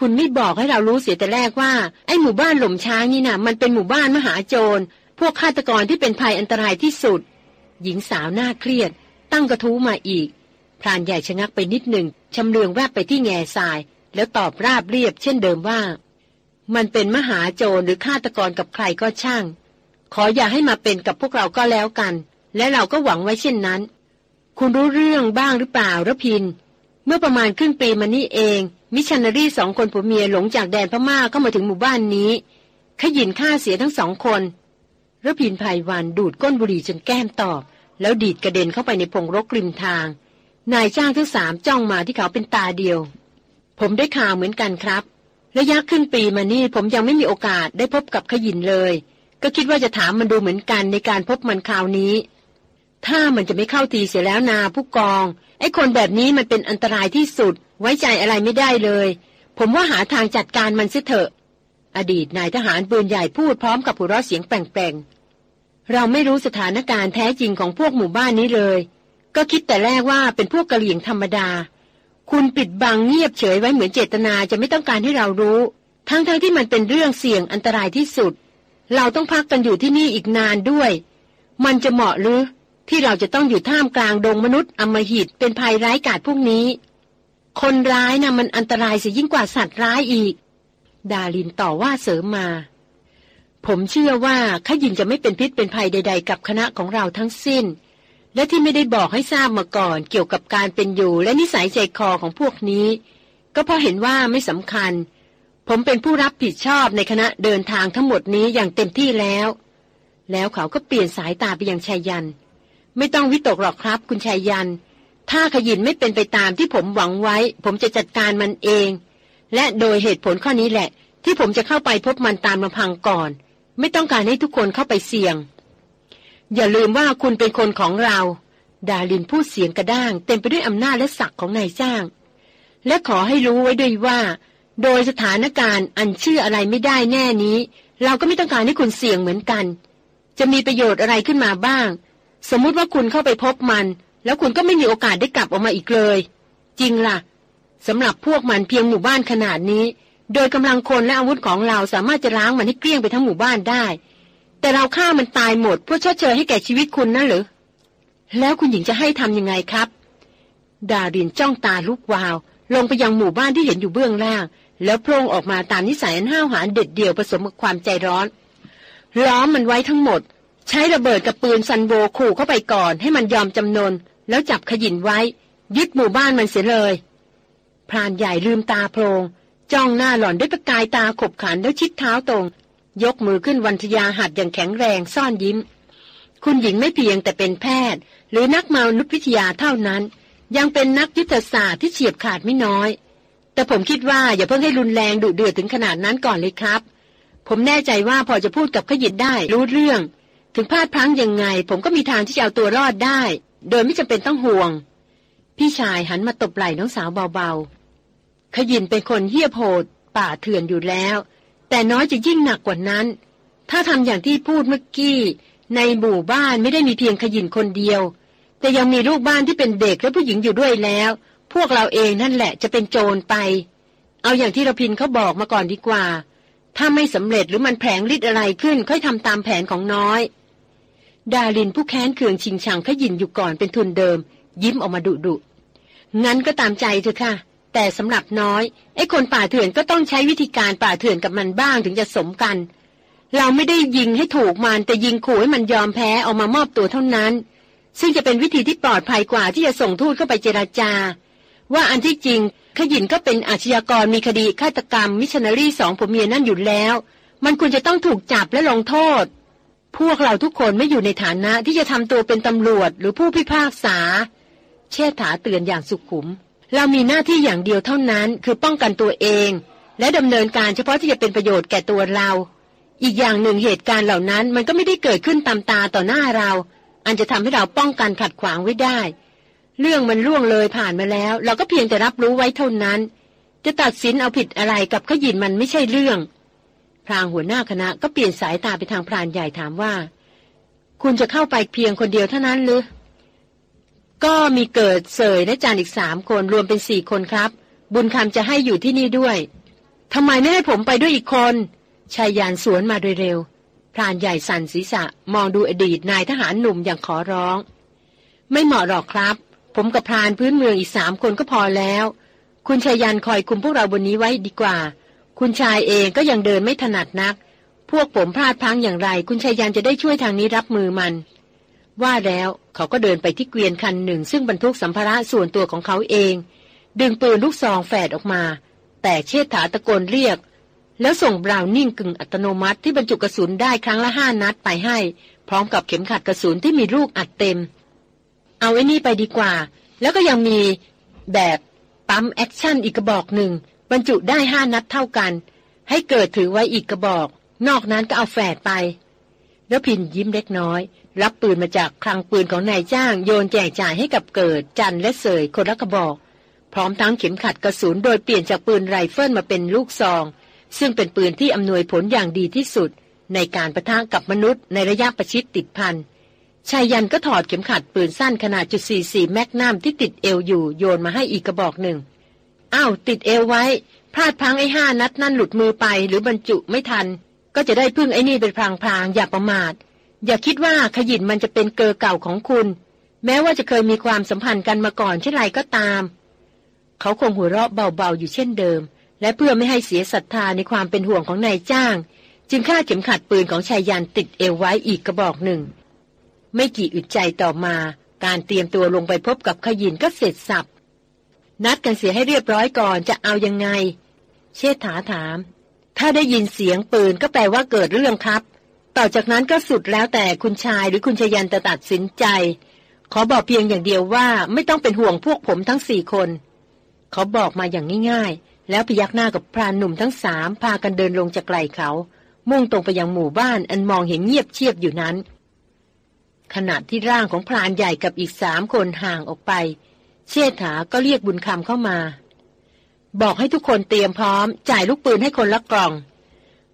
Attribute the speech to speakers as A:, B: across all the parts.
A: คุณไม่บอกให้เรารู้เสียแต่แรกว่า ไอ้หมู่บ้านหล่มช้างนี่นะ่ะ มันเป็นหมู่บ้านมหาโจร พวกฆาตกรที่เป็นภัยอันตรายที่สุด หญิงสาวหน้าเครียด ตั้งกระทู้มาอีก พรานใหญ่ชะงักไปนิดหนึ่งชำเลืองแวบไปที่แง่ทราย แล้วตอบราบเรียบ เช่นเดิมว่า มันเป็นมหาโจรหรือฆาตกรกับใครก็ช่าง ขออย่าให้มาเป็นกับพวกเราก็แล้วกัน และเราก็หวังไว้เช่นนั้น คุณรู้เรื่องบ้างหรือเปล่าระพิน เมื่อประมาณครึ่งปีมานี้เอง มิชันนารีสองคนผัวเมียหลงจากแดนพม่าเข้ามาถึงหมู่บ้านนี้ ขยินฆ่าเสียทั้งสองคนระพินภัยวันดูดก้นบุหรี่จนแก้มตอบ แล้วดีดกระเด็นเข้าไปในพงรกริมทาง นายจ้างทั้งสามจ้องมาที่เขาเป็นตาเดียว ผมได้ข่าวเหมือนกันครับ ระยะครึ่งปีมานี่ผมยังไม่มีโอกาสได้พบกับขยินเลย ก็คิดว่าจะถามมันดูเหมือนกันในการพบมันคราวนี้ ถ้ามันจะไม่เข้าทีเสียแล้วนาผู้กอง ไอ้คนแบบนี้มันเป็นอันตรายที่สุด ไว้ใจอะไรไม่ได้เลย ผมว่าหาทางจัดการมันเสียเถอะ อดีตนายทหารปืนใหญ่พูดพร้อมกับหัวเราะเสียงแปลงๆ เราไม่รู้สถานการณ์แท้จริงของพวกหมู่บ้านนี้เลย ก็คิดแต่แรกว่าเป็นพวกกะเหลี่ยงธรรมดา คุณปิดบังเงียบเฉยไว้เหมือนเจตนาจะไม่ต้องการให้เรารู้ ทั้งๆทที่มันเป็นเรื่องเสี่ยงอันตรายที่สุด เราต้องพักกันอยู่ที่นี่อีกนานด้วย มันจะเหมาะหรือที่เราจะต้องอยู่ท่ามกลางดงมนุษย์อมหิตเป็นภัยร้ายกาจพวกนี้ คนร้ายนะ่ะมันอันตรายเสียยิ่งกว่าสัตว์ร้ายอีก ดาลินต่อว่าเสริมมา ผมเชื่อว่าขยินจะไม่เป็นพิษเป็นภัยใด ๆ กับคณะของเราทั้งสิ้น และที่ไม่ได้บอกให้ทราบมาก่อน เกี่ยวกับการเป็นอยู่และนิสัยใจคอของพวกนี้ ก็เพราะเห็นว่าไม่สำคัญ ผมเป็นผู้รับผิดชอบในคณะเดินทางทั้งหมดนี้อย่างเต็มที่แล้ว แล้วเขาก็เปลี่ยนสายตาไปยังชายยัน ไม่ต้องวิตกหรอกครับ คุณชายยัน ถ้าขยินไม่เป็นไปตามที่ผมหวังไว้ ผมจะจัดการมันเอง และโดยเหตุผลข้อนี้แหละ ที่ผมจะเข้าไปพบมันตามลำพังก่อน ไม่ต้องการให้ทุกคนเข้าไปเสี่ยง อย่าลืมว่าคุณเป็นคนของเรา ดาลินพูดเสียงกระด้าง เต็มไปด้วยอำนาจและศักดิ์ของนายจ้าง และขอให้รู้ไว้ด้วยว่า โดยสถานการณ์อันชื่ออะไรไม่ได้แน่นี้ เราก็ไม่ต้องการให้คุณเสี่ยงเหมือนกัน จะมีประโยชน์อะไรขึ้นมาบ้าง สมมุติว่าคุณเข้าไปพบมัน แล้วคุณก็ไม่มีโอกาสได้กลับออกมาอีกเลย จริงละ่ะสำหรับพวกมันเพียงหมู่บ้านขนาดนี้ โดยกำลังคนและอาวุธของเราสามารถจะล้างมันให้เกลี้ยงไปทั้งหมู่บ้านได้ แต่เราฆ่ามันตายหมดเพื่อชดเชยให้แก่ชีวิตคุณนั่นหรือแล้วคุณหญิงจะให้ทำยังไงครับ ดารินจ้องตาลุกวาว ลงไปยังหมู่บ้านที่เห็นอยู่เบื้องล่าง แล้วโพล่งออกมาตามนิสัยอันห้าวหาญเด็ดเดี่ยวผสมกับความใจร้อน ล้อมมันไว้ทั้งหมด ใช้ระเบิดกับปืนซันโบขู่เข้าไปก่อน ให้มันยอมจำนน แล้วจับขยินไว้ ยึดหมู่บ้านมันเสียเลยพรานใหญ่ลืมตาโพลงจ้องหน้าหล่อนด้วยประกายตาขบขันแล้วชิดเท้าตรง ยกมือขึ้นวันทยาหัดอย่างแข็งแรงซ่อนยิ้ม คุณหญิงไม่เพียงแต่เป็นแพทย์ หรือนักมานุษยวิทยาเท่านั้น ยังเป็นนักยุทธศาสตร์ที่เฉียบขาดไม่น้อย แต่ผมคิดว่าอย่าเพิ่งให้รุนแรงดุเดือดถึงขนาดนั้นก่อนเลยครับ ผมแน่ใจว่าพอจะพูดกับขยินได้รู้เรื่อง ถึงพลาดพลั้งยังไง ผมก็มีทางที่จะเอาตัวรอดได้ โดยไม่จำเป็นต้องห่วง พี่ชายหันมาตบไหล่น้องสาวเบาๆ ขยินเป็นคนเหี้ยโหดป่าเถื่อนอยู่แล้ว แต่น้อยจะยิ่งหนักกว่านั้น ถ้าทำอย่างที่พูดเมื่อกี้ ในหมู่บ้านไม่ได้มีเพียงขยินคนเดียว แต่ยังมีลูกบ้านที่เป็นเด็กและผู้หญิงอยู่ด้วยแล้ว พวกเราเองนั่นแหละจะเป็นโจรไป เอาอย่างที่เราพินเขาบอกมาก่อนดีกว่า ถ้าไม่สำเร็จหรือมันแผลงฤทธิ์อะไรขึ้น ค่อยทำตามแผนของน้อย ดาลินผู้แค้นเคืองชิงชังขยินอยู่ก่อนเป็นทุนเดิม ยิ้มออกมาดุดุงั้นก็ตามใจเถอะค่ะ แต่สำหรับน้อย ไอ้คนป่าเถื่อนก็ต้องใช้วิธีการป่าเถื่อนกับมันบ้างถึงจะสมกัน เราไม่ได้ยิงให้ถูกมันแต่ยิงขู่ให้มันยอมแพ้ออกมามอบตัวเท่านั้น ซึ่งจะเป็นวิธีที่ปลอดภัยกว่าที่จะส่งทูตเข้าไปเจราจา ว่าอันที่จริงขยินก็เป็นอาชญากรมีคดีฆาตกรรมมิชนารีสองผัวเมียนั่นอยู่แล้ว มันควรจะต้องถูกจับและลงโทษ พวกเราทุกคนไม่อยู่ในฐานะที่จะทำตัวเป็นตำรวจหรือผู้พิพากษา เชษฐาเตือนอย่างสุขุม เรามีหน้าที่อย่างเดียวเท่านั้นคือป้องกันตัวเอง และดำเนินการเฉพาะที่จะเป็นประโยชน์แก่ตัวเรา อีกอย่างหนึ่งเหตุการณ์เหล่านั้นมันก็ไม่ได้เกิดขึ้นตามตาต่อหน้าเรา อันจะทำให้เราป้องกันขัดขวางไว้ได้ เรื่องมันล่วงเลยผ่านมาแล้ว เราก็เพียงแต่รับรู้ไว้เท่านั้น จะตัดสินเอาผิดอะไรกับขยินมันไม่ใช่เรื่อง พรางหัวหน้าคณะก็เปลี่ยนสายตาไปทางพรานใหญ่ถามว่า คุณจะเข้าไปเพียงคนเดียวเท่านั้นหรือ ก็มีเกิดเสยและจานอีกสามคนรวมเป็นสี่คนครับ บุญคำจะให้อยู่ที่นี่ด้วยทำไมไม่ให้ผมไปด้วยอีกคนชายยานสวนมาโดยเร็วพรานใหญ่สั่นศีรษะมองดูอดีตนายทหารหนุ่มอย่างขอร้อง ไม่เหมาะหรอกครับ ผมกับพรานพื้นเมืองอีกสามคนก็พอแล้ว คุณชายยันคอยคุมพวกเราบนนี้ไว้ดีกว่า คุณชายเองก็ยังเดินไม่ถนัดนัก พวกผมพลาดพลั้งอย่างไร คุณไชยยันต์จะได้ช่วยทางนี้รับมือมัน ว่าแล้วเขาก็เดินไปที่เกวียนคันหนึ่ง ซึ่งบรรทุกสัมภาระส่วนตัวของเขาเอง ดึงปืนลูกซองแฝดออกมา แต่เชษฐาตะโกนเรียก แล้วส่ง Browning กึ่งอัตโนมัติที่บรรจุกระสุนได้ครั้งละห้านัดไปให้ พร้อมกับเข็มขัดกระสุนที่มีลูกอัดเต็ม เอาไอ้นี่ไปดีกว่า แล้วก็ยังมีแบบ pump action อีกกระบอกหนึ่ง บรรจุได้ห้านัดเท่ากัน ให้เกิดถือไว้อีกกระบอก นอกนั้นก็เอาแฝดไป แล้วพินยิ้มเล็กน้อย รับปืนมาจากคลังปืนของนายจ้างโยนแจกจ่ายให้กับเกิดจันและเสยคนละกระบอก พร้อมทั้งเข็มขัดกระสุนโดยเปลี่ยนจากปืนไรเฟิลมาเป็นลูกซอง ซึ่งเป็นปืนที่อำนวยผลอย่างดีที่สุด ในการประทะกับมนุษย์ในระยะประชิดติดพันชายยันก็ถอดเข็มขัดปืนสั้นขนาดจุด44แมกนัมที่ติดเอวอยู่โยนมาให้อีกกระบอกหนึ่ง อ้าวติดเอวไว้ พลาดพังไอ้ห้านัดนั่นหลุดมือไปหรือบรรจุไม่ทัน ก็จะได้พึ่งไอ้นี่เป็นพลางๆอย่าประมาท อย่าคิดว่าขยินมันจะเป็นเกอเก่าของคุณ แม้ว่าจะเคยมีความสัมพันธ์กันมาก่อนเช่นไรก็ตาม เขาคงหัวเราะเบาๆอยู่เช่นเดิม และเพื่อไม่ให้เสียศรัทธาในความเป็นห่วงของนายจ้าง จึงฆ่าเข็มขัดปืนของชายยันติดเอวไว้อีกกระบอกหนึ่ง ไม่กี่อึดใจต่อมา การเตรียมตัวลงไปพบกับขยินก็เสร็จสับ นัดกันเสียให้เรียบร้อยก่อนจะเอายังไง เชษฐาถาม ถ้าได้ยินเสียงปืนก็แปลว่าเกิดเรื่องครับ ต่อจากนั้นก็สุดแล้วแต่คุณชายหรือคุณชยันจะตัดสินใจ ขอบอกเพียงอย่างเดียวว่าไม่ต้องเป็นห่วงพวกผมทั้งสี่คน เขาบอกมาอย่างง่ายๆ แล้วพยักหน้ากับพรานหนุ่มทั้งสามพากันเดินลงจากไกลเขา มุ่งตรงไปยังหมู่บ้านอันมองเห็นเงียบเชียบอยู่นั้นขณะที่ร่างของพรานใหญ่กับอีกสามคนห่างออกไป เชษฐาก็เรียกบุญคำเข้ามา บอกให้ทุกคนเตรียมพร้อม จ่ายลูกปืนให้คนละกล่อง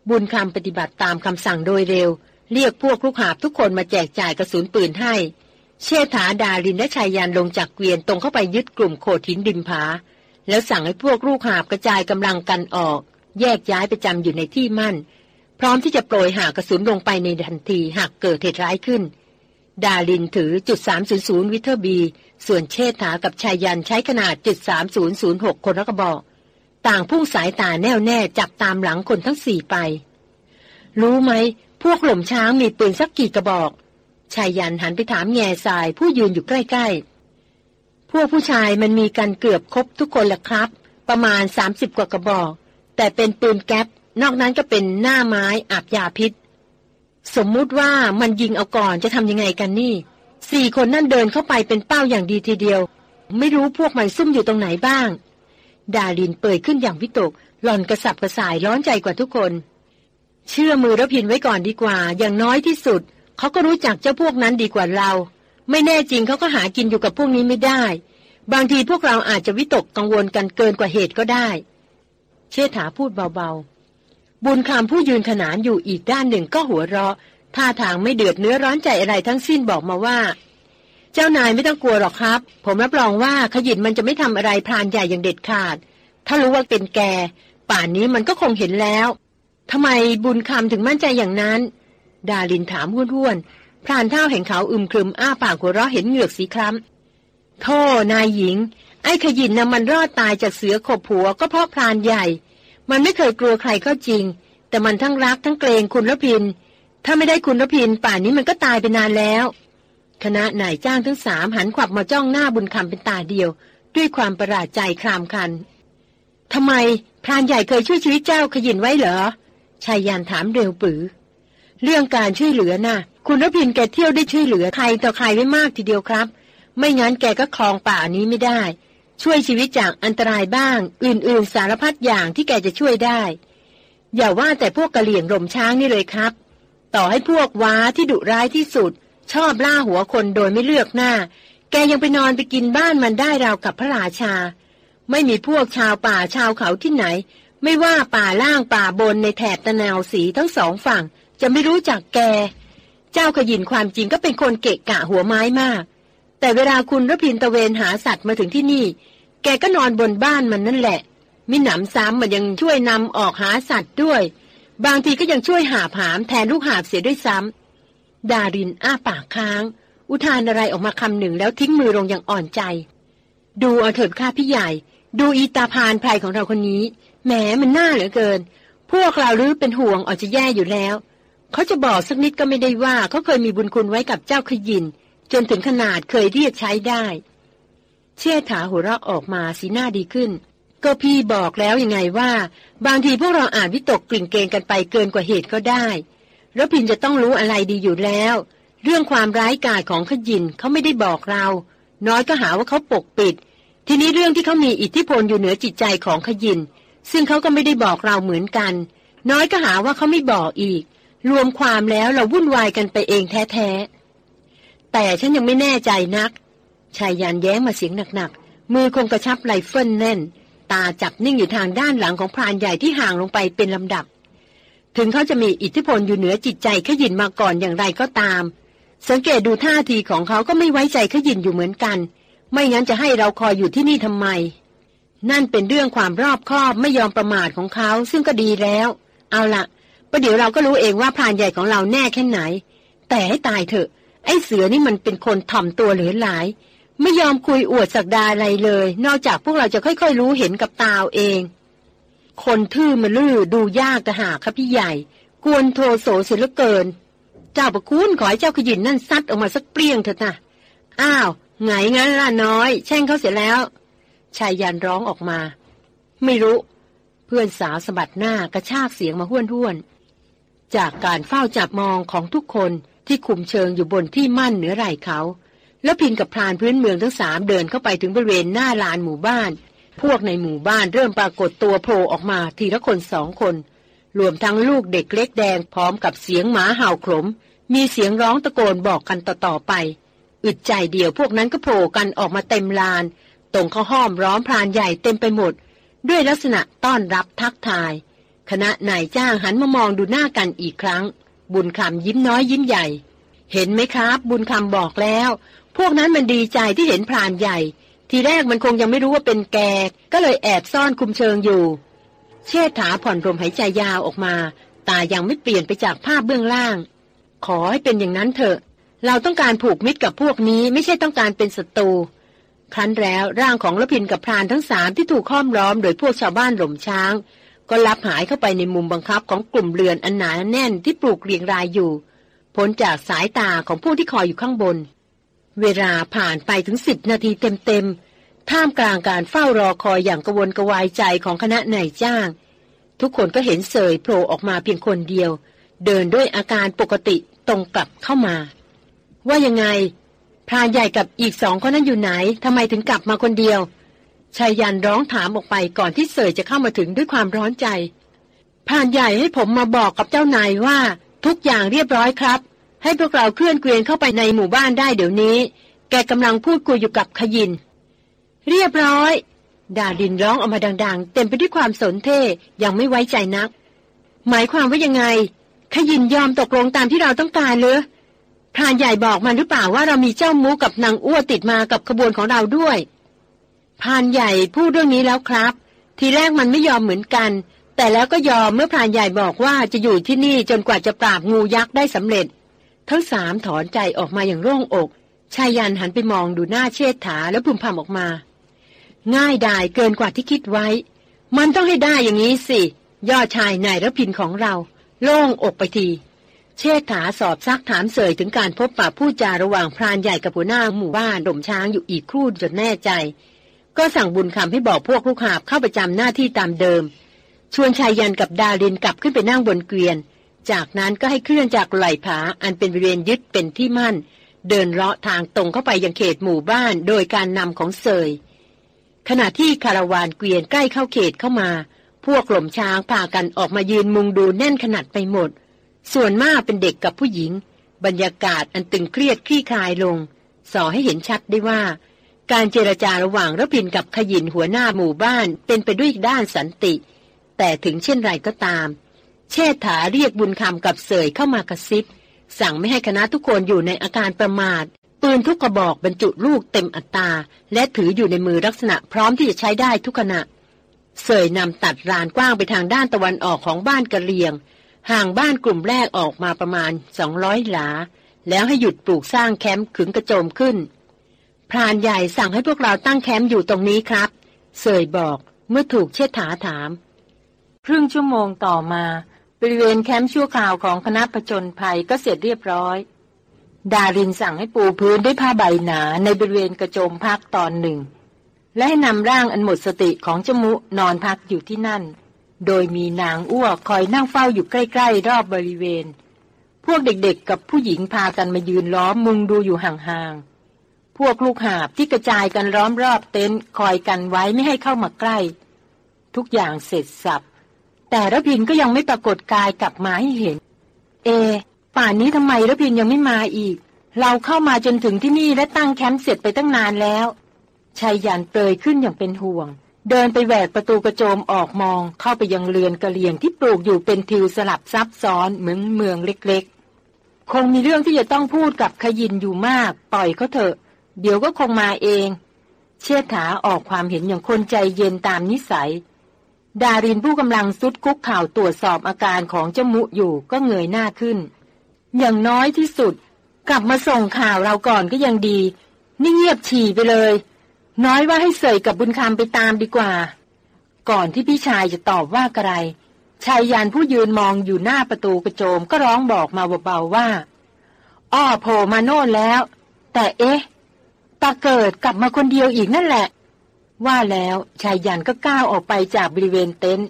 A: บุญคำปฏิบัติตามคำสั่งโดยเร็ว เรียกพวกลูกหาบทุกคนมาแจกจ่ายกระสุนปืนให้ เชษฐาดารินและชายยันลงจากเกวียนตรงเข้าไปยึดกลุ่มโขดหินดิมผาแล้วสั่งให้พวกลูกหาบกระจายกำลังกันออก แยกย้ายไปจำอยู่ในที่มั่น พร้อมที่จะโปรยหากระสุนลงไปในทันทีหากเกิดเหตุร้ายขึ้น ดารินถือจุด300วิเทอร์บี ส่วนเชษฐากับชายยันใช้ขนาดจุด3006 คนละกระบอก ต่างพุ่งสายตาแน่วแน่จับตามหลังคนทั้งสี่ไป รู้ไหม พวกหล่มช้างมีปืนสักกี่กระบอก ชายยันหันไปถามแง่ทรายผู้ยืนอยู่ใกล้ๆ พวกผู้ชายมันมีกันเกือบครบทุกคนแหละครับ ประมาณ 30 กว่ากระบอก แต่เป็นปืนแก๊ปนอกนั้นก็เป็นหน้าไม้อาบยาพิษ สมมุติว่ามันยิงเอาก่อนจะทำยังไงกันนี่สี่คนนั่นเดินเข้าไปเป็นเป้าอย่างดีทีเดียว ไม่รู้พวกมันซุ่มอยู่ตรงไหนบ้าง ดารินเปิดขึ้นอย่างวิตก หล่อนกระสับกระส่ายร้อนใจกว่าทุกคน เชื่อมือรพินไว้ก่อนดีกว่า อย่างน้อยที่สุด เขาก็รู้จักเจ้าพวกนั้นดีกว่าเรา ไม่แน่จริงเขาก็หากินอยู่กับพวกนี้ไม่ได้ บางทีพวกเราอาจจะวิตกกังวลกันเกินกว่าเหตุก็ได้ เชษฐาพูดเบาๆ บุญคำผู้ยืนขนานอยู่อีกด้านหนึ่งก็หัวเราะท่าทางไม่เดือดเนื้อร้อนใจอะไรทั้งสิ้นบอกมาว่า เจ้านายไม่ต้องกลัวหรอกครับ ผมรับรองว่าขยินมันจะไม่ทำอะไรพรานใหญ่อย่างเด็ดขาด ถ้ารู้ว่าเป็นแก ป่านนี้มันก็คงเห็นแล้วทำไมบุญคำถึงมั่นใจอย่างนั้น ดาลินถามห้วนๆพรานเท่าแห่งเขาอึมครึมอ้าปากหัวเราะเห็นเหงือกสีคล้ำโธ่นายหญิง ไอ้ขยินนะ่ะมันรอดตายจากเสือขบผัวก็เพราะพรานใหญ่ มันไม่เคยกลัวใครก็จริง แต่มันทั้งรักทั้งเกรงคุณละพิน ถ้าไม่ได้คุณละพินป่านนี้มันก็ตายไปนานแล้ว คณะนายจ้างทั้งสามหันขวับมาจ้องหน้าบุญคำเป็นตาเดียว ด้วยความประหลาดใจครามคันทำไมพรานใหญ่เคยช่วยชีวิตเจ้าขยินไว้เหรอชายยานถามเร็วปือ เรื่องการช่วยเหลือนะ่ะ คุณรพินแกเที่ยวได้ช่วยเหลือใครต่อใครไม่มากทีเดียวครับ ไม่งั้นแกก็คลองป่านี้ไม่ได้ ช่วยชีวิตจากอันตรายบ้าง อื่นๆ สารพัดอย่างที่แกจะช่วยได้ อย่าว่าแต่พวกกะเหลี่ยงลมช้างนี่เลยครับ ต่อให้พวกว้าที่ดุร้ายที่สุด ชอบล่าหัวคนโดยไม่เลือกหน้า แกยังไปนอนไปกินบ้านมันได้ราวกับพระราชา ไม่มีพวกชาวป่าชาวเขาที่ไหน ไม่ว่าป่าล่างป่าบนในแถบตะนาวสีทั้งสองฝั่ง จะไม่รู้จักแก เจ้าขยินความจริงก็เป็นคนเกะกะหัวไม้มาก แต่เวลาคุณรพินตะเวนหาสัตว์มาถึงที่นี่ แกก็นอนบนบ้านมันนั่นแหละ มิหนำซ้ำมันยังช่วยนำออกหาสัตว์ด้วย บางทีก็ยังช่วยหาผามแทนลูกหาบเสียด้วยซ้ำดารินอ้าปากค้าง อุทานอะไรออกมาคำหนึ่งแล้วทิ้งมือลงอย่างอ่อนใจ ดูเอาเถิดข้าพี่ใหญ่ ดูอีตาพานไพรของเราคนนี้แหมมันน่าเหลือเกิน พวกเราลือเป็นห่วงออกจะแย่อยู่แล้ว เขาจะบอกสักนิดก็ไม่ได้ว่าเขาเคยมีบุญคุณไว้กับเจ้าขยิน จนถึงขนาดเคยเรียกใช้ได้ เชี่ยถาหัวเราะออกมาสีหน้าดีขึ้น ก็พี่บอกแล้วยังไงว่า บางทีพวกเราอาจวิตกกลิ่นเกงกันไปเกินกว่าเหตุก็ได้ แล้วพินจะต้องรู้อะไรดีอยู่แล้ว เรื่องความร้ายกาจของขยินเขาไม่ได้บอกเรา น้อยก็หาว่าเขาปกปิด ทีนี้เรื่องที่เขามีอิทธิพลอยู่เหนือจิตใจของขยิน ซึ่งเขาก็ไม่ได้บอกเราเหมือนกัน น้อยก็หาว่าเขาไม่บอกอีก รวมความแล้วเราวุ่นวายกันไปเองแท้ๆแต่ฉันยังไม่แน่ใจนัก ไชยยันต์แย้งมาเสียงหนักๆ มือคงกระชับไรเฟิลแน่น ตาจับนิ่งอยู่ทางด้านหลังของพรานใหญ่ที่ห่างลงไปเป็นลำดับ ถึงเขาจะมีอิทธิพลอยู่เหนือจิตใจขยินมาก่อนอย่างไรก็ตาม สังเกตดูท่าทีของเขาก็ไม่ไว้ใจขยินอยู่เหมือนกัน ไม่งั้นจะให้เราคอยอยู่ที่นี่ทำไม นั่นเป็นเรื่องความรอบคอบไม่ยอมประมาทของเขาซึ่งก็ดีแล้ว เอาละประเดี๋ยวเราก็รู้เองว่าพรานใหญ่ของเราแน่แค่ไหน แต่ให้ตายเถอะ ไอ้เสือนี่มันเป็นคนถ่อมตัวเหลือหลาย ไม่ยอมคุยอวดสักดาอะไรเลย นอกจากพวกเราจะค่อยๆ รู้เห็นกับตาเอง คนทื่อมาลื้อดูยากจะหาครับพี่ใหญ่ กวนโทโสเสียเหลือเกิน เจ้าประคุณขอให้เจ้าขยินนั่นซัดออกมาสักเปรี้ยงเถอะนะอ้าวไงงั้นล่ะน้อย แช่งเขาเสียแล้ว ชายยันร้องออกมา ไม่รู้ เพื่อนสาวสะบัดหน้ากระชากเสียงมาห้วนห้วนจากการเฝ้าจับมองของทุกคนที่คุมเชิงอยู่บนที่มั่นเหนือไหล่เขา แล้วพินกับพรานพื้นเมืองทั้งสามเดินเข้าไปถึงบริเวณหน้าลานหมู่บ้าน พวกในหมู่บ้านเริ่มปรากฏตัวโผล่ออกมาทีละคนสองคน รวมทั้งลูกเด็กเล็กแดงพร้อมกับเสียงหมาเห่าขลม มีเสียงร้องตะโกนบอกกันต่อๆไป อึดใจเดียวพวกนั้นก็โผล่กันออกมาเต็มลาน ตรงเขาห้อมร้อมพรานใหญ่เต็มไปหมด ด้วยลักษณะต้อนรับทักทาย คณะนายจ้างหันมามองดูหน้ากันอีกครั้ง บุญคำยิ้มน้อยยิ้มใหญ่ เห็นไหมครับ บุญคำบอกแล้ว พวกนั้นมันดีใจที่เห็นพรานใหญ่ ทีแรกมันคงยังไม่รู้ว่าเป็นแก ก็เลยแอบซ่อนคุมเชิงอยู่ เชษฐาผ่อนลมหายใจยาวออกมา ตายังไม่เปลี่ยนไปจากภาพเบื้องล่าง ขอให้เป็นอย่างนั้นเถอะ เราต้องการผูกมิตรกับพวกนี้ไม่ใช่ต้องการเป็นศัตรูครั้นแล้วร่างของละพินกับพรานทั้งสามที่ถูกค้อมล้อมโดยพวกชาวบ้านหล่มช้าง ก็ลับหายเข้าไปในมุมบังคับของกลุ่มเรือนอันหนาแน่นที่ปลูกเรียงรายอยู่พ้นจากสายตาของผู้ที่คอยอยู่ข้างบน เวลาผ่านไปถึงสิบนาทีเต็มๆ ท่ามกลางการเฝ้ารอคอยอย่างกระวนกระวายใจของคณะนายจ้าง ทุกคนก็เห็นเสยโผล่ออกมาเพียงคนเดียว เดินด้วยอาการปกติตรงกลับเข้ามา ว่ายังไง พรานใหญ่กับอีกสองคนนั้นอยู่ไหนทำไมถึงกลับมาคนเดียวชายยันร้องถามออกไปก่อนที่เสยจะเข้ามาถึงด้วยความร้อนใจพรานใหญ่ให้ผมมาบอกกับเจ้านายว่า ทุกอย่างเรียบร้อยครับ ให้พวกเราเคลื่อนเกวียนเข้าไปในหมู่บ้านได้เดี๋ยวนี้ แกกำลังพูดคุยอยู่กับขยิน เรียบร้อย ดาดินร้องออกมาดัง ๆ เต็มไปด้วยความสนเท่ยังไม่ไว้ใจนัก หมายความว่ายังไง ขยินยอมตกลงตามที่เราต้องการเลยพรานใหญ่บอกมันหรือเปล่าว่าเรามีเจ้ามูกับนางอ้วติดมากับขบวนของเราด้วยพรานใหญ่พูดเรื่องนี้แล้วครับ ทีแรกมันไม่ยอมเหมือนกัน แต่แล้วก็ยอมเมื่อพรานใหญ่บอกว่าจะอยู่ที่นี่จนกว่าจะปราบงูยักษ์ได้สำเร็จ ทั้งสามถอนใจออกมาอย่างโล่งอก ชายยันหันไปมองดูหน้าเชษฐาแล้วพึมพำออกมา ง่ายดายเกินกว่าที่คิดไว้ มันต้องให้ได้อย่างนี้สิ ยอดชายนายรพินของเรา โล่งอกไปทีเชษฐาสอบซักถามเสยถึงการพบปะผู้จาระหว่างพรานใหญ่กับหัวหน้าหมู่บ้านดมช้างอยู่อีกครู่จนแน่ใจ ก็สั่งบุญคำให้บอกพวกลูกหาบเข้าประจำหน้าที่ตามเดิม ชวนชายยันกับดารินกลับขึ้นไปนั่งบนเกวียน จากนั้นก็ให้เคลื่อนจากไหล่ผาอันเป็นบริเวณยึดเป็นที่มั่น เดินเลาะทางตรงเข้าไปยังเขตหมู่บ้านโดยการนำของเสยขณะที่คาราวานเกวียนใกล้เข้าเขตเข้ามา พวกหล่มช้างพากันออกมายืนมุงดูแน่นขนาดไปหมด ส่วนมากเป็นเด็กกับผู้หญิง บรรยากาศอันตึงเครียดคลี่คลายลงสอให้เห็นชัดได้ว่า การเจรจาระหว่างรพินกับขยินหัวหน้าหมู่บ้านเป็นไปด้วยด้านสันติ แต่ถึงเช่นไรก็ตาม เชษฐาเรียกบุญคำกับเสยเข้ามากระซิบ สั่งไม่ให้คณะทุกคนอยู่ในอาการประมาท ปืนทุกกระบอกบรรจุลูกเต็มอัตรา และถืออยู่ในมือลักษณะพร้อมที่จะใช้ได้ทุกขณะ เสยนำตัดรานกว้างไปทางด้านตะวันออกของบ้านกระเลียง ห่างบ้านกลุ่มแรกออกมาประมาณสองร้อยหลา แล้วให้หยุดปลูกสร้างแคมป์ขึงกระโจมขึ้น พรานใหญ่สั่งให้พวกเราตั้งแคมป์อยู่ตรงนี้ครับ เสยบอกเมื่อถูกเชิดถาถาม ครึ่งชั่วโมงต่อมา บริเวณแคมป์ชั่วคราวของคณะผจญภัยก็เสร็จเรียบร้อย ดารินสั่งให้ปูพื้นด้วยผ้าใบหนาในบริเวณกระโจมพักตอนหนึ่ง และให้นำร่างอันหมดสติของจมุนอนพักอยู่ที่นั่น โดยมีนางอ้วกคอยนั่งเฝ้าอยู่ใกล้ ๆ รอบบริเวณ พวกเด็กๆ กับผู้หญิงพากันมายืนล้อมมุงดูอยู่ห่างๆ พวกลูกหาบที่กระจายกันล้อมรอบเต็นท์คอยกันไว้ไม่ให้เข้ามาใกล้ ทุกอย่างเสร็จสับ แต่ระพินก็ยังไม่ปรากฏกายกลับมาให้เห็น เอ ป่านนี้ทำไมระพินยังไม่มาอีก เราเข้ามาจนถึงที่นี่และตั้งแคมป์เสร็จไปตั้งนานแล้วชายยันเปรยขึ้นอย่างเป็นห่วง เดินไปแหวกประตูกระโจมออกมอง เข้าไปยังเรือนกระเลียงที่ปลูกอยู่เป็นทิวสลับซับซ้อนเหมือนเมืองเล็กๆ คงมีเรื่องที่จะต้องพูดกับขยินอยู่มาก ปล่อยเขาเถอะ เดี๋ยวก็คงมาเอง เชี่ยถาออกความเห็นอย่างคนใจเย็นตามนิสัย ดารินผู้กำลังซุดคุกข่าวตรวจสอบอาการของเจ้ามุอยู่ก็เงยหน้าขึ้น อย่างน้อยที่สุด กลับมาส่งข่าวเราก่อนก็ยังดี นี่เงียบฉี่ไปเลย น้อยว่าให้เสยกับบุญคำไปตามดีกว่า ก่อนที่พี่ชายจะตอบว่ากระไรชายยานผู้ยืนมองอยู่หน้าประตูกระโจมก็ร้องบอกมาเบาๆว่า อ้อโผล่มาโน่นแล้ว แต่เอ๊ะตาเกิดกลับมาคนเดียวอีกนั่นแหละ ว่าแล้วชายยันก็ก้าวออกไปจากบริเวณเต็นท์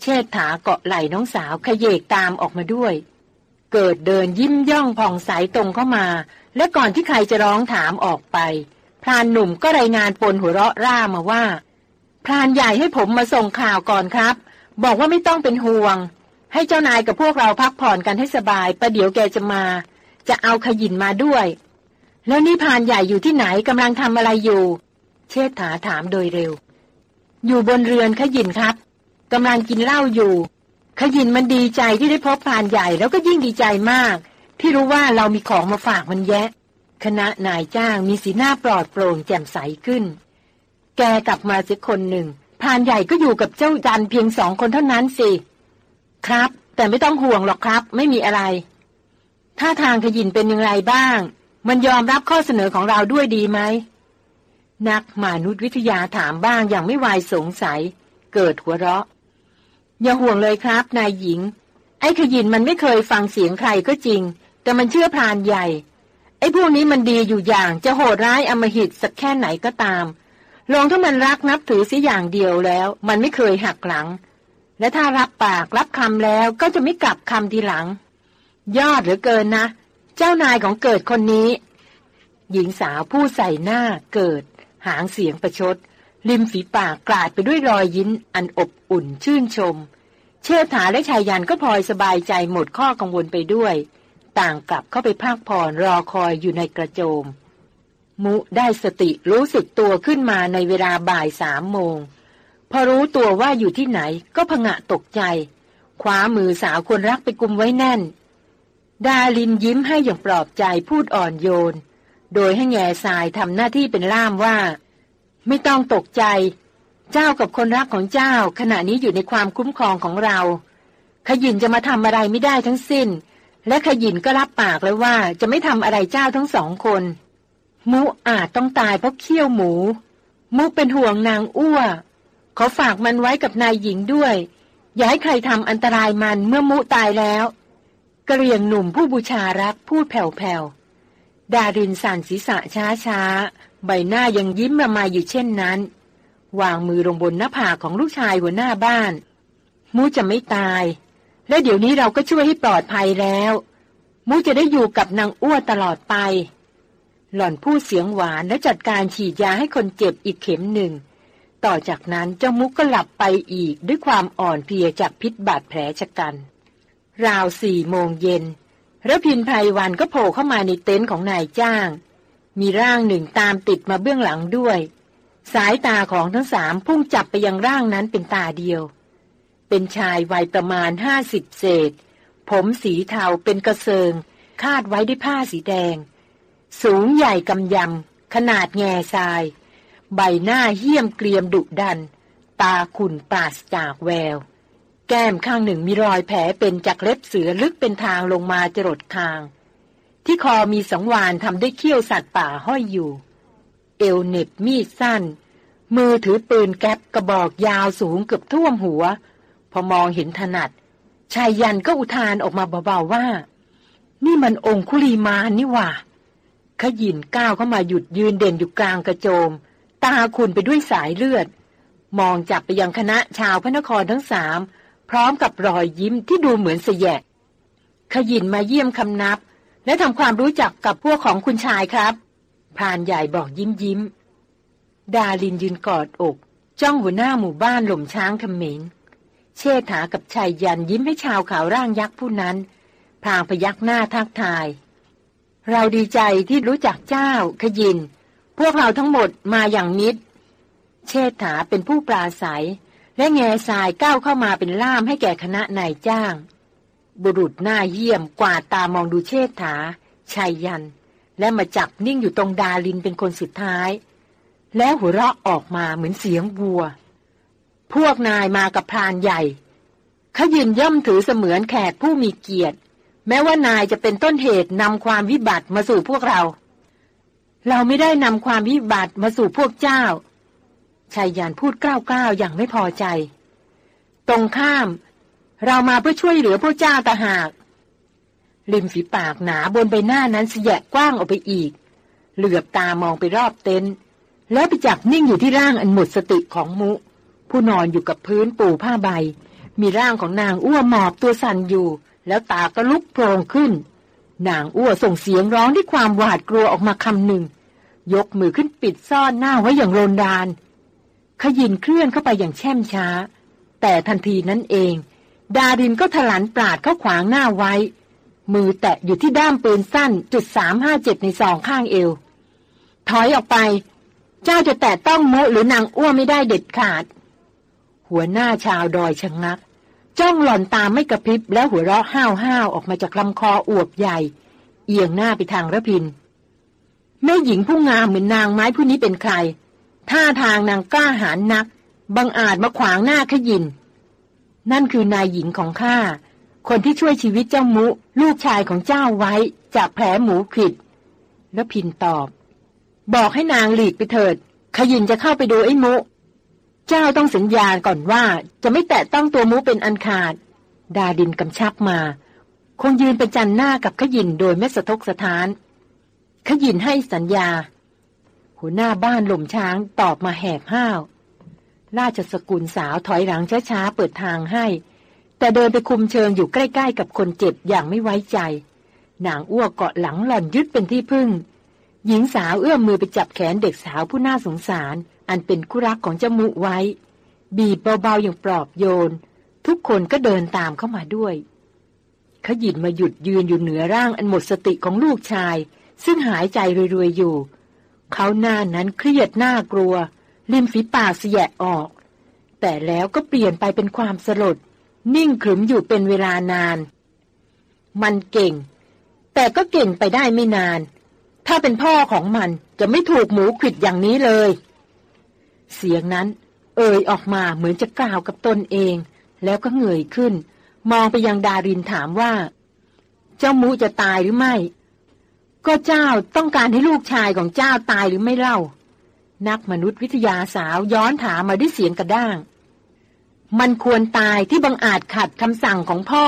A: เชษฐาเกาะไหล่น้องสาวขยเยกตามออกมาด้วย เกิดเดินยิ้มย่องผ่องใสตรงเข้ามา และก่อนที่ใครจะร้องถามออกไป พรานหนุ่มก็รายงานปนหัวเราะร่ามาว่า พรานใหญ่ให้ผมมาส่งข่าวก่อนครับ บอกว่าไม่ต้องเป็นห่วง ให้เจ้านายกับพวกเราพักผ่อนกันให้สบายประเดี๋ยวแกจะมา จะเอาขยินมาด้วย แล้วนี่พรานใหญ่อยู่ที่ไหนกำลังทำอะไรอยู่ เชษฐาถามโดยเร็ว อยู่บนเรือนขยินครับกำลังกินเหล้าอยู่ ขยินมันดีใจที่ได้พบพรานใหญ่แล้วก็ยิ่งดีใจมาก ที่รู้ว่าเรามีของมาฝากมันแยะ คณะนายจ้างมีสีหน้าปลอดโปร่งแจ่มใสขึ้น แกกลับมาสักคนหนึ่งพานใหญ่ก็อยู่กับเจ้าจันเพียงสองคนเท่านั้นสิ ครับ แต่ไม่ต้องห่วงหรอกครับ ไม่มีอะไรถ้าทางขยินเป็นอย่างไรบ้าง มันยอมรับข้อเสนอของเราด้วยดีไหม นักมนุษยวิทยาถามบ้างอย่างไม่วายสงสัย เกิดหัวเราะ อย่าห่วงเลยครับ นายหญิง ไอ้ขยินมันไม่เคยฟังเสียงใครก็จริง แต่มันเชื่อพรานใหญ่ ไอ้พวกนี้มันดีอยู่อย่างจะโหดร้ายอำมหิตสักแค่ไหนก็ตาม ลองถ้ามันรักนับถือสิอย่างเดียวแล้ว มันไม่เคยหักหลัง และถ้ารับปากรับคำแล้วก็จะไม่กลับคำทีหลัง ยอดเหลือเกินนะ เจ้านายของเกิดคนนี้ หญิงสาวผู้ใส่หน้าเกิด หางเสียงประชด ริมฝีปากกลาดไปด้วยรอยยิ้มอันอบอุ่นชื่นชม เชิดถาและชายยันก็พลอยสบายใจหมดข้อกังวลไปด้วย ต่างกลับเข้าไปพักผ่อนรอคอยอยู่ในกระโจม มุได้สติรู้สึกตัวขึ้นมาในเวลาบ่ายสามโมง พอรู้ตัวว่าอยู่ที่ไหนก็ผงะตกใจคว้ามือสาวคนรักไปกุมไว้แน่น ดาลินยิ้มให้อย่างปลอบใจพูดอ่อนโยน โดยให้แง่ทรายทำหน้าที่เป็นล่ามว่า ไม่ต้องตกใจ เจ้ากับคนรักของเจ้า ขณะนี้อยู่ในความคุ้มครองของเรา ขยินจะมาทำอะไรไม่ได้ทั้งสิ้น และขยินก็รับปากแล้วว่าจะไม่ทำอะไรเจ้าทั้งสองคน มุอาจต้องตายเพราะเคี้ยวหมู มุเป็นห่วงนางอ้วขอฝากมันไว้กับนายหญิงด้วย อย่าให้ใครทำอันตรายมันเมื่อมุตายแล้วกระเรียงหนุ่มผู้บูชารักพูดแผ่วๆ ดารินสั่นศีรษะช้าๆใบหน้ายังยิ้มระมาอยู่เช่นนั้น วางมือลงบนหน้าผากของลูกชายหัวหน้าบ้าน มูจะไม่ตาย และเดี๋ยวนี้เราก็ช่วยให้ปลอดภัยแล้ว มูจะได้อยู่กับนางอ้วตลอดไป หล่อนพูดเสียงหวานและจัดการฉีดยาให้คนเจ็บอีกเข็มหนึ่ง ต่อจากนั้นเจ้ามุกก็หลับไปอีกด้วยความอ่อนเพลียจากพิษบาดแผลชะกัน ราวสี่โมงเย็น ระพินไพรวันก็โผล่เข้ามาในเต็นท์ของนายจ้าง มีร่างหนึ่งตามติดมาเบื้องหลังด้วย สายตาของทั้งสามพุ่งจับไปยังร่างนั้นเป็นตาเดียว เป็นชายวัยประมาณห้าสิบเศษ ผมสีเทาเป็นกระเซิง คาดไว้ด้วยผ้าสีแดง สูงใหญ่กำยำ ขนาดแง่ทราย ใบหน้าเหี้ยมเกรียมดุดัน ตาขุ่นปราศจากแวว แก้มข้างหนึ่งมีรอยแผลเป็นจากเล็บเสือลึกเป็นทางลงมาจรดคาง ที่คอมีสังวานทำด้วยเขี้ยวสัตว์ป่าห้อยอยู่ เอวเหน็บมีดสั้น มือถือปืนแก๊ปกระบอกยาวสูงเกือบท่วมหัว พอมองเห็นถนัด ชายยันก็อุทานออกมาเบาๆว่า นี่มันองคุลีมานนี่ว่าขยินก้าวเข้ามาหยุดยืนเด่นอยู่กลางกระโจม ตาคุณไปด้วยสายเลือด มองจับไปยังคณะชาวพระนครทั้งสาม พร้อมกับรอยยิ้มที่ดูเหมือนเสยะขยินมาเยี่ยมคำนับ และทำความรู้จักกับพวกของคุณชายครับพรานใหญ่บอกยิ้มยิ้ม ดาลินยืนกอดอก จ้องหัวหน้าหมู่บ้านหล่มช้างขมิงเชษฐากับชายยันยิ้มให้ชาวขาวร่างยักษ์ผู้นั้นพางพยักหน้าทักทาย เราดีใจที่รู้จักเจ้า ขยิน พวกเราทั้งหมดมาอย่างมิตร เชษฐาเป็นผู้ปราศัย และแง่ทรายก้าวเข้ามาเป็นล่ามให้แก่คณะนายจ้าง บุรุษหน้าเยี่ยมกวาดตามองดูเชษฐาชายยัน และมาจับนิ่งอยู่ตรงดาลินเป็นคนสุดท้าย แล้วหัวเราะออกมาเหมือนเสียงวัว พวกนายมากับพรานใหญ่ขยินย่อมถือเสมือนแขกผู้มีเกียรติ แม้ว่านายจะเป็นต้นเหตุนำความวิบัติมาสู่พวกเรา เราไม่ได้นำความวิบัติมาสู่พวกเจ้า ชายยานพูดกล้าวๆอย่างไม่พอใจ ตรงข้าม เรามาเพื่อช่วยเหลือพวกเจ้าตาหากริมฝีปากหนาบนใบหน้านั้นเสียกว้างออกไปอีก เหลือบตามองไปรอบเต็นท์แล้วไปจับนิ่งอยู่ที่ร่างอันหมดสติของมุ ผู้นอนอยู่กับพื้นปูผ้าใบ มีร่างของนางอ้วหมอบตัวสั่นอยู่ แล้วตาก็ลุกโพลงขึ้น นางอ้วส่งเสียงร้องด้วยความหวาดกลัวออกมาคำหนึ่ง ยกมือขึ้นปิดซ่อนหน้าไว้อย่างโรนดาน ขยินเคลื่อนเข้าไปอย่างแช่มช้า แต่ทันทีนั้นเอง ดารินก็ถลันปราดเข้าขวางหน้าไว้ มือแตะอยู่ที่ด้ามปืนสั้นจุดสามห้าเจ็ดในสองข้างเอว ถอยออกไป เจ้าจะแตะต้องมุหรือนางอ้วไม่ได้เด็ดขาด หัวหน้าชาวดอยชะงัก จ้องหล่อนตามไม่กระพริบแล้วหัวเราะห้าวห้าวออกมาจากลำคออวบใหญ่ เอียงหน้าไปทางระพินแม่หญิงผู้งามเหมือนนางไม้ผู้นี้เป็นใคร ท่าทางนางกล้าหาญนัก บังอาจมาขวางหน้าขยิน นั่นคือนายหญิงของข้า คนที่ช่วยชีวิตเจ้ามุ ลูกชายของเจ้าไว้จากแผลหมูขิด แล้วพินตอบ บอกให้นางหลีกไปเถิด ขยินจะเข้าไปดูไอ้มุ เจ้าต้องสัญญาก่อนว่าจะไม่แตะต้องตัวมูเป็นอันขาด ดาดินกำชับมา คงยืนประจันหน้ากับขยินโดยไม่สะทกสะท้านขยินให้สัญญา หัวหน้าบ้านหล่มช้างตอบมาแหบห้าว ราชสกุลสาวถอยหลังช้าๆเปิดทางให้ แต่เดินไปคุมเชิงอยู่ใกล้ๆกับคนเจ็บอย่างไม่ไว้ใจ นางอ้วกเกาะหลังหล่อนยึดเป็นที่พึ่ง หญิงสาวเอื้อมมือไปจับแขนเด็กสาวผู้น่าสงสาร อันเป็นคู่รักของเจ้ามุไว้ บีบเบาๆอย่างปลอบโยน ทุกคนก็เดินตามเข้ามาด้วยขยินมาหยุดยืนอยู่เหนือร่างอันหมดสติของลูกชาย ซึ่งหายใจรวยๆอยู่ เขาหน้านั้นเครียดหน้ากลัว ริมฝีปากเสียออก แต่แล้วก็เปลี่ยนไปเป็นความสลด นิ่งขรึมอยู่เป็นเวลานาน มันเก่ง แต่ก็เก่งไปได้ไม่นาน ถ้าเป็นพ่อของมันจะไม่ถูกหมูขิดอย่างนี้เลย เสียงนั้น เอ่ยออกมาเหมือนจะกล่าวกับตนเอง แล้วก็เงยขึ้น มองไปยังดารินถามว่า เจ้ามูจะตายหรือไม่ ก็เจ้าต้องการให้ลูกชายของเจ้าตายหรือไม่เล่า นักมนุษยวิทยาสาวย้อนถามมาด้วยเสียงกระด้าง มันควรตายที่บังอาจขัดคำสั่งของพ่อ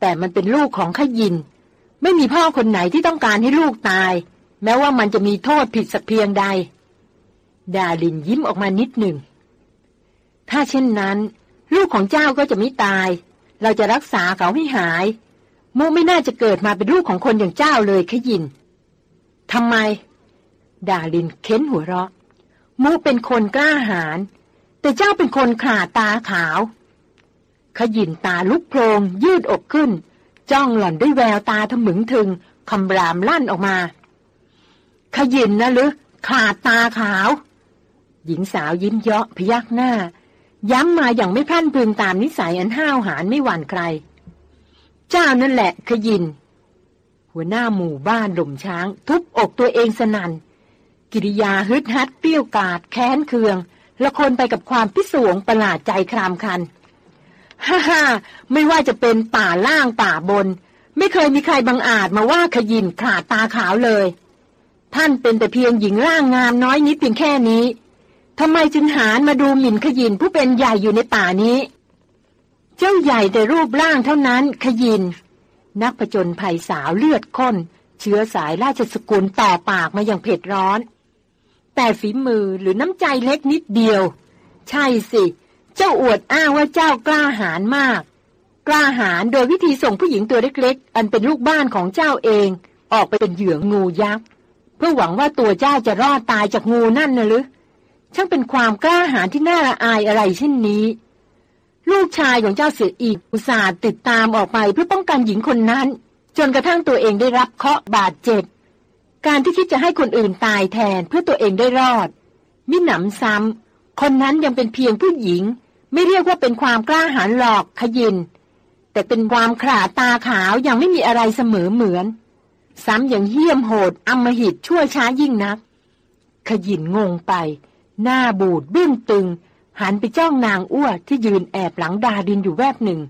A: แต่มันเป็นลูกของขยิน ไม่มีพ่อคนไหนที่ต้องการให้ลูกตาย แม้ว่ามันจะมีโทษผิดสักเพียงใด ดาลินยิ้มออกมานิดหนึ่ง ถ้าเช่นนั้น ลูกของเจ้าก็จะไม่ตาย เราจะรักษาเขาให้หาย มุไม่น่าจะเกิดมาเป็นลูกของคนอย่างเจ้าเลยขยินทำไม ดาลินเค้นหัวเราะมุเป็นคนกล้าหาญแต่เจ้าเป็นคนขาตาขาว ขยินตาลุกโพลงยืดอกขึ้น จ้องหล่อนด้วยแววตาทะมึงถึงคำรามลั่นออกมา ขยินนะหรือขาดตาขาว หญิงสาวยิ้มเยาะพยักหน้า ย้ำมาอย่างไม่พลั้นพึงตามนิสัยอันห้าวหาญไม่หวั่นใคร เจ้านั่นแหละขยิน หัวหน้าหมู่บ้านหล่มช้าง ทุบอกตัวเองสนัน่น กิริยาฮึดฮัดเปรี้ยวกาดแค้นเคือง ละคนไปกับความพิศวงประหลาดใจครามคัน ฮ่าฮ่าไม่ว่าจะเป็นป่าล่างป่าบน ไม่เคยมีใครบังอาจมาว่าขยินขาดตาขาวเลย ท่านเป็นแต่เพียงหญิงร่างงามน้อยนิดเพียงแค่นี้ทำไมจึงหานมาดูหมิ่นขยินผู้เป็นใหญ่อยู่ในป่านี้ เจ้าใหญ่แต่รูปร่างเท่านั้นขยิน นักผจญภัยสาวเลือดข้น เชื้อสายราชสกุลต่อปากมาอย่างเผ็ดร้อน แต่ฝีมือหรือน้ำใจเล็กนิดเดียว ใช่สิ เจ้าอวดอ้างว่าเจ้ากล้าหาญมาก กล้าหาญโดยวิธีส่งผู้หญิงตัวเล็ก ๆ อันเป็นลูกบ้านของเจ้าเอง ออกไปเป็นเหยื่องูยักษ์เพื่อหวังว่าตัวเจ้าจะรอดตายจากงูนั่นนะหรือช่างเป็นความกล้าหาญที่น่าละอายอะไรเช่นนี้ ลูกชายของเจ้าเสืออีกอุตส่าห์ติดตามออกไปเพื่อป้องกันหญิงคนนั้น จนกระทั่งตัวเองได้รับเคราะห์บาดเจ็บ การที่คิดจะให้คนอื่นตายแทนเพื่อตัวเองได้รอด มิหนำซ้ำคนนั้นยังเป็นเพียงผู้หญิง ไม่เรียกว่าเป็นความกล้าหาญหลอกขยิน แต่เป็นความขาตาขาวยังไม่มีอะไรเสมอเหมือน ซ้ำอย่างเหี้ยมโหดอมหิตชั่วช้ายิ่งนัก ขยินงงไป หน้าบูดบึ้งตึง หันไปจ้องนางอ้วที่ยืนแอบหลังดาดินอยู่แวบหนึ่ง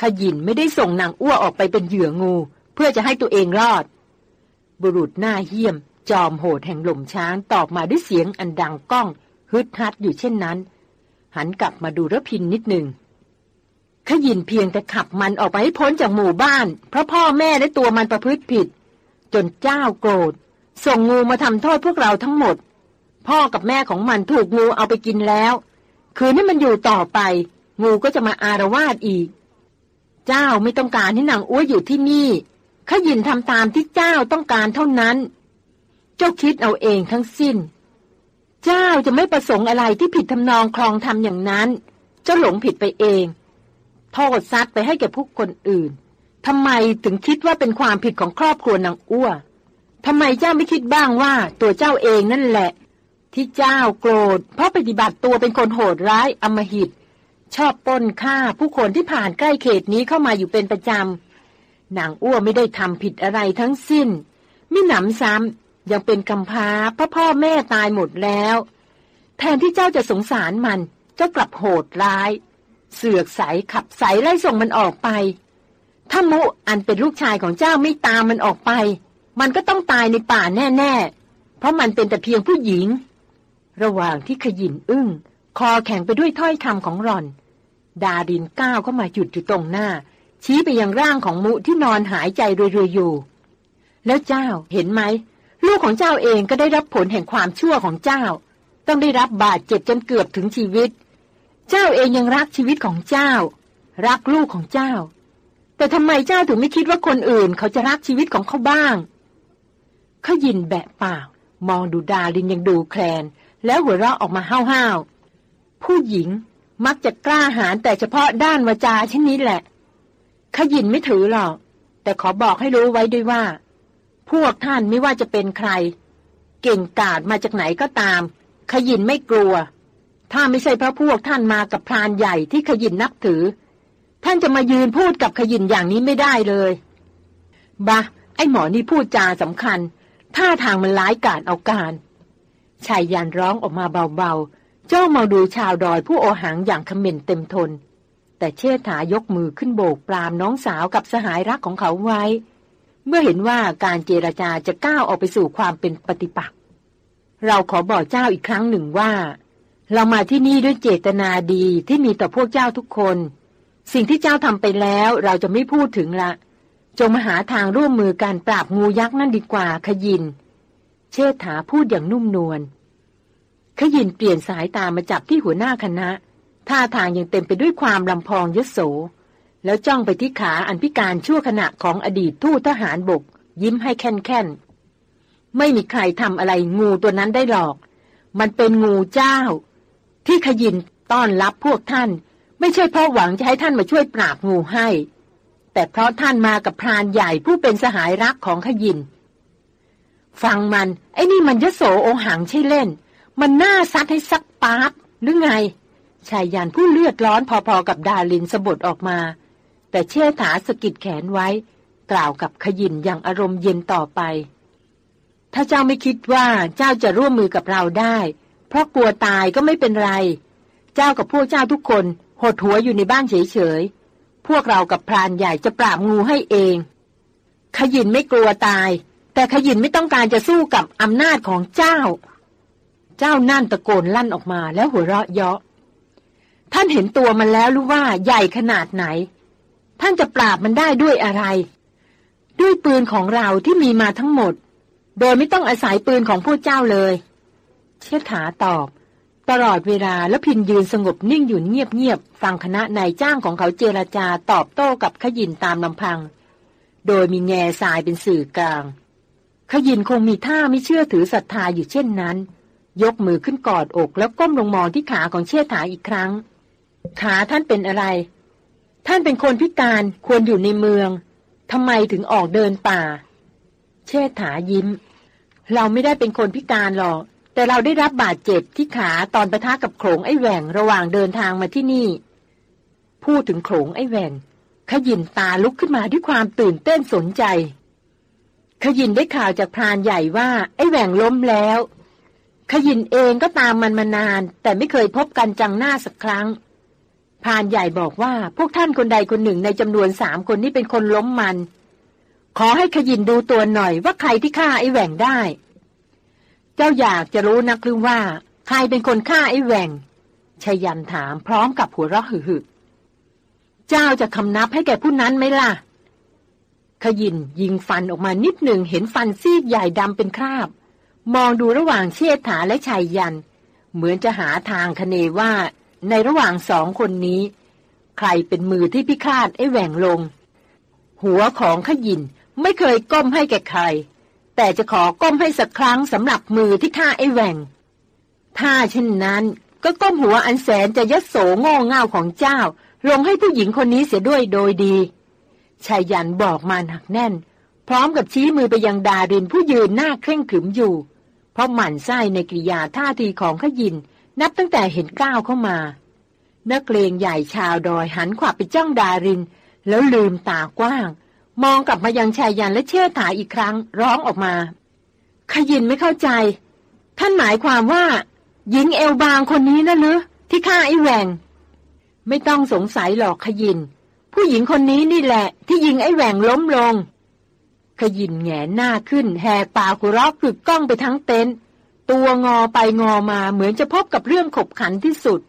A: ขยินไม่ได้ส่งนางอ้วออกไปเป็นเหยื่องู เพื่อจะให้ตัวเองรอด บุรุษหน้าเหี้ยม จอมโหดแห่งหล่มช้างตอบมาด้วยเสียงอันดังก้องฮึดฮัดอยู่เช่นนั้น หันกลับมาดูระพินนิดหนึ่งขยินเพียงแต่ขับมันออกไปให้พ้นจากหมู่บ้าน เพราะพ่อแม่และตัวมันประพฤติผิด จนเจ้าโกรธ ส่งงูมาทำโทษพวกเราทั้งหมด พ่อกับแม่ของมันถูกงูเอาไปกินแล้ว คืนนี้มันอยู่ต่อไป งูก็จะมาอารวาสอีก เจ้าไม่ต้องการให้นางอ้วอยู่ที่นี่ขยินทำตามที่เจ้าต้องการเท่านั้น เจ้าคิดเอาเองทั้งสิ้น เจ้าจะไม่ประสงค์อะไรที่ผิดทำนองคลองทำอย่างนั้น เจ้าหลงผิดไปเองโทษซัดไปให้แก่ผู้คนอื่นทำไมถึงคิดว่าเป็นความผิดของครอบครัวนางอ้วทำไมเจ้าไม่คิดบ้างว่าตัวเจ้าเองนั่นแหละ ที่เจ้าโกรธ เพราะปฏิบัติตัวเป็นคนโหดร้ายอมหิต ชอบป้นฆ่าผู้คนที่ผ่านใกล้เขตนี้เข้ามาอยู่เป็นประจำนางอ้วไม่ได้ทำผิดอะไรทั้งสิ้นมิหนำซ้ำยังเป็นกำพร้าพ่อพ่อแม่ตายหมดแล้ว แทนที่เจ้าจะสงสารมัน เจ้ากลับโหดร้าย เสือกใสขับใสไล่ส่งมันออกไป ถ้ามุอันเป็นลูกชายของเจ้าไม่ตามมันออกไป มันก็ต้องตายในป่าแน่ ๆ เพราะมันเป็นแต่เพียงผู้หญิง ระหว่างที่ขยินอึ้ง คอแข็งไปด้วยถ้อยคำของรอน ดาดินก้าวเข้ามาหยุดอยู่ตรงหน้า ชี้ไปยังร่างของมุที่นอนหายใจเรื่อยๆอยู่ แล้วเจ้าเห็นไหม ลูกของเจ้าเองก็ได้รับผลแห่งความชั่วของเจ้า ต้องได้รับบาดเจ็บจนเกือบถึงชีวิต เจ้าเองยังรักชีวิตของเจ้า รักลูกของเจ้า แต่ทำไมเจ้าถึงไม่คิดว่าคนอื่นเขาจะรักชีวิตของเขาบ้างขยินแบะปากมองดูดาลินยังดูแคลน แล้วหัวเราะออกมาห้าวๆผู้หญิงมักจะกล้าหาญแต่เฉพาะด้านวาจาเช่นนี้แหละ ขยินไม่ถือหรอก แต่ขอบอกให้รู้ไว้ด้วยว่า พวกท่านไม่ว่าจะเป็นใคร เก่งกาจมาจากไหนก็ตาม ขยินไม่กลัว ถ้าไม่ใช่พระพวกท่านมากับพรานใหญ่ที่ขยินนับถือ ท่านจะมายืนพูดกับขยินอย่างนี้ไม่ได้เลยบะไอหมอนี่พูดจาสำคัญท่าทางมันร้ายกาจเอาการ ชายยันร้องออกมาเบาๆ จ้องมองดูชาวดอยผู้โอหังอย่างขม็นเต็มทน แต่เชษฐายกมือขึ้นโบกปรามน้องสาวกับสหายรักของเขาไว้ เมื่อเห็นว่าการเจรจาจะก้าวออกไปสู่ความเป็นปฏิปักษ์เราขอบอกเจ้าอีกครั้งหนึ่งว่า เรามาที่นี่ด้วยเจตนาดีที่มีต่อพวกเจ้าทุกคน สิ่งที่เจ้าทำไปแล้วเราจะไม่พูดถึงละ จงมาหาทางร่วมมือการปราบงูยักษ์นั่นดีกว่าขยิน เชษฐาพูดอย่างนุ่มนวล ขยินเปลี่ยนสายตามาจับที่หัวหน้าคณะ ท่าทางยังเต็มไปด้วยความลำพองยโส แล้วจ้องไปที่ขาอันพิการชั่วขณะของอดีตทูตทหารบก ยิ้มให้แค่นๆไม่มีใครทำอะไรงูตัวนั้นได้หรอก มันเป็นงูเจ้า ที่ขยินต้อนรับพวกท่าน ไม่ใช่เพราะหวังจะให้ท่านมาช่วยปราบงูให้ แต่เพราะท่านมากับพรานใหญ่ผู้เป็นสหายรักของขยิน ฟังมัน ไอ้นี่มันยโสโอหังใช่เล่น มันน่าซัดให้ซักปาบหรือไง ชายยานผู้เลือดร้อนพอๆกับดาลินสะบดออกมา แต่เชื่อถาสกิดแขนไว้ กล่าวกับขยินอย่างอารมณ์เย็นต่อไป ถ้าเจ้าไม่คิดว่าเจ้าจะร่วมมือกับเราได้ เพราะกลัวตายก็ไม่เป็นไร เจ้ากับพวกเจ้าทุกคนหดหัวอยู่ในบ้านเฉยๆ พวกเรากับพรานใหญ่จะปราบงูให้เอง ขยินไม่กลัวตาย แต่ขยินไม่ต้องการจะสู้กับอำนาจของเจ้า เจ้านั่นตะโกนลั่นออกมาแล้วหัวเราะเยาะ ท่านเห็นตัวมันแล้วรู้ว่าใหญ่ขนาดไหน ท่านจะปราบมันได้ด้วยอะไร ด้วยปืนของเราที่มีมาทั้งหมด โดยไม่ต้องอาศัยปืนของพวกเจ้าเลย เชษฐาตอบ ตลอดเวลาแล้วพินยืนสงบนิ่งอยู่เงียบๆฟังคณะนายจ้างของเขาเจรจาตอบโต้กับขยินตามลำพัง โดยมีแง่ทรายเป็นสื่อกลางขยินคงมีท่าไม่เชื่อถือศรัทธาอยู่เช่นนั้น ยกมือขึ้นกอดอก แล้วก้มลงมองที่ขาของเชษฐาอีกครั้ง ขาท่านเป็นอะไร ท่านเป็นคนพิการควรอยู่ในเมืองทำไมถึงออกเดินป่า เชษฐายิ้ม เราไม่ได้เป็นคนพิการหรอก แต่เราได้รับบาดเจ็บที่ขาตอนประทะกับโขงไอ้แหว่งระหว่างเดินทางมาที่นี่ พูดถึงโขงไอ้แหว่งขยินตาลุกขึ้นมาด้วยความตื่นเต้นสนใจขยินได้ข่าวจากพรานใหญ่ว่าไอ้แหว่งล้มแล้ว ขยินเองก็ตามมันมานาน แต่ไม่เคยพบกันจังหน้าสักครั้งพานใหญ่บอกว่าพวกท่านคนใดคนหนึ่งในจำนวนสามคนนี้เป็นคนล้มมัน ขอให้ขยินดูตัวหน่อยว่าใครที่ฆ่าไอ้แหว่งได้ เจ้าอยากจะรู้นักหรือว่า ใครเป็นคนฆ่าไอ้แหว่งชายันถามพร้อมกับหัวเราะหึ่เจ้าจะคำนับให้แก่ผู้นั้นไหมล่ะ ขยินยิงฟันออกมานิดหนึ่งเห็นฟันซีดใหญ่ดำเป็นคราบ มองดูระหว่างเชษฐาและชายยัน เหมือนจะหาทางคเนว่า ในระหว่างสองคนนี้ ใครเป็นมือที่พิฆาตไอ้แหว่งลง หัวของขยินไม่เคยก้มให้แก่ใคร แต่จะขอก้มให้สักครั้งสำหรับมือที่ฆ่าไอ้แหว่ง ถ้าเช่นนั้นก็ก้มหัวอันแสนจะยโสโง่เง่าของเจ้า ลงให้ผู้หญิงคนนี้เสียด้วยโดยดีชายยันบอกมาหนักแน่น พร้อมกับชี้มือไปยังดารินผู้ยืนหน้าเคร่งขรึมอยู่ เพราะหมั่นไส้ในกิริยาท่าทีของขยิน นับตั้งแต่เห็นก้าวเข้ามา นักเลงใหญ่ชาวดอยหันขวับไปจ้องดาริน แล้วลืมตากว้าง มองกลับมายังชายยันและเชื่อถาอีกครั้งร้องออกมา ขยินไม่เข้าใจ ท่านหมายความว่า หญิงเอวบางคนนี้นะหรือที่ฆ่าไอ้แหวงไม่ต้องสงสัยหรอกขยิน ผู้หญิงคนนี้นี่แหละ ที่ยิงไอ้แหวงล้มลง ขยินแงหน้าขึ้น แหกปากหัวเราะกึกก้องไปทั้งเต็นท์ตัวงอไปงอมาเหมือนจะพบกับเรื่องขบขันที่สุด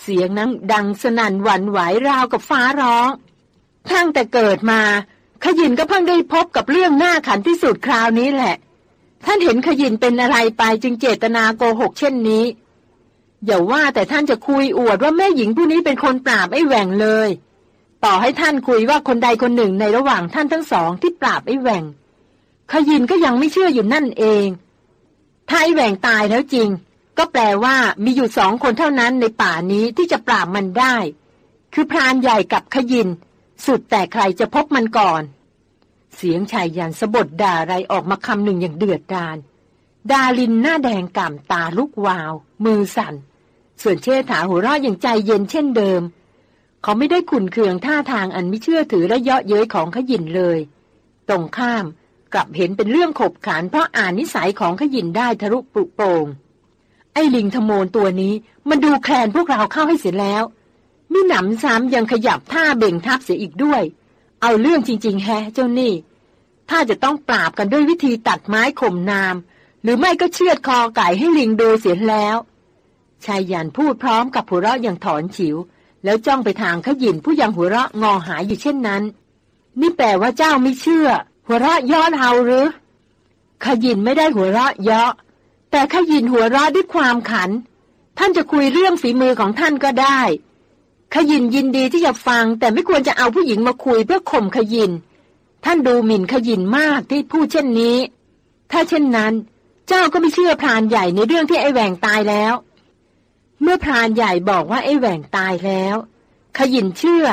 A: เสียงนั้นดังสนั่นหวั่นไหวราวกับฟ้าร้องทั้งแต่เกิดมา ขยินก็เพิ่งได้พบกับเรื่องหน้าขันที่สุดคราวนี้แหละ ท่านเห็นขยินเป็นอะไรไปจึงเจตนาโกหกเช่นนี้อย่าว่าแต่ท่านจะคุยอวดว่าแม่หญิงผู้นี้เป็นคนปราบไอ้แหว่งเลย ต่อให้ท่านคุยว่าคนใดคนหนึ่งในระหว่างท่านทั้งสองที่ปราบไอ้แหว่งขยินก็ยังไม่เชื่ออยู่นั่นเอง ถ้าไอ้แหว่งตายแล้วจริง ก็แปลว่ามีอยู่สองคนเท่านั้นในป่านี้ที่จะปราบมันได้ คือพรานใหญ่กับขยิน สุดแต่ใครจะพบมันก่อน เสียงชายยันสะบดด่าอะไรออกมาคำหนึ่งอย่างเดือดดาลดาลินหน้าแดงก่ำตาลุกวาว มือสั่น ส่วนเชษฐาหัวเราะอย่างใจเย็นเช่นเดิม เขาไม่ได้ขุนเคืองท่าทางอันไม่เชื่อถือและเยาะเย้ยของขยินเลย ตรงข้ามกลับเห็นเป็นเรื่องขบขานเพราะอ่านนิสัยของขยินได้ทะลุปลุกโปรงไอ้ลิงธโมนตัวนี้มันดูแคลนพวกเราเข้าให้เสียแล้วมิหนำซ้ำยังขยับท่าเบ่งทับเสียอีกด้วย เอาเรื่องจริง ๆ แฮเจ้านี่ ถ้าจะต้องปราบกันด้วยวิธีตัดไม้ข่มนาม หรือไม่ก็เชือดคอไก่ให้ลิงดูเสียแล้วชายยันพูดพร้อมกับหัวเราะอย่างถอนฉิว แล้วจ้องไปทางขยินผู้ยังหัวเราะงอหายอยู่เช่นนั้น นี่แปลว่าเจ้าไม่เชื่อ หัวเราะย้อนเฮาหรือ ขยินไม่ได้หัวเราะเยาะ แต่ขยินหัวเราะด้วยความขัน ท่านจะคุยเรื่องฝีมือของท่านก็ได้ ขยินยินดีที่จะฟัง แต่ไม่ควรจะเอาผู้หญิงมาคุยเพื่อข่มขยิน ท่านดูหมิ่นขยินมากที่พูดเช่นนี้ ถ้าเช่นนั้น เจ้าก็ไม่เชื่อพรานใหญ่ในเรื่องที่ไอแหวงตายแล้ว เมื่อพรานใหญ่บอกว่าไอ้แหว่งตายแล้ว ขยินเชื่อ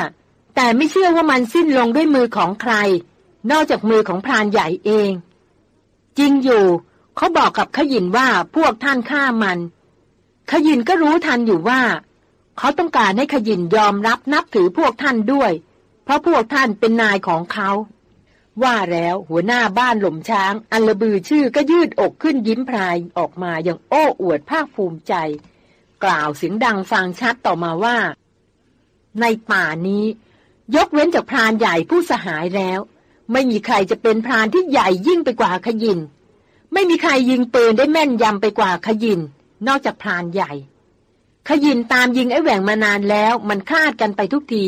A: แต่ไม่เชื่อว่ามันสิ้นลงด้วยมือของใคร นอกจากมือของพรานใหญ่เอง จริงอยู่ เขาบอกกับขยินว่าพวกท่านฆ่ามัน ขยินก็รู้ทันอยู่ว่า เขาต้องการให้ขยินยอมรับนับถือพวกท่านด้วย เพราะพวกท่านเป็นนายของเขา ว่าแล้วหัวหน้าบ้านหล่มช้าง อันระบือชื่อก็ยืดอกขึ้นยิ้มพรายออกมาอย่างโอ้อวดภาคภูมิใจ กล่าวเสียงดังฟังชัดต่อมาว่า ในป่านี้ ยกเว้นจากพรานใหญ่ผู้สหายแล้ว ไม่มีใครจะเป็นพรานที่ใหญ่ยิ่งไปกว่าขยิน ไม่มีใครยิงปืนได้แม่นยำไปกว่าขยิน นอกจากพรานใหญ่ ขยินตามยิงไอ้แหว่งมานานแล้ว มันคาดกันไปทุกที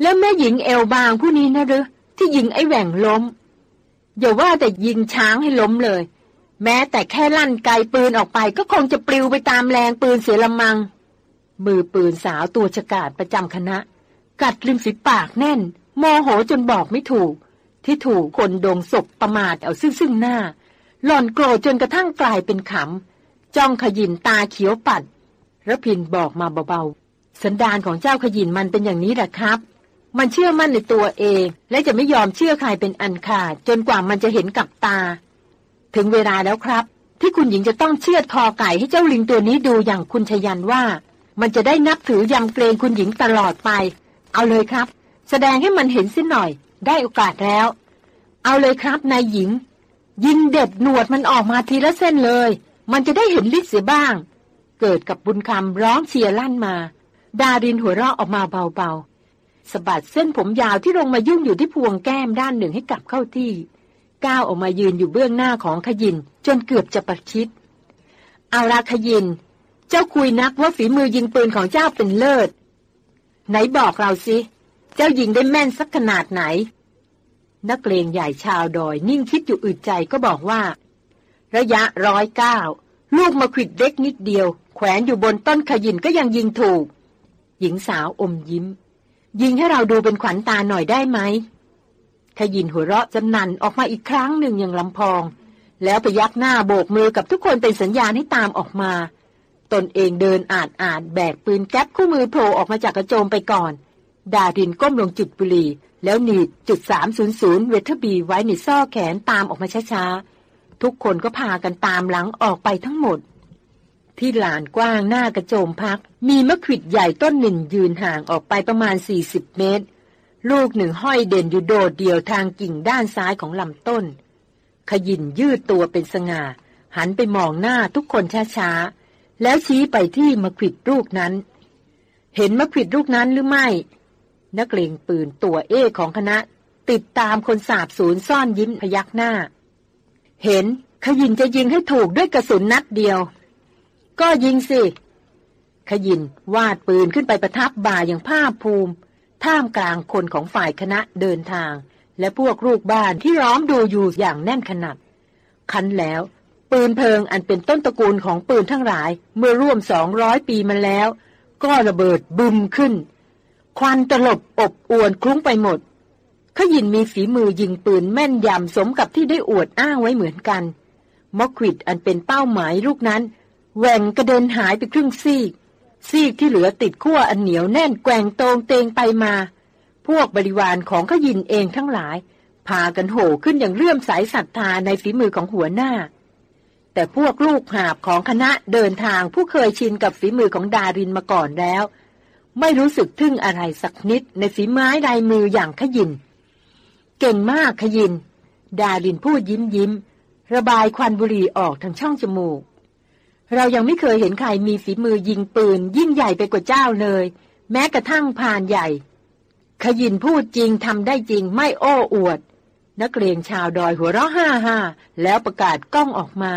A: แล้วแม่หญิงเอลบางผู้นี้นะหรือที่ยิงไอ้แหว่งล้มอย่าว่าแต่ยิงช้างให้ล้มเลย แม้แต่แค่ลั่นไกปืนออกไปก็คงจะปลิวไปตามแรงปืนเสียละมัง มือปืนสาวตัวฉกาดประจำคณะ กัดริมฝีปากแน่น โมโหจนบอกไม่ถูก ที่ถูกคนโดงศพประมาทเอาซึ่งซึ่งหน้า หล่อนโกรธจนกระทั่งกลายเป็นขำ จ้องขยินตาเขียวปัดระพินบอกมาเบาๆ สันดานของเจ้าขยินมันเป็นอย่างนี้แหละครับ มันเชื่อมั่นในตัวเอง และจะไม่ยอมเชื่อใครเป็นอันขาดจนกว่ามันจะเห็นกับตา ถึงเวลาแล้วครับ ที่คุณหญิงจะต้องเชือดคอไก่ให้เจ้าลิงตัวนี้ดูอย่างคุณชยันว่า มันจะได้นับถือยำเกรงคุณหญิงตลอดไป เอาเลยครับ แสดงให้มันเห็นสิหน่อย ได้โอกาสแล้ว เอาเลยครับนายหญิง ยิงเด็ดหนวดมันออกมาทีละเส้นเลย มันจะได้เห็นฤทธิ์เสียบ้าง เกิดกับบุญคำร้องเชียร์ลั่นมา ดารินหัวเราะออกมาเบาๆสะบัดเส้นผมยาวที่ลงมายุ่งอยู่ที่พวงแก้มด้านหนึ่งให้กลับเข้าที่ ก้าวออกมายืนอยู่เบื้องหน้าของขยินจนเกือบจะประชิด เอาละขยิน เจ้าคุยนักว่าฝีมือยิงปืนของเจ้าเป็นเลิศ ไหนบอกเราสิ เจ้ายิงได้แม่นสักขนาดไหน นักเลงใหญ่ชาวดอยนิ่งคิดอยู่อึดใจก็บอกว่า ระยะร้อยเก้าลูกมาขิดเล็กนิดเดียว แขวนอยู่บนต้นขยินก็ยังยิงถูก หญิงสาวอมยิ้ม ยิงให้เราดูเป็นขวัญตาหน่อยได้ไหม ขยินหัวเราะจำนันออกมาอีกครั้งหนึ่งอย่างลำพอง แล้วไปยักหน้าโบกมือกับทุกคนเป็นสัญญาณให้ตามออกมา ตนเองเดินอาดอาดแบกปืนแก๊ปคู่มือโผล่ออกมาจากกระโจมไปก่อน ดาดินก้มลงจุดบุหรี่ แล้วหนีดจุด300เวทบีไว้ในซ่อแขนตามออกมาช้าๆ ทุกคนก็พากันตามหลังออกไปทั้งหมด ที่ลานกว้างหน้ากระโจมพัก มีมะขวิดใหญ่ต้นหนึ่งยืนห่างออกไปประมาณ 40 เมตร ลูกหนึ่งห้อยเด่นอยู่โดดเดี่ยวทางกิ่งด้านซ้ายของลำต้น ขยินยืดตัวเป็นสง่า หันไปมองหน้าทุกคนช้าๆ แล้วชี้ไปที่มะขิดลูกนั้น เห็นมะขิดลูกนั้นหรือไม่ นักเลงปืนตัวเอของคณะ ติดตามคนสาบสูญซ่อนยิ้มพยักหน้า เห็นขยินจะยิงให้ถูกด้วยกระสุนนัดเดียว ก็ยิงสิขยินวาดปืนขึ้นไปประทับบ่าอย่างภาคภูมิ ท่ามกลางคนของฝ่ายคณะเดินทาง และพวกลูกบ้านที่ร้อมดูอยู่อย่างแน่นขนาดคันแล้ว ปืนเพลิงอันเป็นต้นตระกูลของปืนทั้งหลาย เมื่อร่วมสองร้อยปีมาแล้ว ก็ระเบิดบึมขึ้น ควันตลบอบอวนคลุ้งไปหมดขยินมีฝีมือยิงปืนแม่นยำสมกับที่ได้อวดอ้างไว้เหมือนกันมอควิดอันเป็นเป้าหมายลูกนั้นแหว่งกระเด็นหายไปครึ่งซีก ซีกที่เหลือติดขั้วอันเหนียวแน่นแกว่งโตงเตงไปมา พวกบริวารของขยินเองทั้งหลาย พากันโห่ขึ้นอย่างเลื่อมใสศรัทธาในฝีมือของหัวหน้า แต่พวกลูกหาบของคณะเดินทางผู้เคยชินกับฝีมือของดารินมาก่อนแล้ว ไม่รู้สึกทึ่งอะไรสักนิดในฝีไม้ลายมืออย่างขยิน เก่งมากขยิน ดารินพูดยิ้มยิ้มระบายควันบุหรี่ออกทางช่องจมูก เรายังไม่เคยเห็นใครมีฝีมือยิงปืน ยิ่งใหญ่ไปกว่าเจ้าเลย แม้กระทั่งพานใหญ่ ขยินพูดจริงทำได้จริงไม่โอ้อวด นักเรียนชาวดอยหัวเราะห้าห้าแล้วประกาศกล้องออกมา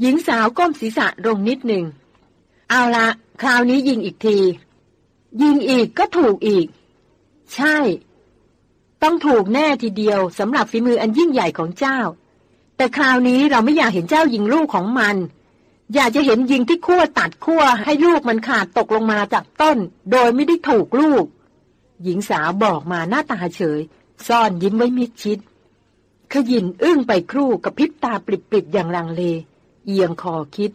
A: หญิงสาวก้มศีรษะลงนิดหนึ่ง เอาละคราวนี้ยิงอีกที ยิงอีกก็ถูกอีก ใช่ ต้องถูกแน่ทีเดียวสำหรับฝีมืออันยิ่งใหญ่ของเจ้า แต่คราวนี้เราไม่อยากเห็นเจ้ายิงลูกของมัน อยากจะเห็นยิงที่ขั้วตัดขั้วให้ลูกมันขาดตกลงมาจากต้น โดยไม่ได้ถูกลูก หญิงสาวบอกมาหน้าตาเฉย ซ่อนยิ้มไว้มิดชิด ขยินอึ้งไปครู่กับพริบตาปริบๆอย่างลังเล เอียงคอคิด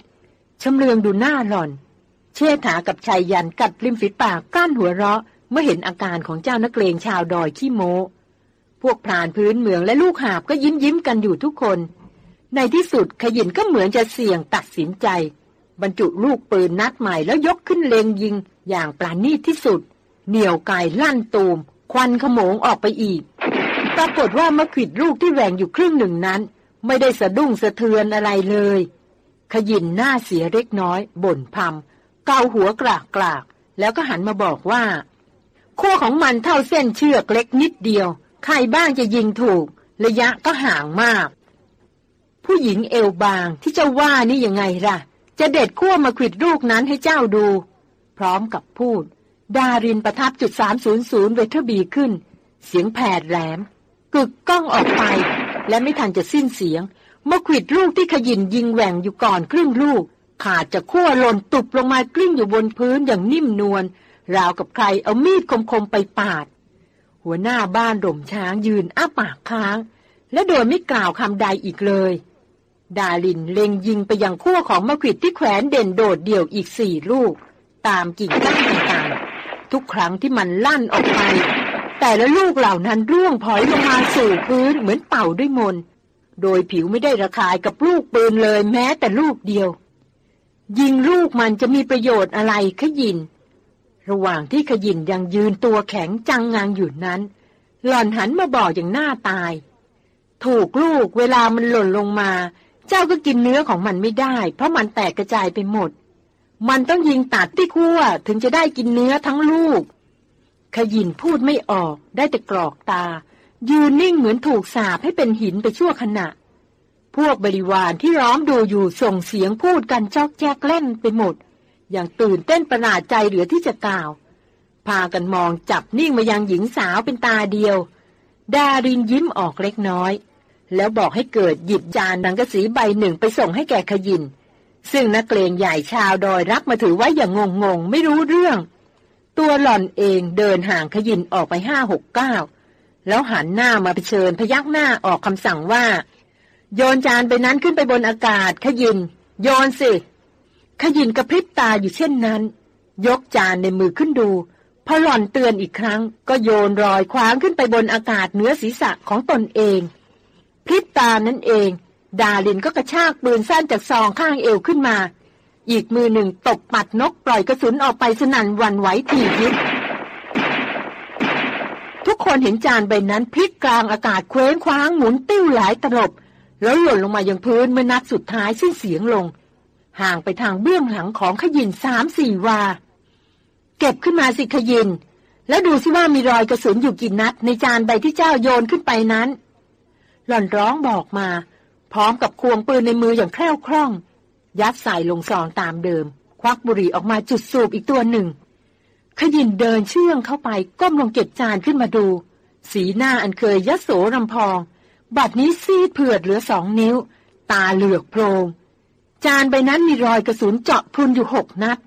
A: ชำเลืองดูหน้าหล่อน เชษฐากับชายยันกัดริมฝีปากก้านหัวเราะ เมื่อเห็นอาการของเจ้านักเลงชาวดอยขี้โมพวกพรานพื้นเมืองและลูกหาบก็ยิ้มยิ้มกันอยู่ทุกคน ในที่สุดขยินก็เหมือนจะเสี่ยงตัดสินใจ บรรจุลูกปืนนัดใหม่แล้วยกขึ้นเลงยิง อย่างปราณีตที่สุด เหนี่ยวไกลั่นตูม ควันขโมงออกไปอีก ปรากฏว่ามะขิดลูกที่แหว่งอยู่ครึ่งหนึ่งนั้น ไม่ได้สะดุ้งสะเทือนอะไรเลย ขยินหน้าเสียเล็กน้อย บ่นพำเกาหัวกรากกรากแล้วก็หันมาบอกว่าขั้วของมันเท่าเส้นเชือกเล็กนิดเดียว ใครบ้างจะยิงถูก ระยะก็ห่างมาก ผู้หญิงเอวบางที่เจ้าว่านี่ยังไงล่ะ จะเด็ดขั้วมาขิดลูกนั้นให้เจ้าดู พร้อมกับพูด ดารินประทับจุด 300 เวทบีขึ้น เสียงแผดแหลม กึกก้องออกไป และไม่ทันจะสิ้นเสียงมะขิดลูกที่ขยินยิงแหว่งอยู่ก่อนครึ่งลูก ขาดจะขั้วหล่นตุบลงมากลิ้งอยู่บนพื้นอย่างนิ่มนวลราวกับใครเอามีดคมๆไปปาด หัวหน้าบ้านหล่มช้างยืนอ้าปากค้าง และโดยไม่กล่าวคำใดอีกเลย ดาลินเล็งยิงไปยังขั้วของมะขิดที่แขวนเด่นโดดเดี่ยวอีกสี่ลูก ตามกิ่งก้านต่างๆ ทุกครั้งที่มันลั่นออกไป แต่ละลูกเหล่านั้นร่วงพลอยลงมาสู่พื้นเหมือนเป่าด้วยมน โดยผิวไม่ได้ระคายกับลูกปืนเลยแม้แต่ลูกเดียว ยิงลูกมันจะมีประโยชน์อะไรขยิน ระหว่างที่ขยินยังยืนตัวแข็งจังงางอยู่นั้น หล่อนหันมาบอกอย่างหน้าตาย ถูกลูกเวลามันหล่นลงมา เจ้าก็กินเนื้อของมันไม่ได้ เพราะมันแตกกระจายไปหมด มันต้องยิงตัดที่ขั้วถึงจะได้กินเนื้อทั้งลูก ขยินพูดไม่ออกได้แต่กรอกตา ยืนนิ่งเหมือนถูกสาบให้เป็นหินไปชั่วขณะ พวกบริวารที่ร้อมดูอยู่ส่งเสียงพูดกันจอกแจกเล่นไปหมด อย่างตื่นเต้นประหลาดใจเหลือที่จะกล่าว พากันมองจับนิ่งมายังหญิงสาวเป็นตาเดียว ดารินยิ้มออกเล็กน้อย แล้วบอกให้เกิดหยิบจานดังกระสีใบหนึ่งไปส่งให้แก่ขยิน ซึ่งนักเลงใหญ่ชาวดอยรับมาถือไว้อย่างงงๆ ไม่รู้เรื่อง ตัวหล่อนเองเดินห่างขยินออกไปห้าหกเก้าแล้วหันหน้ามาเผชิญพยักหน้าออกคำสั่งว่า โยนจานไปนั้นขึ้นไปบนอากาศขยิน โยนสิ ขยินกระพริบตาอยู่เช่นนั้น ยกจานในมือขึ้นดูพอหล่อนเตือนอีกครั้ง ก็โยนรอยคว้างขึ้นไปบนอากาศเหนือศีรษะของตนเอง พริบตานั้นเอง ดาลินก็กระชากปืนสั้นจากซองข้างเอวขึ้นมา อีกมือหนึ่งตบปัดนกปล่อยกระสุนออกไปสนั่นวันไหวทียิบทุกคนเห็นจานใบนั้นพลิกกลางอากาศเคว้งคว้างหมุนติ้วหลายตลบ แล้วหล่นลงมายังพื้นเมื่อนัดสุดท้ายสิ้นเสียงลง ห่างไปทางเบื้องหลังของขยินสามสี่วา เก็บขึ้นมาสิขยิน แล้วดูสิว่ามีรอยกระสุนอยู่กี่นัดในจานใบที่เจ้าโยนขึ้นไปนั้น หล่อนร้องบอกมา พร้อมกับควงปืนในมืออย่างแคล่วคล่อง ยัดใส่ลงซองตามเดิม ควักบุหรี่ออกมาจุดสูบอีกตัวหนึ่ง ขยินเดินเชื่องเข้าไปก้มลงเก็บจานขึ้นมาดู สีหน้าอันเคยยัดโสรำพอง บัดนี้ซีดเผือดเหลือสองนิ้ว ตาเหลือกโพรง จานใบนั้นมีรอยกระสุนเจาะพรุนอยู่หกนัด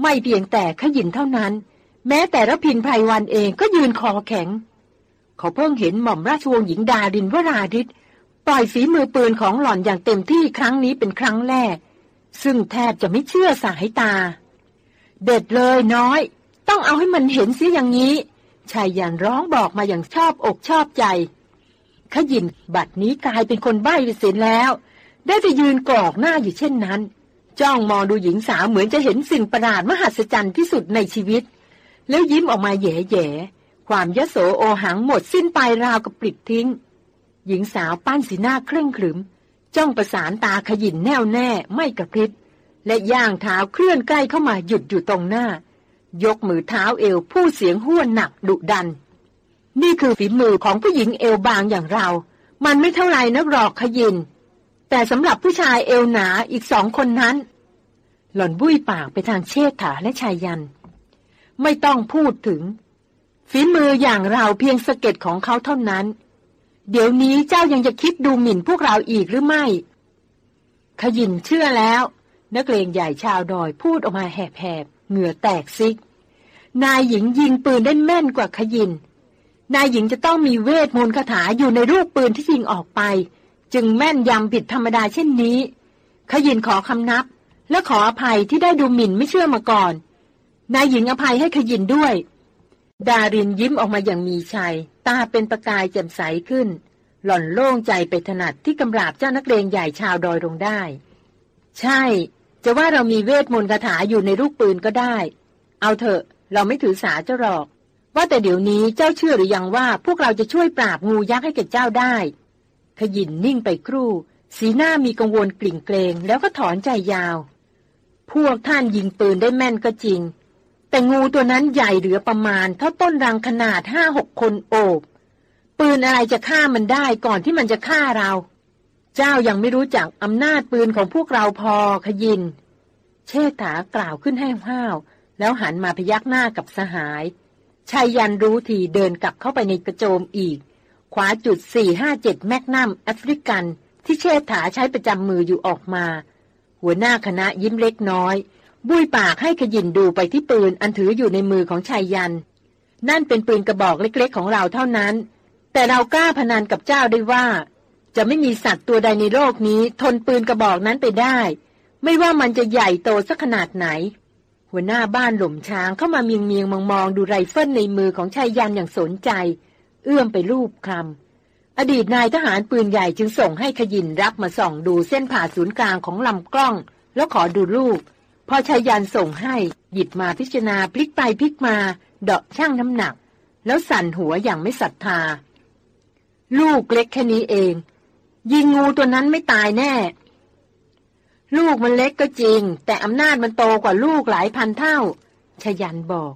A: ไม่เพียงแต่ขยินเท่านั้น แม้แต่ระพินไพรวันเองก็ยืนคอแข็ง เขาเพิ่งเห็นหม่อมราชวงศ์หญิงดาดินวราดิษปล่อยฝีมือปืนของหล่อนอย่างเต็มที่ครั้งนี้เป็นครั้งแรก ซึ่งแทบจะไม่เชื่อสายตา เด็ดเลยน้อย ต้องเอาให้มันเห็นสิอย่างนี้ชายยันร้องบอกมาอย่างชอบอกชอบใจขยินบัดนี้กลายเป็นคนใบ้ไปเสียแล้ว ได้แต่ยืนกรอกหน้าอยู่เช่นนั้น จ้องมองดูหญิงสาวเหมือนจะเห็นสิ่งประหลาดมหัศจรรย์ที่สุดในชีวิต แล้วยิ้มออกมาแย่ ความยโสโอหังหมดสิ้นไปราวกับปลิดทิ้ง หญิงสาวปั้นสีหน้าเคร่งขรึม จ้องประสานตาขยินแน่วแน่ไม่กระพริบและย่างเท้าเคลื่อนใกล้เข้ามาหยุดอยู่ตรงหน้า ยกมือเท้าเอวผู้เสียงห้วนหนักดุดัน นี่คือฝีมือของผู้หญิงเอวบางอย่างเรา มันไม่เท่าไรนักหรอกขยิน แต่สำหรับผู้ชายเอวหนาอีกสองคนนั้น หล่อนบุ้ยปากไปทางเชษฐาและชายยัน ไม่ต้องพูดถึง ฝีมืออย่างเราเพียงสะเก็ดของเขาเท่านั้น เดี๋ยวนี้เจ้ายังจะคิดดูหมิ่นพวกเราอีกหรือไม่ ขยินเชื่อแล้ว นักเลงใหญ่ชาวดอยพูดออกมาแหบๆเหงื่อแตกซิก นายหญิงยิงปืนได้แม่นกว่าขยิน นายหญิงจะต้องมีเวทมนต์คาถาอยู่ในรูปปืนที่ยิงออกไป จึงแม่นยำผิดธรรมดาเช่นนี้ ขยินขอคำนับ และขออภัยที่ได้ดูหมิ่นไม่เชื่อมาก่อน นายหญิงอภัยให้ขยินด้วย ดารินยิ้มออกมาอย่างมีชัย ตาเป็นประกายแจ่มใสขึ้น หล่อนโล่งใจไปถนัดที่กำราบเจ้านักเลงใหญ่ชาวดอยลงได้ ใช่ จะว่าเรามีเวทมนต์คาถาอยู่ในลูกปืนก็ได้ เอาเถอะ เราไม่ถือสาเจ้าหรอก ว่าแต่เดี๋ยวนี้เจ้าเชื่อหรือยังว่า พวกเราจะช่วยปราบงูยักษ์ให้แก่เจ้าได้ ขยินนิ่งไปครู่ สีหน้ามีกังวลกลิ่งเกรงแล้วก็ถอนใจยาว พวกท่านยิงปืนได้แม่นก็จริง แต่งูตัวนั้นใหญ่เหลือประมาณ เท่าต้นรังขนาดห้าหกคนโอบ ปืนอะไรจะฆ่ามันได้ก่อนที่มันจะฆ่าเรา เจ้ายังไม่รู้จักอำนาจปืนของพวกเราพอขยิน เชษฐากล่าวขึ้นให้ห้าวแล้วหันมาพยักหน้ากับสหายชายยันรู้ทีเดินกลับเข้าไปในกระโจมอีกขวาจุด 457 แมกนัมแอฟริกัน ที่เชษฐาใช้ประจำมืออยู่ออกมา หัวหน้าคณะยิ้มเล็กน้อย บุยปากให้ขยินดูไปที่ปืนอันถืออยู่ในมือของชายยัน นั่นเป็นปืนกระบอกเล็กๆ ของเราเท่านั้น แต่เรากล้าพนันกับเจ้าได้ว่า จะไม่มีสัตว์ตัวใดในโลกนี้ ทนปืนกระบอกนั้นไปได้ ไม่ว่ามันจะใหญ่โตสักขนาดไหน หัวหน้าบ้านหล่มช้างเข้ามาเมียงเมียงมองมองดูไรเฟิลในมือของไชยยันต์อย่างสนใจ เอื้อมไปลูบคลำอดีตนายทหารปืนใหญ่จึงส่งให้ขยินรับมาส่องดูเส้นผ่าศูนย์กลางของลำกล้อง แล้วขอดูลูก พอไชยยันต์ส่งให้หยิบมาพิจารณาพลิกไปพลิกมา เดาะช่างน้ำหนัก แล้วสั่นหัวอย่างไม่ศรัทธา ลูกเล็กแค่นี้เอง ยิงงูตัวนั้นไม่ตายแน่ ลูกมันเล็กก็จริง แต่อำนาจมันโตกว่าลูกหลายพันเท่าชยันบอก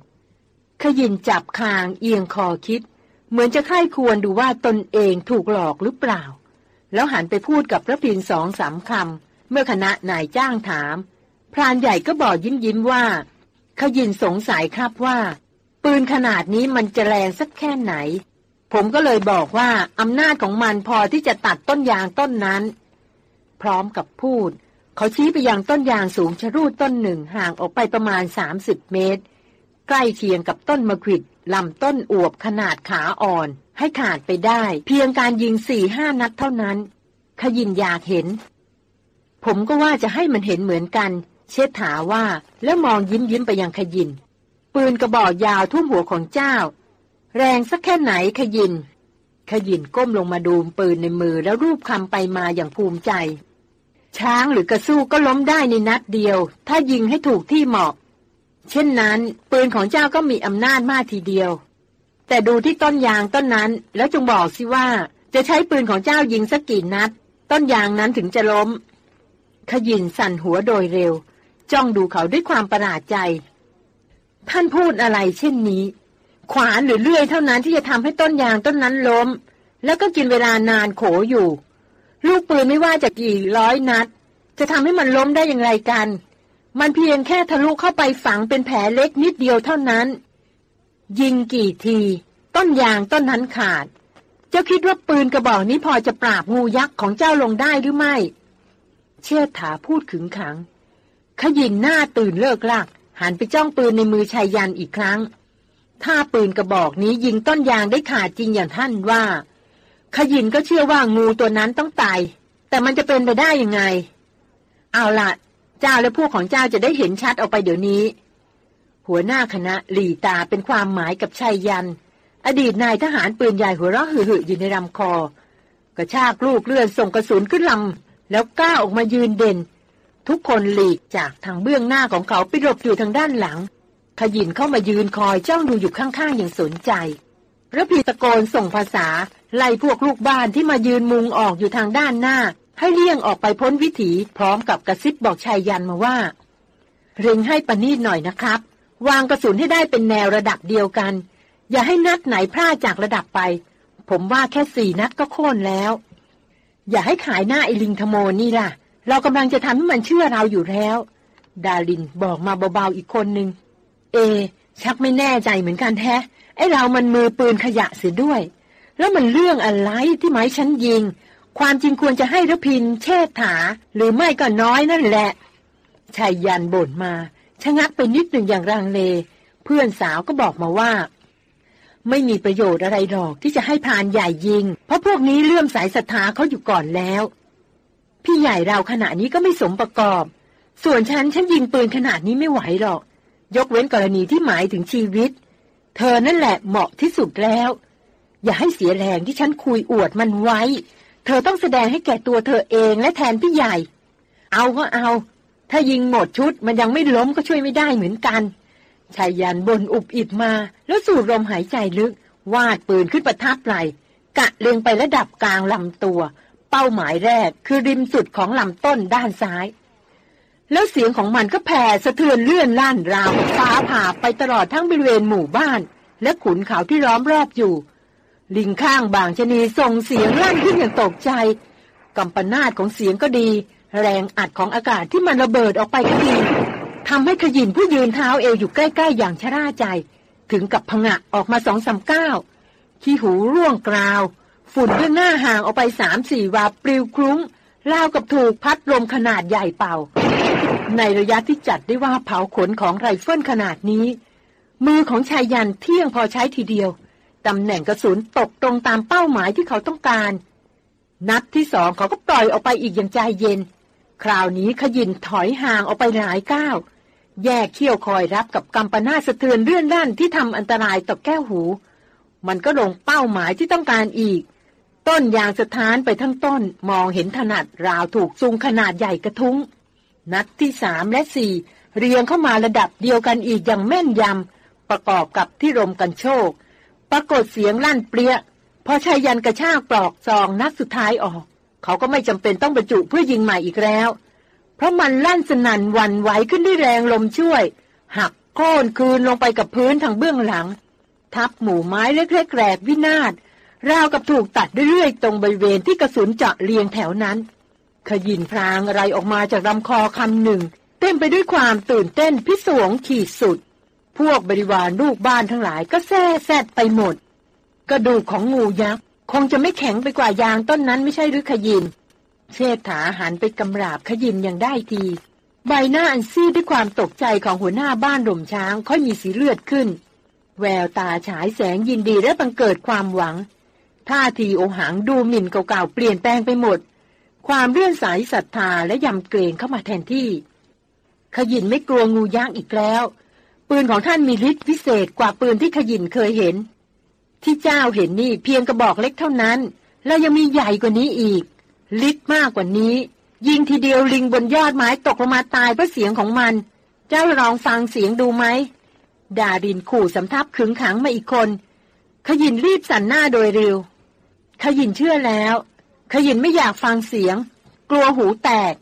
A: ขยินจับคางเอียงคอคิด เหมือนจะไข้ควรดูว่าตนเองถูกหลอกหรือเปล่า แล้วหันไปพูดกับพระพินสองสามคำเมื่อคณะนายจ้างถาม รานใหญ่ก็บอกยิ้มยิ้มว่าขยินสงสัยครับว่า ปืนขนาดนี้มันจะแรงสักแค่ไหน ผมก็เลยบอกว่าอำนาจของมันพอที่จะตัดต้นยางต้นนั้น พร้อมกับพูด เขาชี้ไปยังต้นยางสูงชะรูดต้นหนึ่งห่างออกไปประมาณ 30 เมตร ใกล้เคียงกับต้นมะขวิดลำต้นอวบขนาดขาอ่อน ให้ขาดไปได้ เพียงการยิงสี่ห้านัดเท่านั้น ขยินอยากเห็น ผมก็ว่าจะให้มันเห็นเหมือนกัน เชษฐาว่าแล้วมองยิ้มยิ้มไปยังขยิน ปืนกระบอกยาวทุ่มหัวของเจ้า แรงสักแค่ไหนขยิน ขยินก้มลงมาดูปืนในมือแล้วรูปคำไปมาอย่างภูมิใจ ช้างหรือกระสู้ก็ล้มได้ในนัดเดียว ถ้ายิงให้ถูกที่เหมาะ เช่นนั้นปืนของเจ้าก็มีอำนาจมากทีเดียว แต่ดูที่ต้นยางต้นนั้นแล้วจงบอกสิว่า จะใช้ปืนของเจ้ายิงสักกี่นัด ต้นยางนั้นถึงจะล้มขยินสั่นหัวโดยเร็ว จ้องดูเขาด้วยความประหลาดใจ ท่านพูดอะไรเช่นนี้ ขวานหรือเลื่อยเท่านั้นที่จะทำให้ต้นยางต้นนั้นล้ม แล้วก็กินเวลานานโขอยู่ ลูกปืนไม่ว่าจะกี่ร้อยนัด จะทำให้มันล้มได้อย่างไรกัน มันเพียงแค่ทะลุเข้าไปฝังเป็นแผลเล็กนิดเดียวเท่านั้น ยิงกี่ที ต้นยางต้นนั้นขาด เจ้าคิดว่าปืนกระบอกนี้พอจะปราบงูยักษ์ของเจ้าลงได้หรือไม่ เชิดถาพูดขึงขัง ขยินหน้าตื่นเลิกลักหันไปจ้องปืนในมือชายยันอีกครั้ง ถ้าปืนกระบอกนี้ยิงต้นยางได้ขาดจริงอย่างท่านว่า ขยินก็เชื่อว่างูตัวนั้นต้องตาย แต่มันจะเป็นไปได้ยังไง เอาละเจ้าและพวกของเจ้าจะได้เห็นชัดออกไปเดี๋ยวนี้ หัวหน้าคณะหลีตาเป็นความหมายกับชายยัน อดีตนายทหารปืนใหญ่หัวเราะหึ่อยู่ในลำคอ กระชากลูกเลื่อนส่งกระสุนขึ้นลำแล้วก้าวออกมายืนเด่น ทุกคนหลีกจากทางเบื้องหน้าของเขาไปหลบอยู่ทางด้านหลัง ขยินเข้ามายืนคอยจ้องดูอยู่ข้างๆอย่างสนใจระพีตะโกนส่งภาษา ไล่พวกลูกบ้านที่มายืนมุงออกอยู่ทางด้านหน้า ให้เลี่ยงออกไปพ้นวิถี พร้อมกับกระซิบบอกชายยันมาว่า เร่งให้ปนีดหน่อยนะครับ วางกระสุนให้ได้เป็นแนวระดับเดียวกัน อย่าให้นัดไหนพลาดจากระดับไป ผมว่าแค่สี่นัดก็โค่นแล้ว อย่าให้ขายหน้าไอลิงทโมนี่ล่ะ เรากำลังจะทำให้มันเชื่อเราอยู่แล้ว ดาลินบอกมาเบาๆอีกคนหนึ่งเอ ชักไม่แน่ใจเหมือนกันแท้ไอเรามันมือปืนขยะเสียด้วย แล้วมันเรื่องอะไรที่ไม้ฉันยิง ความจริงควรจะให้รพินเชษฐา หรือไม่ก็น้อยนั่นแหละชายยันบ่นมาชะงักไปนิดหนึ่งอย่างรังเล เพื่อนสาวก็บอกมาว่า ไม่มีประโยชน์อะไรหรอกที่จะให้พานใหญ่ยิง เพราะพวกนี้เลื่อมสายศรัทธาเขาอยู่ก่อนแล้ว พี่ใหญ่เราขณะนี้ก็ไม่สมประกอบ ส่วนฉันฉันยิงปืนขนาดนี้ไม่ไหวหรอก ยกเว้นกรณีที่หมายถึงชีวิต เธอนั่นแหละเหมาะที่สุดแล้ว อย่าให้เสียแรงที่ฉันคุยอวดมันไว้ เธอต้องแสดงให้แก่ตัวเธอเองและแทนพี่ใหญ่ เอาก็เอา ถ้ายิงหมดชุดมันยังไม่ล้มก็ช่วยไม่ได้เหมือนกันชายยันบนอุบอิบมา แล้วสูดลมหายใจลึก วาดปืนขึ้นประทับไหลกะเล็งไประดับกลางลำตัว เป้าหมายแรกคือริมสุดของลำต้นด้านซ้าย แล้วเสียงของมันก็แผ่สะเทือนเลื่อนล่านราวฟ้าผ่าไปตลอดทั้งบริเวณหมู่บ้าน และขุนเขาที่ล้อมรอบอยู่ ลิงข้างบางชนีส่งเสียงลั่นขึ้นอย่างตกใจกำปนาตของเสียงก็ดี แรงอัดของอากาศที่มันระเบิดออกไปก็ดีทำให้ขยินผู้ยืนเท้าเอวอยู่ใกล้ ๆ อย่างชราใจ ถึงกับพงะออกมาสองสามก้าวขี้หูร่วงกราว ฝุ่นเบื้องหน้าห่างออกไปสามสี่วาปลิวคลุ้งราวกับถูกพัดลมขนาดใหญ่เป่า ในระยะที่จัดได้ว่าเผาขนของไรเฟิลขนาดนี้ มือของชายยันเที่ยงพอใช้ทีเดียว ตำแหน่งกระสุนตกตรงตามเป้าหมายที่เขาต้องการ นัดที่สองเขาก็ปล่อยออกไปอีกอย่างใจเย็น คราวนี้ขยินถอยห่างออกไปหลายก้าวแยกเขี้ยวคอยรับกับกำปนาสะเทือนเรื่อนด้านที่ทำอันตรายต่อแก้วหู มันก็ลงเป้าหมายที่ต้องการอีก ต้นยางสถานไปทั้งต้นมองเห็นถนัดราวถูกซุงขนาดใหญ่กระทุ้ง นัดที่สามและสี่เรียงเข้ามาระดับเดียวกันอีกอย่างแม่นยำ ประกอบกับที่ลมกันโชก ปรากฏเสียงลั่นเปรี้ยพอชายยันกระชากปลอกซองนัดสุดท้ายออก เขาก็ไม่จำเป็นต้องบรรจุเพื่อยิงใหม่อีกแล้ว เพราะมันลั่นสนั่นวันไหวขึ้นด้วยแรงลมช่วย หักโค่นคืนลงไปกับพื้นทางเบื้องหลัง ทับหมู่ไม้เล็กๆแกรกวินาศ ราวกับถูกตัดเรื่อยๆ ตรงบริเวณที่กระสุนเจาะเรียงแถวนั้น ขยินพรางอะไรออกมาจากลำคอคำหนึ่ง เต็มไปด้วยความตื่นเต้นพิศวงขีดสุด พวกบริวารลูกบ้านทั้งหลายก็แซ่แซดไปหมด กระดูกของงูยักษ์คงจะไม่แข็งไปกว่ายางต้นนั้นไม่ใช่หรือขยิน เชษฐาหันไปกำราบขยินอย่างได้ที ใบหน้าอันซีดด้วยความตกใจของหัวหน้าบ้านหล่มช้างค่อยมีสีเลือดขึ้น แววตาฉายแสงยินดีและบังเกิดความหวัง ท่าทีโอหังดูหมิ่นเก่าๆเปลี่ยนแปลงไปหมด ความเลื่อนสายศรัทธาและยำเกรงเข้ามาแทนที่ ขยินไม่กลัวงูยักษ์อีกแล้ว ปืนของท่านมีฤทธิ์พิเศษกว่าปืนที่ขยินเคยเห็น ที่เจ้าเห็นนี่เพียงกระบอกเล็กเท่านั้น แล้วยังมีใหญ่กว่านี้อีกลิ์มากกว่านี้ ยิงทีเดียวลิงบนยอดไม้ตกลงมาตายเพราะเสียงของมัน เจ้าลองฟังเสียงดูไหมดารินขู่สำทับขึงขังมาอีกคนขยินรีบสั่นหน้าโดยเร็ว ขยินเชื่อแล้ว ขยินไม่อยากฟังเสียง กลัวหูแตก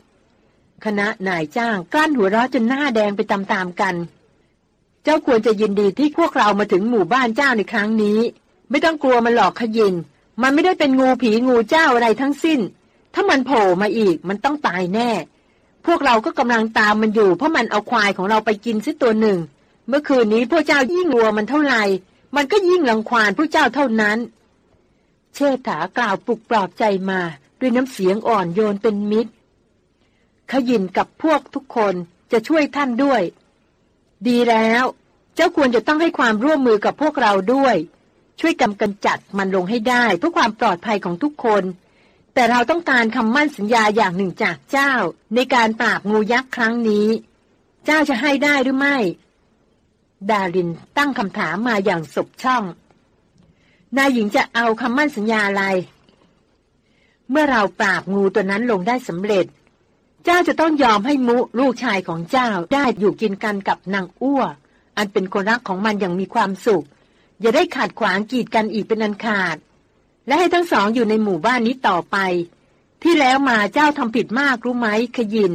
A: คณะนายจ้างกลั้นหัวเราะจนหน้าแดงไปตามๆกัน เจ้าควรจะยินดีที่พวกเรามาถึงหมู่บ้านเจ้าในครั้งนี้ ไม่ต้องกลัวมันหลอกขยิน มันไม่ได้เป็นงูผีงูเจ้าอะไรทั้งสิ้น ถ้ามันโผล่มาอีกมันต้องตายแน่ พวกเราก็กำลังตามมันอยู่ เพราะมันเอาควายของเราไปกินซิตัวหนึ่ง เมื่อคืนนี้พวกเจ้ายิ่งรัวมันเท่าไหร่ มันก็ยิ่งรังควานพวกเจ้าเท่านั้น เชษฐากล่าวปลุกปลอบใจมาด้วยน้ำเสียงอ่อนโยนเป็นมิตร ขยินกับพวกทุกคนจะช่วยท่านด้วย ดีแล้ว เจ้าควรจะต้องให้ความร่วมมือกับพวกเราด้วย ช่วยกำกันจัดมันลงให้ได้เพื่อความปลอดภัยของทุกคน แต่เราต้องการคำมั่นสัญญาอย่างหนึ่งจากเจ้า ในการปราบงูยักษ์ครั้งนี้ เจ้าจะให้ได้หรือไม่ ดารินตั้งคำถามมาอย่างสบช่อง นายหญิงจะเอาคำมั่นสัญญาอะไร เมื่อเราปราบงูตัวนั้นลงได้สำเร็จ เจ้าจะต้องยอมให้มุลูกชายของเจ้าได้อยู่กินกันกับนางอ้ว อันเป็นคนรักของมันอย่างมีความสุข อย่าได้ขาดขวางกีดกันอีกเป็นอันขาด และให้ทั้งสองอยู่ในหมู่บ้านนี้ต่อไป ที่แล้วมาเจ้าทำผิดมากรู้ไหมขยิน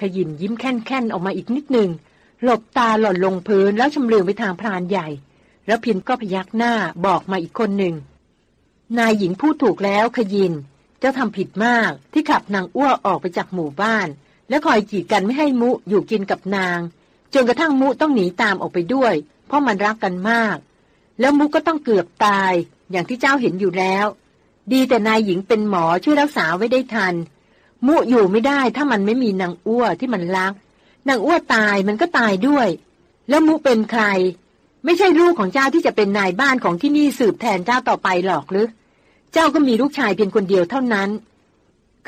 A: ขยินยิ้มแค่นๆออกมาอีกนิดหนึ่งหลบตาหล่อนลงพื้นแล้วชำเลืองไปทางพรานใหญ่ แล้วพินก็พยักหน้าบอกมาอีกคนหนึ่ง นายหญิงพูดถูกแล้วขยิน เจ้าทำผิดมากที่ขับนางอ้วออกไปจากหมู่บ้าน และคอยจีดกันไม่ให้มุอยู่กินกับนาง จนกระทั่งมุต้องหนีตามออกไปด้วย เพราะมันรักกันมาก แล้วมุก็ต้องเกือบตาย อย่างที่เจ้าเห็นอยู่แล้ว ดีแต่นายหญิงเป็นหมอช่วยรักษาไว้ได้ทัน มุอยู่ไม่ได้ถ้ามันไม่มีนางอ้วที่มันรักนางอ้วตายมันก็ตายด้วย แล้วมุเป็นใคร ไม่ใช่ลูกของเจ้าที่จะเป็นนายบ้านของที่นี่สืบแทนเจ้าต่อไปหรอกหรือ เจ้าก็มีลูกชายเพียงคนเดียวเท่านั้น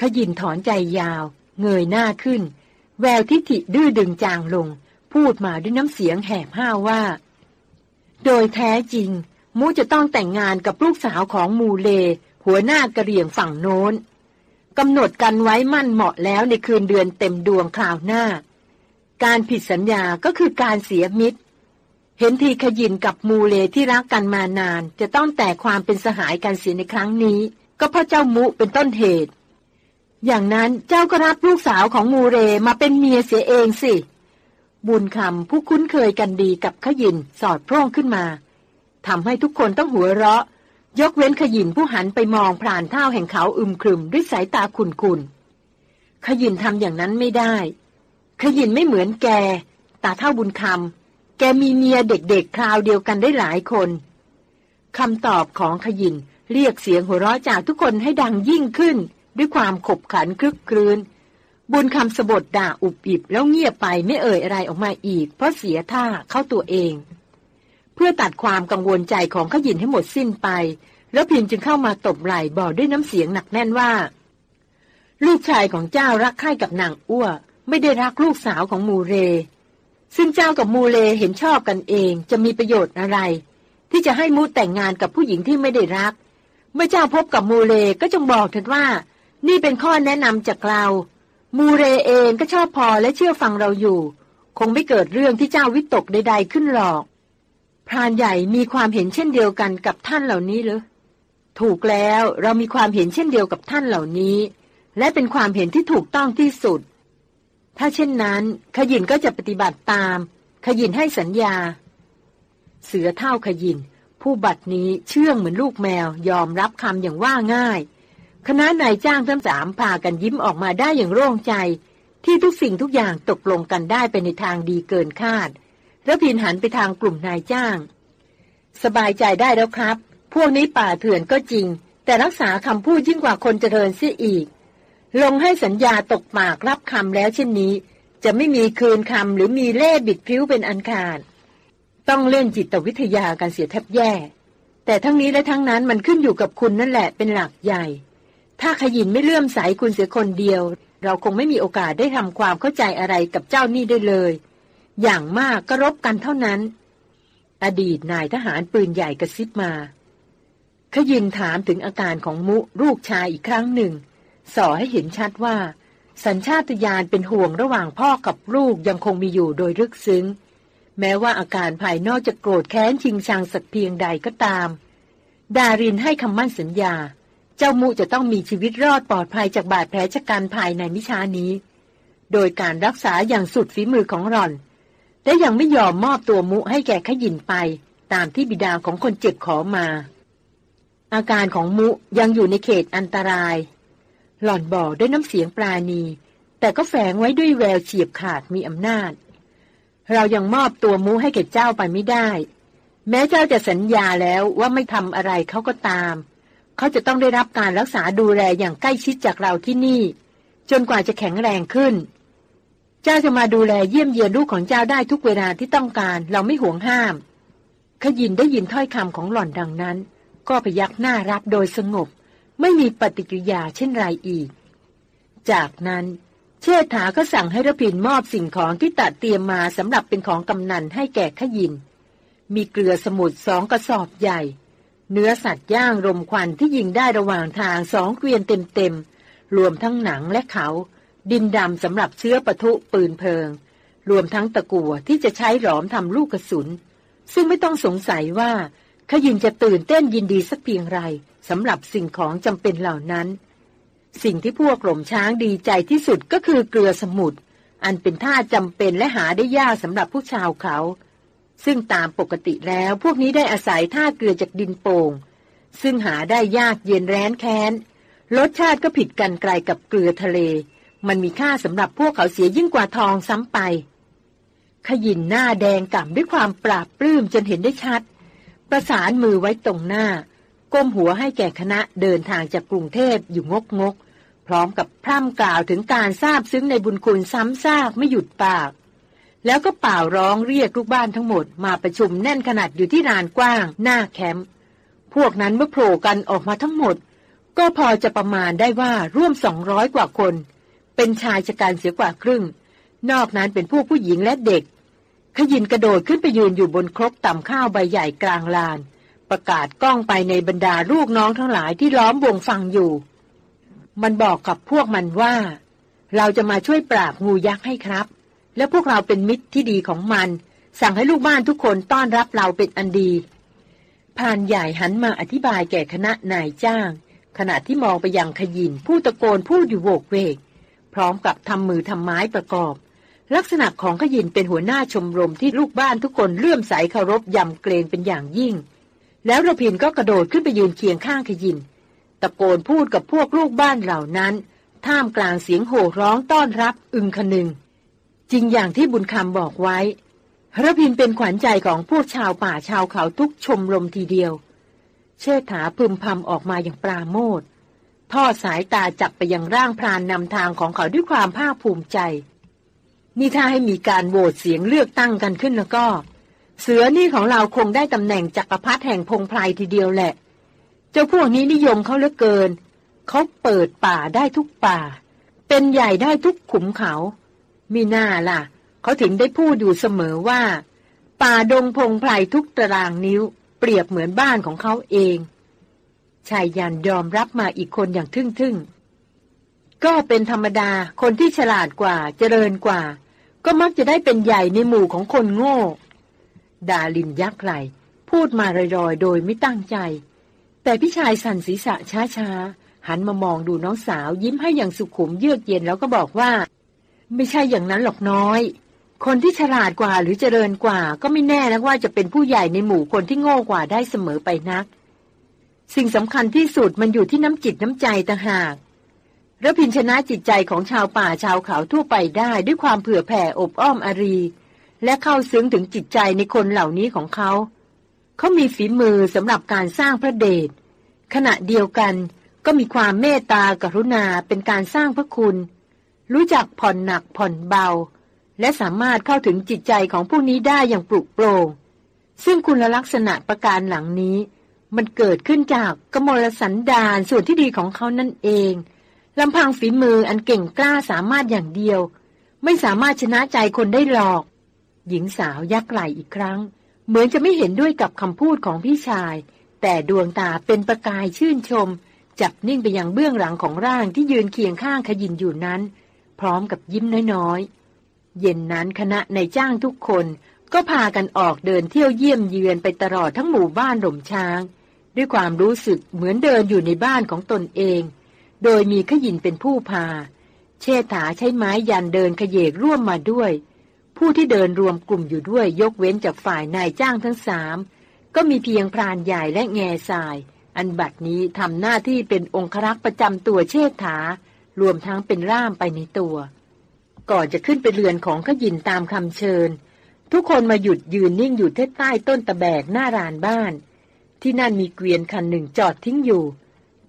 A: ขยินถอนใจยาว เงยหน้าขึ้น แววทิฐิดื้อดึงจางลง พูดมาด้วยน้ำเสียงแหบห้าว่า โดยแท้จริง มูจะต้องแต่งงานกับลูกสาวของมูเล หัวหน้ากระเรียงฝั่งโน้นกำหนดกันไว้มั่นเหมาะแล้วในคืนเดือนเต็มดวงคราวหน้า การผิดสัญญาก็คือการเสียมิตร เห็นทีขยินกับมูเลที่รักกันมานาน จะต้องแต่ความเป็นสหายกันเสียในครั้งนี้ ก็เพราะเจ้ามุเป็นต้นเหตุ อย่างนั้นเจ้าก็รับลูกสาวของมูเรมาเป็นเมียเสียเองสิ บุญคำผู้คุ้นเคยกันดีกับขยินสอดพร่องขึ้นมาทำให้ทุกคนต้องหัวเราะ ยกเว้นขยินผู้หันไปมองผ่านเท้าแห่งเขาอึมครึมด้วยสายตาขุนขุนขยินทำอย่างนั้นไม่ได้ ขยินไม่เหมือนแกตาเท่าบุญคำ แกมีเมียเด็กๆคราวเดียวกันได้หลายคนคำตอบของขยินเรียกเสียงหัวเราะจากทุกคนให้ดังยิ่งขึ้น ด้วยความขบขันคลึกครื้น บุญคำสะบดด่าอุบอิบแล้วเงียบไปไม่เอ่ยอะไรออกมาอีก เพราะเสียท่าเข้าตัวเอง เพื่อตัดความกังวลใจของขยินให้หมดสิ้นไป แล้วพิมจึงเข้ามาตบไหล่บอกด้วยน้ำเสียงหนักแน่นว่า ลูกชายของเจ้ารักใคร่กับนางอ้วไม่ได้รักลูกสาวของมูเร ซึ่งเจ้ากับมูเรเห็นชอบกันเองจะมีประโยชน์อะไร ที่จะให้มูแต่งงานกับผู้หญิงที่ไม่ได้รัก เมื่อเจ้าพบกับมูเรก็จงบอกเถิดว่า นี่เป็นข้อแนะนำจากเรา มูเรเองก็ชอบพอและเชื่อฟังเราอยู่ คงไม่เกิดเรื่องที่เจ้าวิตกใด ๆขึ้นหรอก พรานใหญ่มีความเห็นเช่นเดียวกันกับท่านเหล่านี้หรือถูกแล้วเรามีความเห็นเช่นเดียวกับท่านเหล่านี้ และเป็นความเห็นที่ถูกต้องที่สุด ถ้าเช่นนั้น ขยินก็จะปฏิบัติตาม ขยินให้สัญญา เสือเท่าขยิน ผู้บัดนี้เชื่องเหมือนลูกแมวยอมรับคำอย่างว่าง่าย คณะนายจ้างทั้งสามพากันยิ้มออกมาได้อย่างโล่งใจ ที่ทุกสิ่งทุกอย่างตกลงกันได้ไปในทางดีเกินคาดแล้วพินหันไปทางกลุ่มนายจ้าง สบายใจได้แล้วครับ พวกนี้ป่าเถื่อนก็จริง แต่รักษาคำพูดยิ่งกว่าคนเจริญเสียอีก ลงให้สัญญาตกปากรับคำแล้วเช่นนี้ จะไม่มีคืนคำหรือมีเล่บิดพิ้วเป็นอันขาดต้องเล่นจิตวิทยากันเสียแทบแย่ แต่ทั้งนี้และทั้งนั้นมันขึ้นอยู่กับคุณนั่นแหละเป็นหลักใหญ่ ถ้าขยินไม่เลื่อมใสคุณเสียคนเดียว เราคงไม่มีโอกาสได้ทำความเข้าใจอะไรกับเจ้านี่ได้เลย อย่างมากก็รบกันเท่านั้น อดีตนายทหารปืนใหญ่กระซิบมา ขยินถามถึงอาการของมุลูกชายอีกครั้งหนึ่ง ส่อให้เห็นชัดว่า สัญชาตญาณเป็นห่วงระหว่างพ่อกับลูกยังคงมีอยู่โดยลึกซึ้ง แม้ว่าอาการภายนอกจะโกรธแค้นชิงชังสักเพียงใดก็ตาม ดารินให้คำมั่นสัญญา เจ้ามุจะต้องมีชีวิตรอดปลอดภัยจากบาดแผลชะกันภายในมิชานี้ โดยการรักษาอย่างสุดฝีมือของรอนและยังไม่ยอมมอบตัวมุให้แก่ขยินไป ตามที่บิดาของคนเจ็บขอมา อาการของมุยังอยู่ในเขตอันตราย หล่อนบอกด้วยน้ำเสียงปราณี แต่ก็แฝงไว้ด้วยแววเฉียบขาดมีอำนาจ เรายังมอบตัวมูให้แก่เจ้าไปไม่ได้ แม้เจ้าจะสัญญาแล้วว่าไม่ทำอะไรเขาก็ตาม เขาจะต้องได้รับการรักษาดูแลอย่างใกล้ชิดจากเราที่นี่ จนกว่าจะแข็งแรงขึ้น เจ้าจะมาดูแลเยี่ยมเยียนลูกของเจ้าได้ทุกเวลาที่ต้องการเราไม่ห่วงห้าม ขยินได้ยินถ้อยคำของหล่อนดังนั้น ก็พยักหน้ารับโดยสงบ ไม่มีปฏิกิริยาเช่นไรอีก จากนั้นเชษฐาก็สั่งให้ระพินมอบสิ่งของที่ตัดเตรียมมาสำหรับเป็นของกำนันให้แก่ขยิน มีเกลือสมุดสองกระสอบใหญ่ เนื้อสัตว์ย่างรมควันที่ยิงได้ระหว่างทางสองเกวียนเต็มๆ รวมทั้งหนังและเขา ดินดำสำหรับเชื้อปะทุปืนเพลิง รวมทั้งตะกั่วที่จะใช้หลอมทำลูกกระสุน ซึ่งไม่ต้องสงสัยว่าขยินจะตื่นเต้นยินดีสักเพียงไร สำหรับสิ่งของจำเป็นเหล่านั้น สิ่งที่พวกหล่มช้างดีใจที่สุดก็คือเกลือสมุทรอันเป็นท่าจำเป็นและหาได้ยากสำหรับผู้ชาวเขา ซึ่งตามปกติแล้วพวกนี้ได้อาศัยท่าเกลือจากดินโป่ง ซึ่งหาได้ยากเย็นแร้นแค้นรสชาติก็ผิดกันไกลกับเกลือทะเล มันมีค่าสำหรับพวกเขาเสียยิ่งกว่าทองซ้ำไปขยินหน้าแดงก่ำด้วยความปราบปลื้มจนเห็นได้ชัด ประสานมือไว้ตรงหน้า ก้มหัวให้แก่คณะเดินทางจากกรุงเทพอยู่งกงก พร้อมกับพร่ำกล่าวถึงการทราบซึ้งในบุญคุณซ้ำซากไม่หยุดปาก แล้วก็เป่าร้องเรียกลูกบ้านทั้งหมดมาประชุมแน่นขนาดอยู่ที่ลานกว้าง หน้าแคมป์พวกนั้นเมื่อโผล่กันออกมาทั้งหมด ก็พอจะประมาณได้ว่าร่วมสองร้อยกว่าคน เป็นชายชะกันเสียกว่าครึ่ง นอกนั้นเป็นพวกผู้หญิงและเด็กขยินกระโดดขึ้นไปยืนอยู่บนครกต่ำข้าวใบใหญ่กลางลาน ประกาศกล้องไปในบรรดาลูกน้องทั้งหลายที่ล้อมวงฟังอยู่ มันบอกกับพวกมันว่า เราจะมาช่วยปราบงูยักษ์ให้ครับ และพวกเราเป็นมิตรที่ดีของมัน สั่งให้ลูกบ้านทุกคนต้อนรับเราเป็นอันดีพานใหญ่หันมาอธิบายแก่คณะนายจ้าง ขณะที่มองไปยังขยินผู้ตะโกนพูดอยู่โวกเวก พร้อมกับทำมือทำไม้ประกอบ ลักษณะของขยินเป็นหัวหน้าชมรมที่ลูกบ้านทุกคนเลื่อมใสเคารพยำเกรงเป็นอย่างยิ่ง แล้วระพินก็กระโดดขึ้นไปยืนเคียงข้างขยิน ตะโกนพูดกับพวกลูกบ้านเหล่านั้น ท่ามกลางเสียงโห่ร้องต้อนรับอึงคนึง จริงอย่างที่บุญคำบอกไว้ระพินเป็นขวัญใจของพวกชาวป่าชาวเขาทุกชมรมทีเดียว เชิดถาพึมพำออกมาอย่างปราโมททอดสายตาจับไปยังร่างพรานนำทางของเขาด้วยความภาคภูมิใจ นี่ถ้าให้มีการโหวตเสียงเลือกตั้งกันขึ้นแล้วก็ เสือนี่ของเราคงได้ตำแหน่งจักรพรรดิแห่งพงไพรทีเดียวแหละ เจ้าพวกนี้นิยมเขาเหลือเกิน เขาเปิดป่าได้ทุกป่า เป็นใหญ่ได้ทุกขุมเขา มีหน้าล่ะ เขาถึงได้พูดอยู่เสมอว่า ป่าดงพงไพรทุกตารางนิ้ว เปรียบเหมือนบ้านของเขาเอง ชายยันยอมรับมาอีกคนอย่างทึ่งๆ ก็เป็นธรรมดาคนที่ฉลาดกว่าเจริญกว่า ก็มักจะได้เป็นใหญ่ในหมู่ของคนโง่ ดาลินยักไหลพูดมารอยๆ โดยไม่ตั้งใจ แต่พี่ชายสั่นศีรษะช้าๆ หันมามองดูน้องสาวยิ้มให้อย่างสุขุมเยือกเย็นแล้วก็บอกว่า ไม่ใช่อย่างนั้นหรอกน้อย คนที่ฉลาดกว่าหรือเจริญกว่า ก็ไม่แน่นะว่าจะเป็นผู้ใหญ่ในหมู่คนที่โง่กว่าได้เสมอไปนัก สิ่งสำคัญที่สุดมันอยู่ที่น้ำจิตน้ำใจต่างหากระพินชนะจิตใจของชาวป่าชาวเขาทั่วไปได้ด้วยความเผื่อแผ่อบอ้อมอารี และเข้าซึ้งถึงจิตใจในคนเหล่านี้ของเขา เขามีฝีมือสำหรับการสร้างพระเดช ขณะเดียวกันก็มีความเมตตากรุณาเป็นการสร้างพระคุณ รู้จักผ่อนหนักผ่อนเบา และสามารถเข้าถึงจิตใจของผู้นี้ได้อย่างปลุกโปร่ง ซึ่งคุณลักษณะประการหลังนี้ มันเกิดขึ้นจากกมลสันดานส่วนที่ดีของเขานั่นเองลำพังฝีมืออันเก่งกล้าสามารถอย่างเดียว ไม่สามารถชนะใจคนได้หรอก หญิงสาวยักไหลอีกครั้ง เหมือนจะไม่เห็นด้วยกับคำพูดของพี่ชาย แต่ดวงตาเป็นประกายชื่นชม จับนิ่งไปยังเบื้องหลังของร่างที่ยืนเคียงข้างขยินอยู่นั้น พร้อมกับยิ้มน้อยๆ เย็นนั้นคณะในจ้างทุกคนก็พากันออกเดินเที่ยวเยี่ยมเยือนไปตลอดทั้งหมู่บ้านหล่มช้าง ด้วยความรู้สึกเหมือนเดินอยู่ในบ้านของตนเอง โดยมีขยินเป็นผู้พา เชษฐาใช้ไม้ยันเดินขยเยกร่วมมาด้วย ผู้ที่เดินรวมกลุ่มอยู่ด้วยยกเว้นจากฝ่ายนายจ้างทั้งสามก็มีเพียงพรานใหญ่และแง่ทราย อันบัดนี้ทำหน้าที่เป็นองครักษ์ประจำตัวเชษฐารวมทั้งเป็นร่ามไปในตัว ก่อนจะขึ้นไปเรือนของขยินตามคำเชิญ ทุกคนมาหยุดยืนนิ่งอยู่ใต้ต้นตะแบกหน้ารานบ้าน ที่นั่นมีเกวียนคันหนึ่งจอดทิ้งอยู่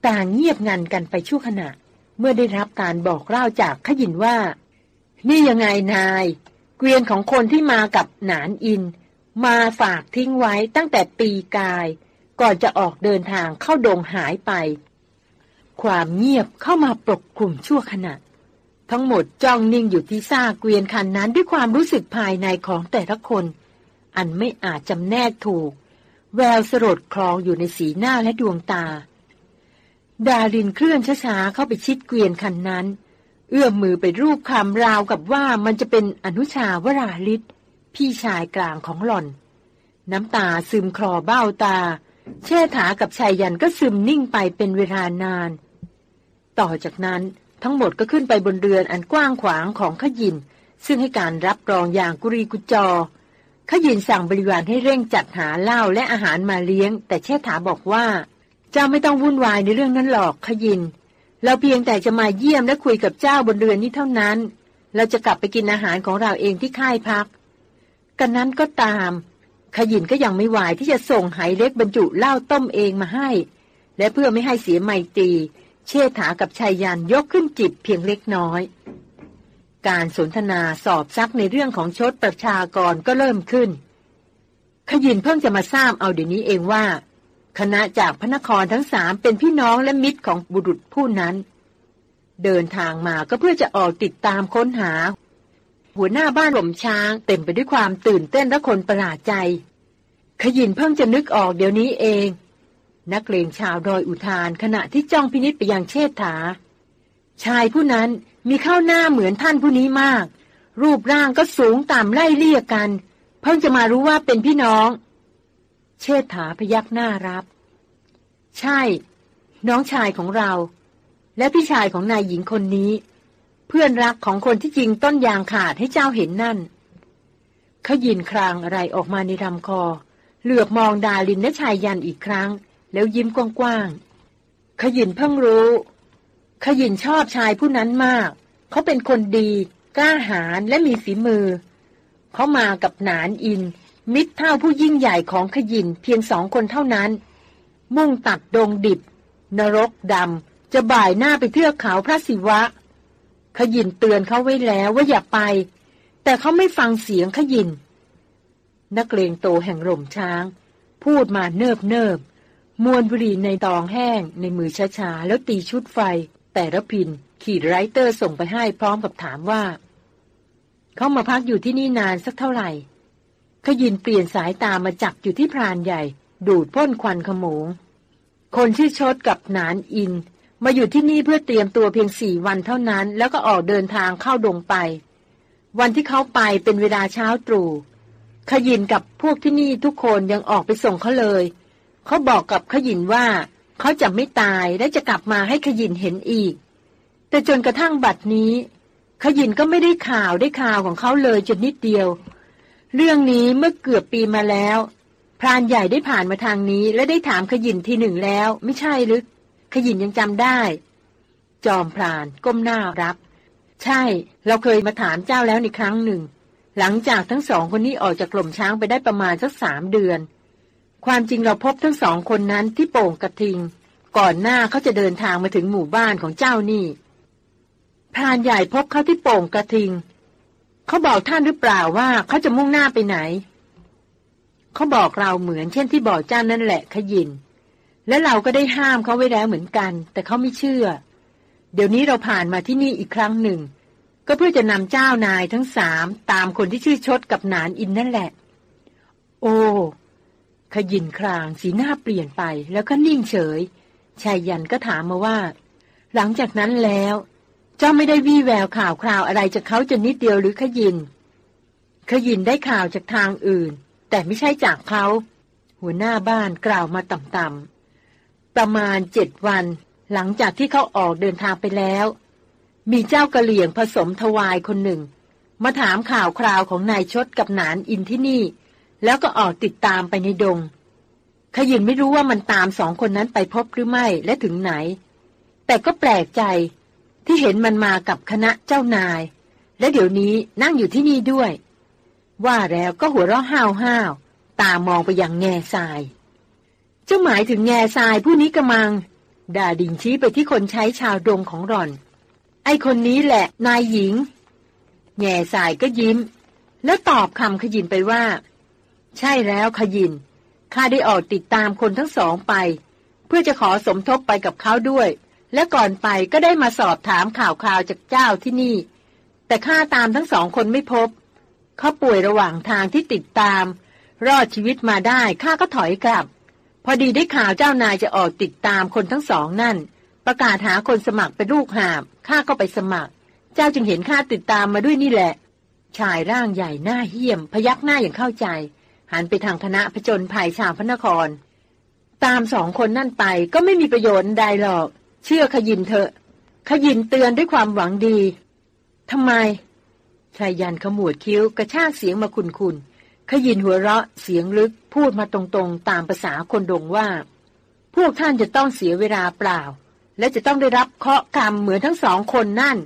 A: ต่างเงียบงันกันไปชั่วขณะ เมื่อได้รับการบอกเล่าจากขยินว่า นี่ยังไงนาย เกวียนของคนที่มากับหนานอิน มาฝากทิ้งไว้ตั้งแต่ปีกาย ก่อนจะออกเดินทางเข้าดงหายไป ความเงียบเข้ามาปกคลุมชั่วขณะ ทั้งหมดจ้องนิ่งอยู่ที่ซากเกวียนคันนั้นด้วยความรู้สึกภายในของแต่ละคน อันไม่อาจจำแนกถูก แววสลดคลองอยู่ในสีหน้าและดวงตา ดารินเคลื่อนช้าๆเข้าไปชิดเกวียนคันนั้น เอื้อมมือไปรูปคำราวกับว่ามันจะเป็นอนุชาวราลิศพี่ชายกลางของหล่อน น้ำตาซึมคลอเบ้าตาแช่ถากับชายยันก็ซึมนิ่งไปเป็นเวลานาน ต่อจากนั้นทั้งหมดก็ขึ้นไปบนเรือนอันกว้างขวางของขยิน ซึ่งให้การรับรองอย่างกุรีกุจอขยินสั่งบริวารให้เร่งจัดหาเหล้าและอาหารมาเลี้ยง แต่เชษฐาบอกว่าเจ้าไม่ต้องวุ่นวายในเรื่องนั้นหรอกขยิน เราเพียงแต่จะมาเยี่ยมและคุยกับเจ้าบนเรือนนี้เท่านั้น เราจะกลับไปกินอาหารของเราเองที่ค่ายพัก กันนั้นก็ตาม ขยินก็ยังไม่ไหวที่จะส่งไหเล็กบรรจุเหล้าต้มเองมาให้ และเพื่อไม่ให้เสียไมตรีเชษฐากับชายยันยกขึ้นจิบเพียงเล็กน้อย การสนทนาสอบซักในเรื่องของชดประชากรก็เริ่มขึ้น ขยินเพิ่งจะมาทราบเอาเดี๋ยวนี้เองว่า คณะจากพระนครทั้งสามเป็นพี่น้องและมิตรของบุรุษผู้นั้น เดินทางมาก็เพื่อจะออกติดตามค้นหา หัวหน้าบ้านหล่มช้างเต็มไปด้วยความตื่นเต้นและคนประหลาดใจ ขยินเพิ่งจะนึกออกเดี๋ยวนี้เอง นักเลงชาวดอยอุทานขณะที่จ้องพินิษไปยังเชษฐา ชายผู้นั้นมีเข้าหน้าเหมือนท่านผู้นี้มากรรูปร่างก็สูงต่ำไล่เลี่ยกัน เพิ่งจะมารู้ว่าเป็นพี่น้อง เชษฐาพยักหน้ารับ ใช่ น้องชายของเรา และพี่ชายของนายหญิงคนนี้ เพื่อนรักของคนที่จริงต้นยางขาดให้เจ้าเห็นนั่น เขายินครางอะไรออกมาในลำคอ เหลือบมองดาลินและชายยันอีกครั้ง แล้วยิ้มกว้างๆขยินเพิ่งรู้ขยินชอบชายผู้นั้นมาก เขาเป็นคนดี กล้าหาญและมีฝีมือ เขามากับหนานอิน มิตรเท่าผู้ยิ่งใหญ่ของขยินเพียงสองคนเท่านั้น มุ่งตัดดงดิบ นรกดำจะบ่ายหน้าไปเทือกเขาพระศิวะ ขยินเตือนเขาไว้แล้วว่าอย่าไป แต่เขาไม่ฟังเสียงขยิน นักเลงโตแห่งร่มช้าง พูดมาเนิบเนิบมวนบุรีในตองแห้งในมือช้าๆ แล้วตีชุดไฟ แต่ระพิน ขีดไรเตอร์ส่งไปให้พร้อมกับถามว่า เขามาพักอยู่ที่นี่นานสักเท่าไหร่ ขยินเปลี่ยนสายตามาจับอยู่ที่พรานใหญ่ ดูดพ่นควันขโมง คนชื่อชดกับนานอิน มาอยู่ที่นี่เพื่อเตรียมตัวเพียงสี่วันเท่านั้น แล้วก็ออกเดินทางเข้าดงไป วันที่เขาไปเป็นเวลาเช้าตรู่ขยินกับพวกที่นี่ทุกคนยังออกไปส่งเขาเลย เขาบอกกับขยินว่าเขาจะไม่ตายและจะกลับมาให้ขยินเห็นอีก แต่จนกระทั่งบัดนี้ ขยินก็ไม่ได้ข่าวได้ข่าวของเขาเลยจนนิดเดียว เรื่องนี้เมื่อเกือบปีมาแล้ว พรานใหญ่ได้ผ่านมาทางนี้ และได้ถามขยินทีหนึ่งแล้ว ไม่ใช่หรือขยินยังจำได้ จอมพรานก้มหน้ารับ ใช่ เราเคยมาถามเจ้าแล้วในครั้งหนึ่ง หลังจากทั้งสองคนนี้ออกจากกล่มช้างไปได้ประมาณสักสามเดือน ความจริงเราพบทั้งสองคนนั้นที่โป่งกระทิง ก่อนหน้าเขาจะเดินทางมาถึงหมู่บ้านของเจ้านี่พรานใหญ่พบเขาที่โป่งกระทิง เขาบอกท่านหรือเปล่าว่าเขาจะมุ่งหน้าไปไหน เขาบอกเราเหมือนเช่นที่บอกเจ้านั่นแหละขยิน และเราก็ได้ห้ามเขาไว้แล้วเหมือนกัน แต่เขาไม่เชื่อ เดี๋ยวนี้เราผ่านมาที่นี่อีกครั้งหนึ่ง ก็เพื่อจะนำเจ้านายทั้งสามตามคนที่ชื่อชดกับหนานอินนั่นแหละ โอ้ขยินครางสีหน้าเปลี่ยนไปแล้วก็นิ่งเฉยชายยันก็ถามมาว่า หลังจากนั้นแล้ว เจ้าไม่ได้วี่แววข่าวคราวอะไรจากเขาจะนิดเดียวหรือขยิน ขยินได้ข่าวจากทางอื่น แต่ไม่ใช่จากเขา หัวหน้าบ้านกล่าวมาต่ำๆ ประมาณเจ็ดวัน หลังจากที่เขาออกเดินทางไปแล้ว มีเจ้ากระเหลี่ยงผสมทวายคนหนึ่ง มาถามข่าวคราวของนายชดกับหนานอินที่นี่ แล้วก็ออกติดตามไปในดง ขยินไม่รู้ว่ามันตามสองคนนั้นไปพบหรือไม่และถึงไหน แต่ก็แปลกใจ ที่เห็นมันมากับคณะเจ้านาย และเดี๋ยวนี้นั่งอยู่ที่นี่ด้วย ว่าแล้วก็หัวเราะห้าวห้าวตามองไปยังแง่ทราย เจ้าหมายถึงแง่ทรายผู้นี้กำลัง ดาดิ่งชี้ไปที่คนใช้ชาวดงของหล่อน ไอคนนี้แหละนายหญิง แง่ทรายก็ยิ้ม แล้วตอบคำขยินไปว่า ใช่แล้วขยินข้าได้ออกติดตามคนทั้งสองไป เพื่อจะขอสมทบไปกับเขาด้วย และก่อนไปก็ได้มาสอบถามข่าวคราวจากเจ้าที่นี่ แต่ข้าตามทั้งสองคนไม่พบ เขาป่วยระหว่างทางที่ติดตาม รอดชีวิตมาได้ข้าก็ถอยกลับ พอดีได้ข่าวเจ้านายจะออกติดตามคนทั้งสองนั่น ประกาศหาคนสมัครเป็นลูกหาบข้าก็ไปสมัคร เจ้าจึงเห็นข้าติดตามมาด้วยนี่แหละ ชายร่างใหญ่หน้าเหี้ยม พยักหน้าอย่างเข้าใจ หันไปทางคณะผจญภัยชาวพระนคร ตามสองคนนั่นไปก็ไม่มีประโยชน์ใดหรอก เชื่อขยินเถอะขยินเตือนด้วยความหวังดีทำไมชายยันขมวดคิ้วกระชากเสียงมาคุนคุนขยินหัวเราะเสียงลึกพูดมาตรงๆ ตามภาษาคนดงว่า พวกท่านจะต้องเสียเวลาเปล่า และจะต้องได้รับเคาะกรรมเหมือนทั้งสองคนนั่น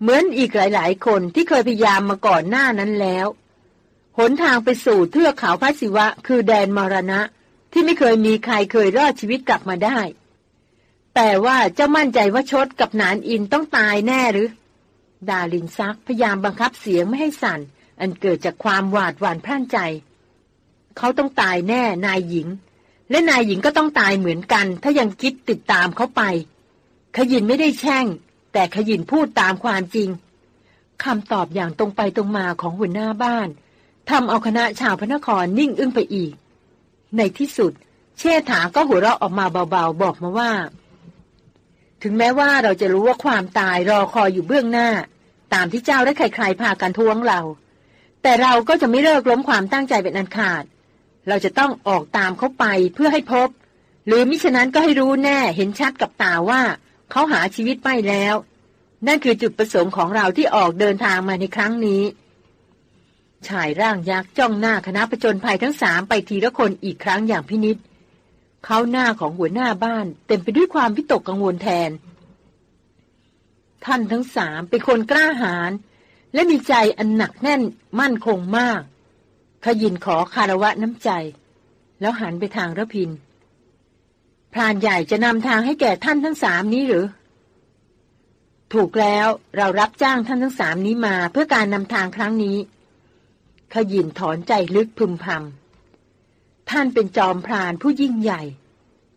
A: เหมือนอีกหลายๆ คนที่เคยพยายามมาก่อนหน้านั้นแล้วหนทางไปสู่เทือกเขาพระศิวะ คือแดนมรณะ ที่ไม่เคยมีใครเคยรอดชีวิตกลับมาได้ แต่ว่าเจ้ามั่นใจว่าชดกับนานอินต้องตายแน่หรือ ดาลินซักพยายามบังคับเสียงไม่ให้สั่น อันเกิดจากความหวาดหวั่นพร่านใจ เขาต้องตายแน่นายหญิง และนายหญิงก็ต้องตายเหมือนกัน ถ้ายังคิดติดตามเขาไป ขยินไม่ได้แช่ง แต่ขยินพูดตามความจริงคำตอบอย่างตรงไปตรงมาของหัวหน้าบ้านทำเอาคณะชาวพระนครนิ่งอึ้งไปอีก ในที่สุด เชษฐาก็หัวเราะออกมาเบาๆ บอกมาว่า ถึงแม้ว่าเราจะรู้ว่าความตายรอคอยอยู่เบื้องหน้า ตามที่เจ้าและใครๆพากันท้วงเรา แต่เราก็จะไม่เลิกล้มความตั้งใจเป็นอันขาด เราจะต้องออกตามเขาไปเพื่อให้พบ หรือมิฉะนั้นก็ให้รู้แน่เห็นชัดกับตาว่าเขาหาชีวิตไม่แล้ว นั่นคือจุดประสงค์ของเราที่ออกเดินทางมาในครั้งนี้ชายร่างยักษ์จ้องหน้าคณะประจนภัยทั้งสามไปทีละคนอีกครั้งอย่างพินิษ เขาหน้าของหัวหน้าบ้าน เต็มไปด้วยความวิตกกังวลแทน ท่านทั้งสามเป็นคนกล้าหาญและมีใจอันหนักแน่นมั่นคงมากขยินขอคารวะน้ำใจ แล้วหันไปทางระพินพรานใหญ่จะนำทางให้แก่ท่านทั้งสามนี้หรือ ถูกแล้วเรารับจ้างท่านทั้งสามนี้มาเพื่อการนำทางครั้งนี้ขยินถอนใจลึกพึมพำ ท่านเป็นจอมพรานผู้ยิ่งใหญ่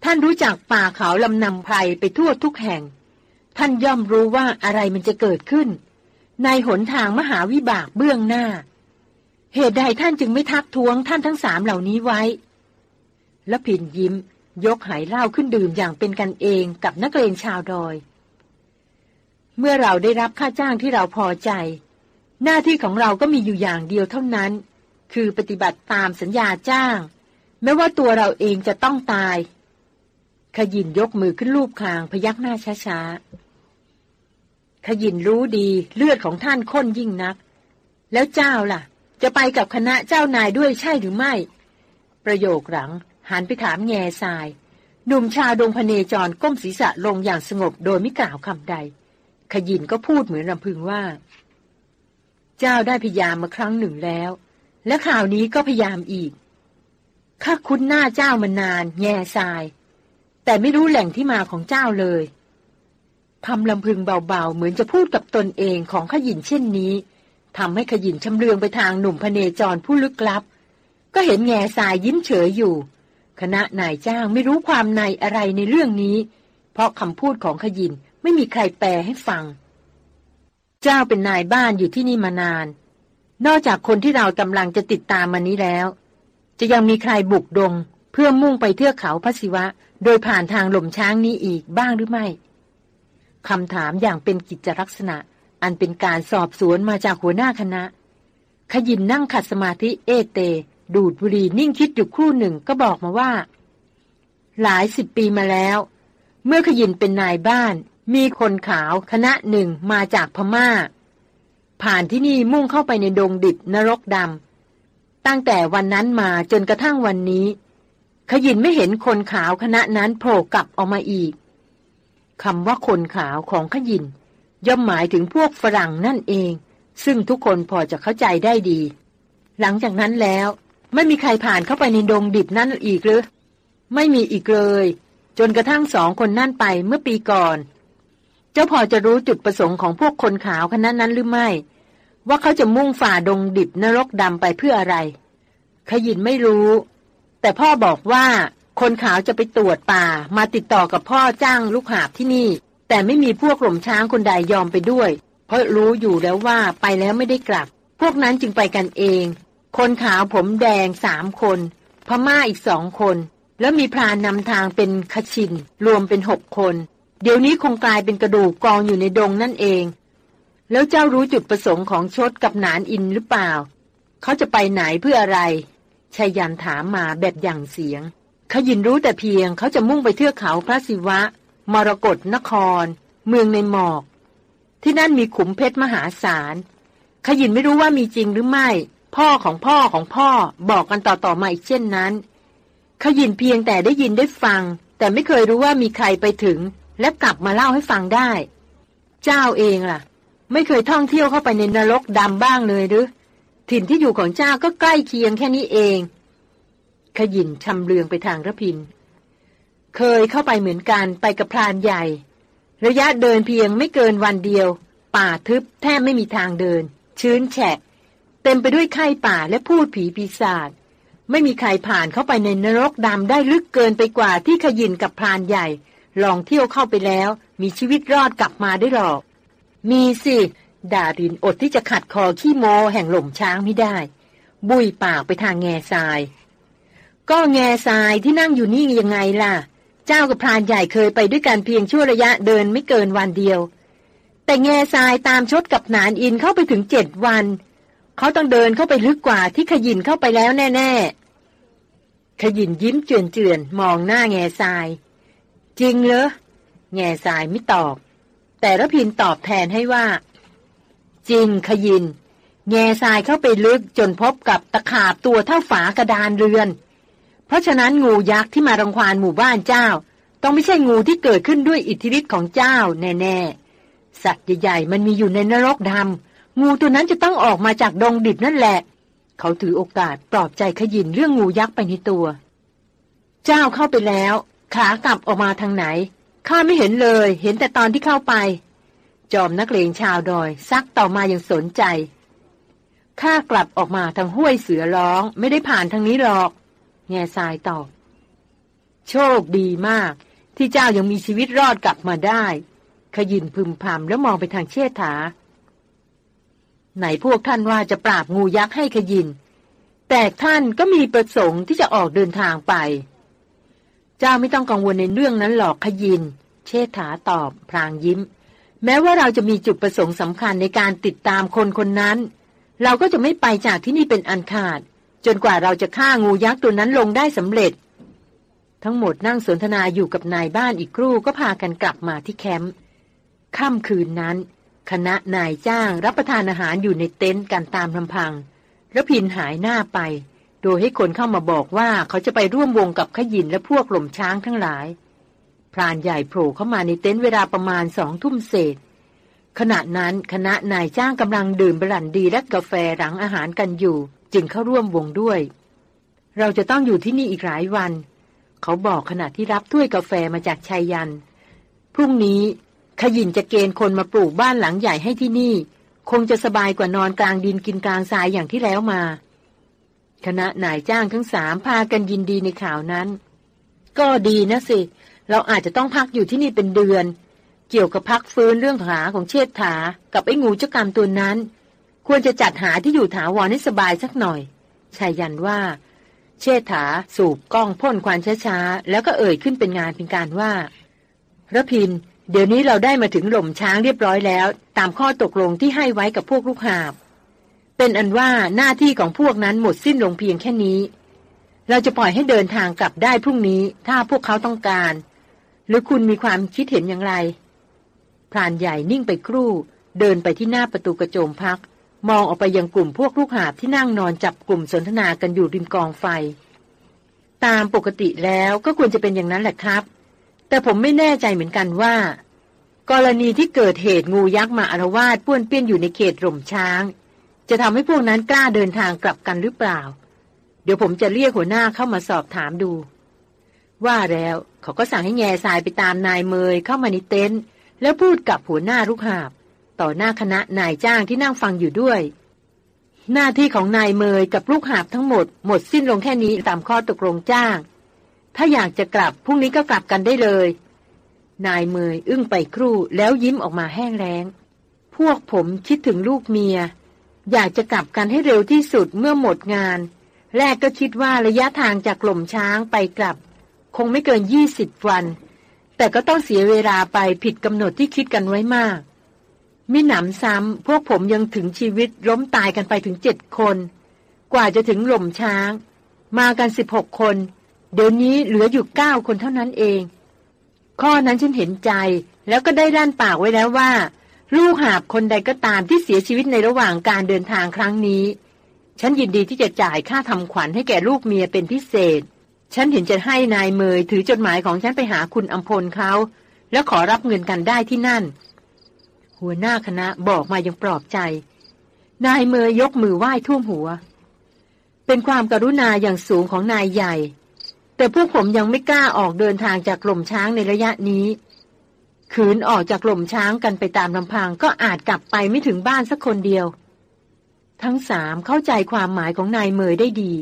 A: ท่านรู้จักป่าเขาลำนำไพรไปทั่วทุกแห่ง ท่านย่อมรู้ว่าอะไรมันจะเกิดขึ้น ในหนทางมหาวิบากเบื้องหน้า เหตุใดท่านจึงไม่ทักท้วงท่านทั้งสามเหล่านี้ไว้ และผินยิ้ม ยกหายเหล้าขึ้นดื่มอย่างเป็นกันเองกับนักเรียนชาวดอย เมื่อเราได้รับค่าจ้างที่เราพอใจ หน้าที่ของเราก็มีอยู่อย่างเดียวเท่านั้น คือปฏิบัติตามสัญญาจ้าง แม้ว่าตัวเราเองจะต้องตาย ขยินยกมือขึ้นรูปคางพยักหน้าช้าๆ ขยินรู้ดีเลือดของท่านข้นยิ่งนัก แล้วเจ้าล่ะ จะไปกับคณะเจ้านายด้วยใช่หรือไม่ ประโยคหลังหันไปถามแง่ทราย หนุ่มชาดงพเนจรก้มศีรษะลงอย่างสงบโดยไม่กล่าวคำใด ขยินก็พูดเหมือนลำพึงว่า เจ้าได้พยายามมาครั้งหนึ่งแล้ว และข่าวนี้ก็พยายามอีก ข้าคุ้นหน้าเจ้ามานาน แง่ทราย แต่ไม่รู้แหล่งที่มาของเจ้าเลยคำลำพึงเบาๆ เหมือนจะพูดกับตนเองของขยินเช่นนี้ทำให้ขยินชำเลืองไปทางหนุ่มพเนจรผู้ลึกลับ ก็เห็นแง่ทรายยิ้มเฉยอยู่ คณะนายจ้างไม่รู้ความในอะไรในเรื่องนี้ เพราะคำพูดของขยินไม่มีใครแปลให้ฟัง เจ้าเป็นนายบ้านอยู่ที่นี่มานาน นอกจากคนที่เรากำลังจะติดตามมานี้แล้ว จะยังมีใครบุกดง เพื่อมุ่งไปเทือกเขาพระศิวะ โดยผ่านทางหล่มช้างนี้อีกบ้างหรือไม่คำถามอย่างเป็นกิจลักษณะ อันเป็นการสอบสวนมาจากหัวหน้าคณะ ขยินนั่งขัดสมาธิเอเต ดูดบุรีนิ่งคิดอยู่ครู่หนึ่งก็บอกมาว่า หลายสิบปีมาแล้ว เมื่อขยินเป็นนายบ้าน มีคนขาวคณะหนึ่งมาจากพมา่า ผ่านที่นี่มุ่งเข้าไปในดงดิบนรกดำ ตั้งแต่วันนั้นมาจนกระทั่งวันนี้ ขยินไม่เห็นคนขาวคณะนั้นโผล่กลับออกมาอีกคำว่าคนขาวของขยิน ย่อมหมายถึงพวกฝรั่งนั่นเอง ซึ่งทุกคนพอจะเข้าใจได้ดี หลังจากนั้นแล้ว ไม่มีใครผ่านเข้าไปในดงดิบนั่นอีกหรือ ไม่มีอีกเลย จนกระทั่งสองคนนั่นไปเมื่อปีก่อน เจ้าพอจะรู้จุดประสงค์ของพวกคนขาวคณะนั้นหรือไม่ ว่าเขาจะมุ่งฝ่าดงดิบนรกดำไปเพื่ออะไร ขยินไม่รู้ แต่พ่อบอกว่าคนขาวจะไปตรวจป่ามาติดต่อกับพ่อจ้างลูกหาบที่นี่ แต่ไม่มีพวกหล่มช้างคนใดยอมไปด้วย เพราะรู้อยู่แล้วว่าไปแล้วไม่ได้กลับ พวกนั้นจึงไปกันเอง คนขาวผมแดงสามคน พม่าอีกสองคน แล้วมีพรานนำทางเป็นขชิน รวมเป็นหกคน เดี๋ยวนี้คงกลายเป็นกระดูกกองอยู่ในดงนั่นเอง แล้วเจ้ารู้จุดประสงค์ของชดกับนานอินหรือเปล่า เขาจะไปไหนเพื่ออะไรชายันถามมาแบบอย่างเสียง ขยินรู้แต่เพียงเขาจะมุ่งไปเทือกเขาพระศิวะ มรกรนคร เมืองในหมอก ที่นั่นมีขุมเพชรมหาศาล ขยินไม่รู้ว่ามีจริงหรือไม่ พ่อของพ่อของพ่อบอกกันต่อๆมาอีกเช่นนั้น ขยินเพียงแต่ได้ยินได้ฟัง แต่ไม่เคยรู้ว่ามีใครไปถึง และกลับมาเล่าให้ฟังได้ เจ้าเองล่ะ ไม่เคยท่องเที่ยวเข้าไปในนรกดำบ้างเลยหรือ ถิ่นที่อยู่ของเจ้าก็ใกล้เคียงแค่นี้เอง ขยินชำเลืองไปทางระพิน เคยเข้าไปเหมือนกันไปกับพรานใหญ่ ระยะเดินเพียงไม่เกินวันเดียว ป่าทึบแทบไม่มีทางเดิน ชื้นแฉะเต็มไปด้วยไข้ป่าและพูดผีปีศาจไม่มีใครผ่านเข้าไปในนรกดำได้ลึกเกินไปกว่าที่ขยินกับพรานใหญ่ ลองเที่ยวเข้าไปแล้ว มีชีวิตรอดกลับมาได้หรอก มีสิดารินอดที่จะขัดคอขี้โมแห่งหล่มช้างไม่ได้ บุยปากไปทางแง่ทราย ก็แง่ทรายที่นั่งอยู่นี่ยังไงล่ะ เจ้ากับพรานใหญ่เคยไปด้วยกันเพียงชั่วระยะเดินไม่เกินวันเดียว แต่แง่ทรายตามชดกับหนานอินเข้าไปถึงเจ็ดวัน เขาต้องเดินเข้าไปลึกกว่าที่ขยินเข้าไปแล้วแน่ๆ ขยินยิ้มเจือนๆมองหน้าแง่ทราย จริงเหรอแง่ทรายไม่ตอบ แต่ระพินตอบแทนให้ว่า จริงขยิน แง่ทรายเข้าไปลึกจนพบกับตะขาบตัวเท่าฝากระดานเรือน เพราะฉะนั้นงูยักษ์ที่มารังควานหมู่บ้านเจ้า ต้องไม่ใช่งูที่เกิดขึ้นด้วยอิทธิฤทธิ์ของเจ้าแน่ๆ สัตว์ใหญ่ๆมันมีอยู่ในนรกดำงูตัวนั้นจะต้องออกมาจากดงดิบนั่นแหละ เขาถือโอกาสปลอบใจขยินเรื่องงูยักษ์ไปในตัว เจ้าเข้าไปแล้ว ขากลับออกมาทางไหน ข้าไม่เห็นเลย เห็นแต่ตอนที่เข้าไป จอมนักเลงชาวดอยซักต่อมาอย่างสนใจ ข้ากลับออกมาทางห้วยเสือร้อง ไม่ได้ผ่านทางนี้หรอก แง่ทรายตอบ โชคดีมาก ที่เจ้ายังมีชีวิตรอดกลับมาได้ ขยินพึมพำแล้วมองไปทางเชษฐา ไหนพวกท่านว่าจะปราบงูยักษ์ให้ขยิน แต่ท่านก็มีประสงค์ที่จะออกเดินทางไป เจ้าไม่ต้องกังวลในเรื่องนั้นหรอกขยิน เชษฐาตอบพลางยิ้ม แม้ว่าเราจะมีจุดประสงค์สำคัญในการติดตามคนคนนั้น เราก็จะไม่ไปจากที่นี่เป็นอันขาด จนกว่าเราจะฆ่างูยักษ์ตัวนั้นลงได้สำเร็จ ทั้งหมดนั่งสนทนาอยู่กับนายบ้านอีกครู่ก็พากันกลับมาที่แคมป์ค่ำคืนนั้น คณะนายจ้างรับประทานอาหารอยู่ในเต็นท์กันตามลำพัง แล้วพินหายหน้าไป โดยให้คนเข้ามาบอกว่าเขาจะไปร่วมวงกับขยินและพวกหล่มช้างทั้งหลาย พรานใหญ่โผล่เข้ามาในเต็นท์เวลาประมาณสองทุ่มเศษ ขณะนั้นคณะนายจ้างกำลังดื่มบรันดีและกาแฟหลังอาหารกันอยู่ จึงเข้าร่วมวงด้วย เราจะต้องอยู่ที่นี่อีกหลายวัน เขาบอกขณะที่รับถ้วยกาแฟมาจากชายยัน พรุ่งนี้ขยินจะเกณฑ์คนมาปลูกบ้านหลังใหญ่ให้ที่นี่ คงจะสบายกว่านอนกลางดินกินกลางทรายอย่างที่แล้วมา คณะนายจ้างทั้งสามพากันยินดีในข่าวนั้น ก็ดีนะสิ เราอาจจะต้องพักอยู่ที่นี่เป็นเดือน เกี่ยวกับพักฟื้นเรื่องหาของเชษฐา กับไอ้งูเจ้ากรรมตัวนั้น ควรจะจัดหาที่อยู่ถาวรให้สบายสักหน่อยชายยันว่า เชษฐาสูบกล้องพ่นควันช้าๆ แล้วก็เอ่ยขึ้นเป็นงานเป็นการว่าระพิน เดี๋ยวนี้เราได้มาถึงหล่มช้างเรียบร้อยแล้ว ตามข้อตกลงที่ให้ไว้กับพวกลูกหาบ เป็นอันว่าหน้าที่ของพวกนั้นหมดสิ้นลงเพียงแค่นี้ เราจะปล่อยให้เดินทางกลับได้พรุ่งนี้ถ้าพวกเขาต้องการ หรือคุณมีความคิดเห็นอย่างไรพรานใหญ่นิ่งไปครู่ เดินไปที่หน้าประตูกระโจมพัก มองออกไปยังกลุ่มพวกลูกหาบที่นั่งนอนจับกลุ่มสนทนากันอยู่ริมกองไฟ ตามปกติแล้วก็ควรจะเป็นอย่างนั้นแหละครับ แต่ผมไม่แน่ใจเหมือนกันว่า กรณีที่เกิดเหตุงูยักษ์มาอารวาสป้วนเปี้ยนอยู่ในเขตหล่มช้าง จะทำให้พวกนั้นกล้าเดินทางกลับกันหรือเปล่า เดี๋ยวผมจะเรียกหัวหน้าเข้ามาสอบถามดู ว่าแล้วเขาก็สั่งให้แง่ทรายไปตามนายเมยเข้ามาในเต็นท์แล้วพูดกับหัวหน้าลูกหาบ ต่อหน้าคณะนายจ้างที่นั่งฟังอยู่ด้วย หน้าที่ของนายเมยกับลูกหาบทั้งหมด หมดสิ้นลงแค่นี้ตามข้อตกลงจ้าง ถ้าอยากจะกลับพรุ่งนี้ก็กลับกันได้เลย นายเมยอึ้งไปครู่แล้วยิ้มออกมาแห้งแรงพวกผมคิดถึงลูกเมีย อยากจะกลับกันให้เร็วที่สุดเมื่อหมดงาน แรกก็คิดว่าระยะทางจากกล่มช้างไปกลับ คงไม่เกินยี่สิบวัน แต่ก็ต้องเสียเวลาไปผิดกำหนดที่คิดกันไว้มากมิหนำซ้ำพวกผมยังถึงชีวิตล้มตายกันไปถึงเจ็ดคน กว่าจะถึงหล่มช้าง มากันสิบหกคน เดี๋ยวนี้เหลืออยู่เก้าคนเท่านั้นเอง ข้อนั้นฉันเห็นใจแล้วก็ได้ด้านปากไว้แล้วว่า ลูกหาบคนใดก็ตามที่เสียชีวิตในระหว่างการเดินทางครั้งนี้ ฉันยินดีที่จะจ่ายค่าทำขวัญให้แก่ลูกเมียเป็นพิเศษ ฉันเห็นจะให้นายเมยถือจดหมายของฉันไปหาคุณอัมพลเขา แล้วขอรับเงินกันได้ที่นั่น หัวหน้าคณะบอกมายังปลอบใจ นายเมยยกมือไหว้ท่วมหัว เป็นความกรุณาอย่างสูงของนายใหญ่ แต่พวกผมยังไม่กล้าออกเดินทางจากกล่มช้างในระยะนี้ ขืนออกจากกล่มช้างกันไปตามลำพังก็อาจกลับไปไม่ถึงบ้านสักคนเดียว ทั้งสามเข้าใจความหมายของนายเมยได้ดี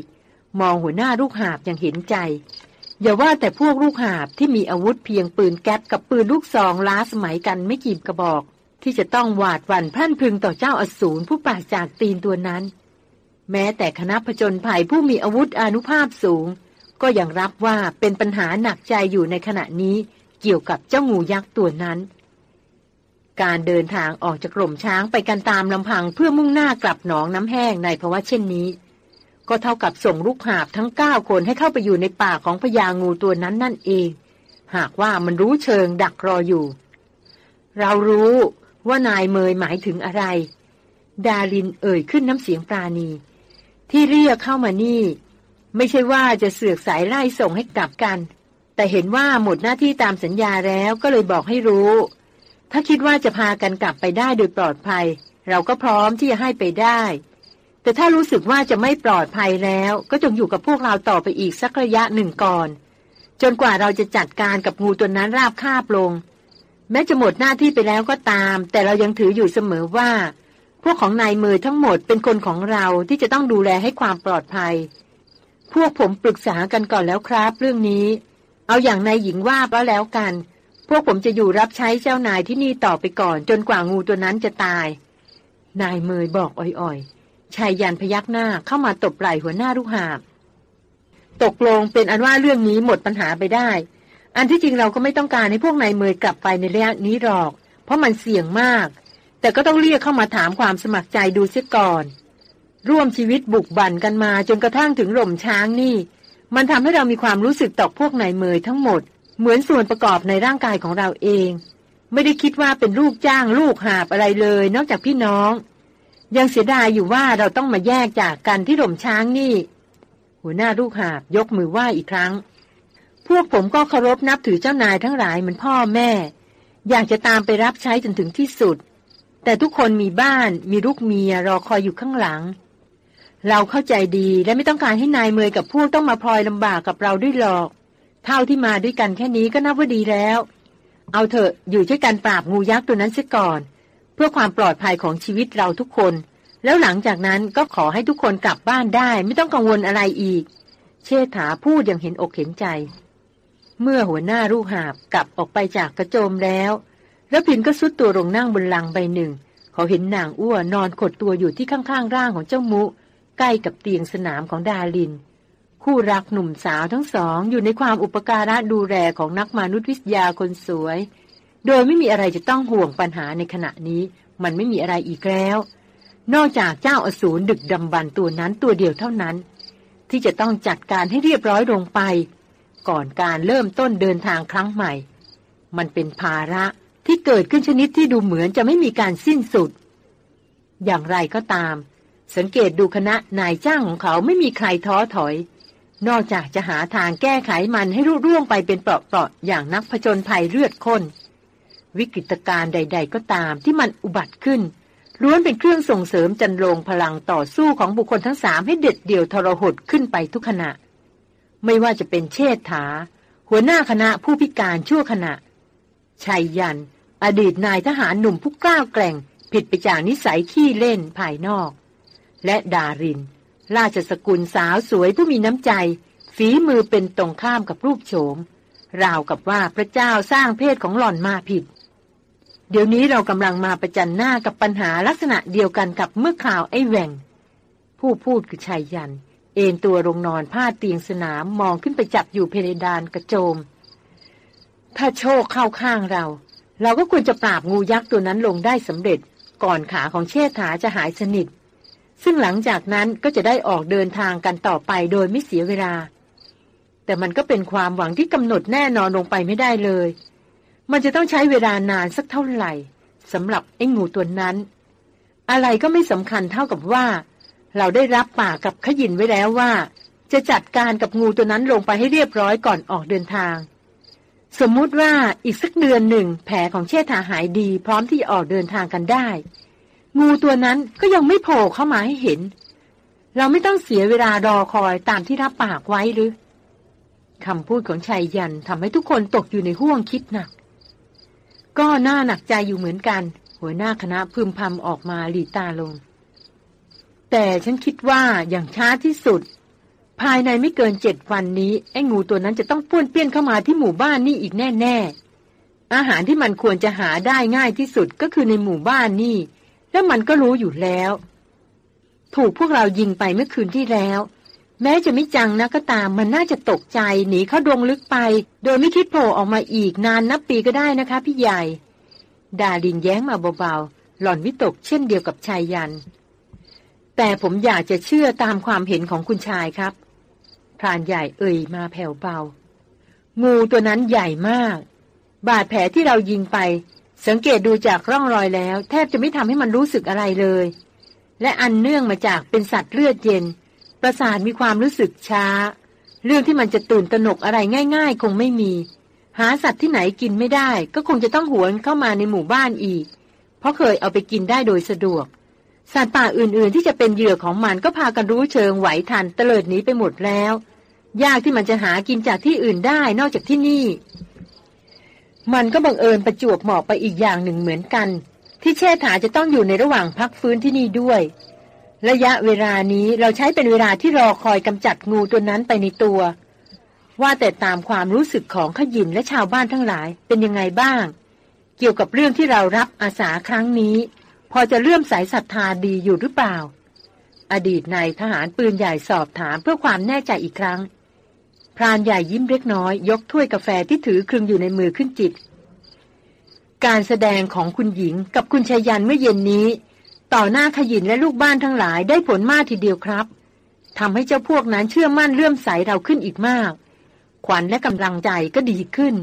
A: มองหัวหน้าลูกหาบอย่างเห็นใจ อย่าว่าแต่พวกลูกหาบที่มีอาวุธเพียงปืนแก๊ปกับปืนลูกซองล้าสมัยกันไม่กี่กระบอก ที่จะต้องหวาดหวั่นพรั่นพึงต่อเจ้าอสูรผู้ปราศจากตีนตัวนั้น แม้แต่คณะผจญภัยผู้มีอาวุธอานุภาพสูง ก็ยังรับว่าเป็นปัญหาหนักใจอยู่ในขณะนี้ เกี่ยวกับเจ้างูยักษ์ตัวนั้น การเดินทางออกจากกล่มช้างไปกันตามลำพังเพื่อมุ่งหน้ากลับหนองน้ำแห้งในภาวะเช่นนี้ ก็เท่ากับส่งลูกหาบทั้งเก้าคนให้เข้าไปอยู่ในป่าของพญางูตัวนั้นนั่นเอง หากว่ามันรู้เชิงดักรออยู่ เรารู้ว่านายเมยหมายถึงอะไร ดาลินเอ่ยขึ้นน้ำเสียงปราณี ที่เรียกเข้ามานี่ ไม่ใช่ว่าจะเสือกสายไล่ส่งให้กลับกัน แต่เห็นว่าหมดหน้าที่ตามสัญญาแล้วก็เลยบอกให้รู้ ถ้าคิดว่าจะพากันกลับไปได้โดยปลอดภัย เราก็พร้อมที่จะให้ไปได้ แต่ถ้ารู้สึกว่าจะไม่ปลอดภัยแล้ว ก็จงอยู่กับพวกเราต่อไปอีกสักระยะหนึ่งก่อน จนกว่าเราจะจัดการกับงูตัวนั้นราบคาบลง แม้จะหมดหน้าที่ไปแล้วก็ตาม แต่เรายังถืออยู่เสมอว่า พวกของนายมือทั้งหมดเป็นคนของเราที่จะต้องดูแลให้ความปลอดภัย พวกผมปรึกษากันก่อนแล้วครับ เรื่องนี้ เอาอย่างนายหญิงว่าก็แล้วกัน พวกผมจะอยู่รับใช้เจ้านายที่นี่ต่อไปก่อน จนกว่างูตัวนั้นจะตาย นายเมยบอกอ่อยๆ ชายยันพยักหน้าเข้ามาตบไหล่หัวหน้าลูกหาบ ตกลงเป็นอันว่าเรื่องนี้หมดปัญหาไปได้ อันที่จริงเราก็ไม่ต้องการให้พวกนายเมยกลับไปในระยะนี้หรอก เพราะมันเสี่ยงมาก แต่ก็ต้องเรียกเข้ามาถามความสมัครใจดูเสียก่อน ร่วมชีวิตบุกบั่นกันมาจนกระทั่งถึงหล่มช้างนี่ มันทำให้เรามีความรู้สึกต่อพวกนายเมยทั้งหมด เหมือนส่วนประกอบในร่างกายของเราเอง ไม่ได้คิดว่าเป็นลูกจ้างลูกหาบอะไรเลย นอกจากพี่น้อง ยังเสียดายอยู่ว่าเราต้องมาแยกจากกันที่หล่มช้างนี่ หัวหน้าลูกหาบยกมือไหว้อีกครั้ง พวกผมก็เคารพนับถือเจ้านายทั้งหลายเหมือนพ่อแม่ อยากจะตามไปรับใช้จนถึงที่สุด แต่ทุกคนมีบ้านมีลูกเมียรอคอยอยู่ข้างหลัง เราเข้าใจดีและไม่ต้องการให้นายเมยกับพวกต้องมาพลอยลำบากกับเราด้วยหรอก เท่าที่มาด้วยกันแค่นี้ก็นับว่าดีแล้ว เอาเถอะอยู่ช่วยกันปราบงูยักษ์ตัวนั้นเสียก่อน เพื่อความปลอดภัยของชีวิตเราทุกคน แล้วหลังจากนั้นก็ขอให้ทุกคนกลับบ้านได้ ไม่ต้องกังวลอะไรอีก เชษฐาพูดอย่างเห็นอกเห็นใจ เมื่อหัวหน้าลูกหาบกลับออกไปจากกระโจมแล้วแล้วพินก็ซุดตัวลงนั่งบนลังใบหนึ่ง เขาเห็นนางอ้วนอนขดตัวอยู่ที่ข้างๆร่างของเจ้ามุ ใกล้กับเตียงสนามของดาลิน คู่รักหนุ่มสาวทั้งสอง อยู่ในความอุปการะดูแลของนักมนุษยวิทยาคนสวย โดยไม่มีอะไรจะต้องห่วงปัญหาในขณะนี้ มันไม่มีอะไรอีกแล้ว นอกจากเจ้าอสูรดึกดำบรรพ์ตัวนั้นตัวเดียวเท่านั้น ที่จะต้องจัดการให้เรียบร้อยลงไป ก่อนการเริ่มต้นเดินทางครั้งใหม่ มันเป็นภาระที่เกิดขึ้นชนิดที่ดูเหมือนจะไม่มีการสิ้นสุด อย่างไรก็ตาม สังเกตดูคณะนายจ้างของเขาไม่มีใครท้อถอย นอกจากจะหาทางแก้ไขมันให้รุ่ร่วงไปเป็นเปราะๆอย่างนักผจญภัยเลือดข้น วิกฤตการณ์ใด ๆ ก็ตามที่มันอุบัติขึ้น ล้วนเป็นเครื่องส่งเสริมจันโรงพลังต่อสู้ของบุคคลทั้งสามให้เด็ดเดี่ยวทรหดขึ้นไปทุกขณะ ไม่ว่าจะเป็นเชษฐา หัวหน้าคณะผู้พิการชั่วขณะชัยยัน อดีตนายทหารหนุ่มผู้กล้าแกร่ง ผิดไปจากนิสัยขี้เล่นภายนอก และดาริน ราชสกุลสาวสวยผู้มีน้ำใจ ฝีมือเป็นตรงข้ามกับรูปโฉม ราวกับว่าพระเจ้าสร้างเพศของหล่อนมาผิด เดี๋ยวนี้เรากำลังมาประจันหน้ากับปัญหาลักษณะเดียวกันกับเมื่อข่าวไอ้แหวงผู้พูดคือชายยัน เอนตัวลงนอนผ้าเตียงสนามมองขึ้นไปจับอยู่เพดานกระโจม ถ้าโชคเข้าข้างเรา เราก็ควรจะปราบงูยักษ์ตัวนั้นลงได้สำเร็จ ก่อนขาของเชษฐาจะหายสนิท ซึ่งหลังจากนั้นก็จะได้ออกเดินทางกันต่อไปโดยไม่เสียเวลา แต่มันก็เป็นความหวังที่กำหนดแน่นอนลงไปไม่ได้เลย มันจะต้องใช้เวลานานสักเท่าไหร่สำหรับไอ้งูตัวนั้น อะไรก็ไม่สำคัญเท่ากับว่า เราได้รับปากกับขยินไว้แล้วว่า จะจัดการกับงูตัวนั้นลงไปให้เรียบร้อยก่อนออกเดินทาง สมมุติว่าอีกสักเดือนหนึ่งแผลของเชษฐาหายดีพร้อมที่จะออกเดินทางกันได้ งูตัวนั้นก็ยังไม่โผล่เข้ามาให้เห็น เราไม่ต้องเสียเวลารอคอยตามที่รับปากไว้หรือคำพูดของชายยันทำให้ทุกคนตกอยู่ในห่วงคิดหนัก ก็น่าหนักใจอยู่เหมือนกัน หัวหน้าคณะพึมพำออกมาหลีตาลง แต่ฉันคิดว่าอย่างช้าที่สุด ภายในไม่เกินเจ็ดวันนี้ไอ้งูตัวนั้นจะต้องป้วนเปี้ยนเข้ามาที่หมู่บ้านนี่อีกแน่ ๆ อาหารที่มันควรจะหาได้ง่ายที่สุดก็คือในหมู่บ้านนี่ แล้วมันก็รู้อยู่แล้ว ถูกพวกเรายิงไปเมื่อคืนที่แล้ว แม้จะไม่จังนะก็ตาม มันน่าจะตกใจหนีเข้าดงลึกไป โดยไม่คิดโผล่ออกมาอีกนานนับปีก็ได้นะคะ พี่ใหญ่ ดาลินแย้งมาเบาๆ หล่อนวิตกเช่นเดียวกับชายยัน แต่ผมอยากจะเชื่อตามความเห็นของคุณชายครับพรานใหญ่เอ่ยมาแผ่วเบา งูตัวนั้นใหญ่มาก บาดแผลที่เรายิงไป สังเกตดูจากร่องรอยแล้ว แทบจะไม่ทำให้มันรู้สึกอะไรเลย และอันเนื่องมาจากเป็นสัตว์เลือดเย็น ประสาทมีความรู้สึกช้า เรื่องที่มันจะตื่นตระหนกอะไรง่าย ๆ คงไม่มี หาสัตว์ที่ไหนกินไม่ได้ ก็คงจะต้องหวนเข้ามาในหมู่บ้านอีก เพราะเคยเอาไปกินได้โดยสะดวก สัตว์ป่าอื่นๆ ที่จะเป็นเหยื่อของมันก็พากันรู้เชิงไหวทันเตลิดหนีไปหมดแล้ว ยากที่มันจะหากินจากที่อื่นได้นอกจากที่นี่ มันก็บังเอิญประจวบเหมาะไปอีกอย่างหนึ่งเหมือนกัน ที่เชษฐาจะต้องอยู่ในระหว่างพักฟื้นที่นี่ด้วย ระยะเวลานี้เราใช้เป็นเวลาที่รอคอยกำจัดงูตัวนั้นไปในตัว ว่าแต่ตามความรู้สึกของขยินและชาวบ้านทั้งหลายเป็นยังไงบ้าง เกี่ยวกับเรื่องที่เรารับอาสาครั้งนี้ พอจะเลื่อมสายศรัทธาดีอยู่หรือเปล่า อดีตนายทหารปืนใหญ่สอบถามเพื่อความแน่ใจอีกครั้ง พรานใหญ่ยิ้มเล็กน้อย ยกถ้วยกาแฟที่ถือครึงอยู่ในมือขึ้นจิตการแสดงของคุณหญิงกับคุณชายันเมื่อเย็นนี้ ต่อหน้าขยินและลูกบ้านทั้งหลายได้ผลมากทีเดียวครับทำให้เจ้าพวกนั้นเชื่อมั่นเลื่อมใสเราขึ้นอีกมาก ขวัญและกำลังใจก็ดีขึ้น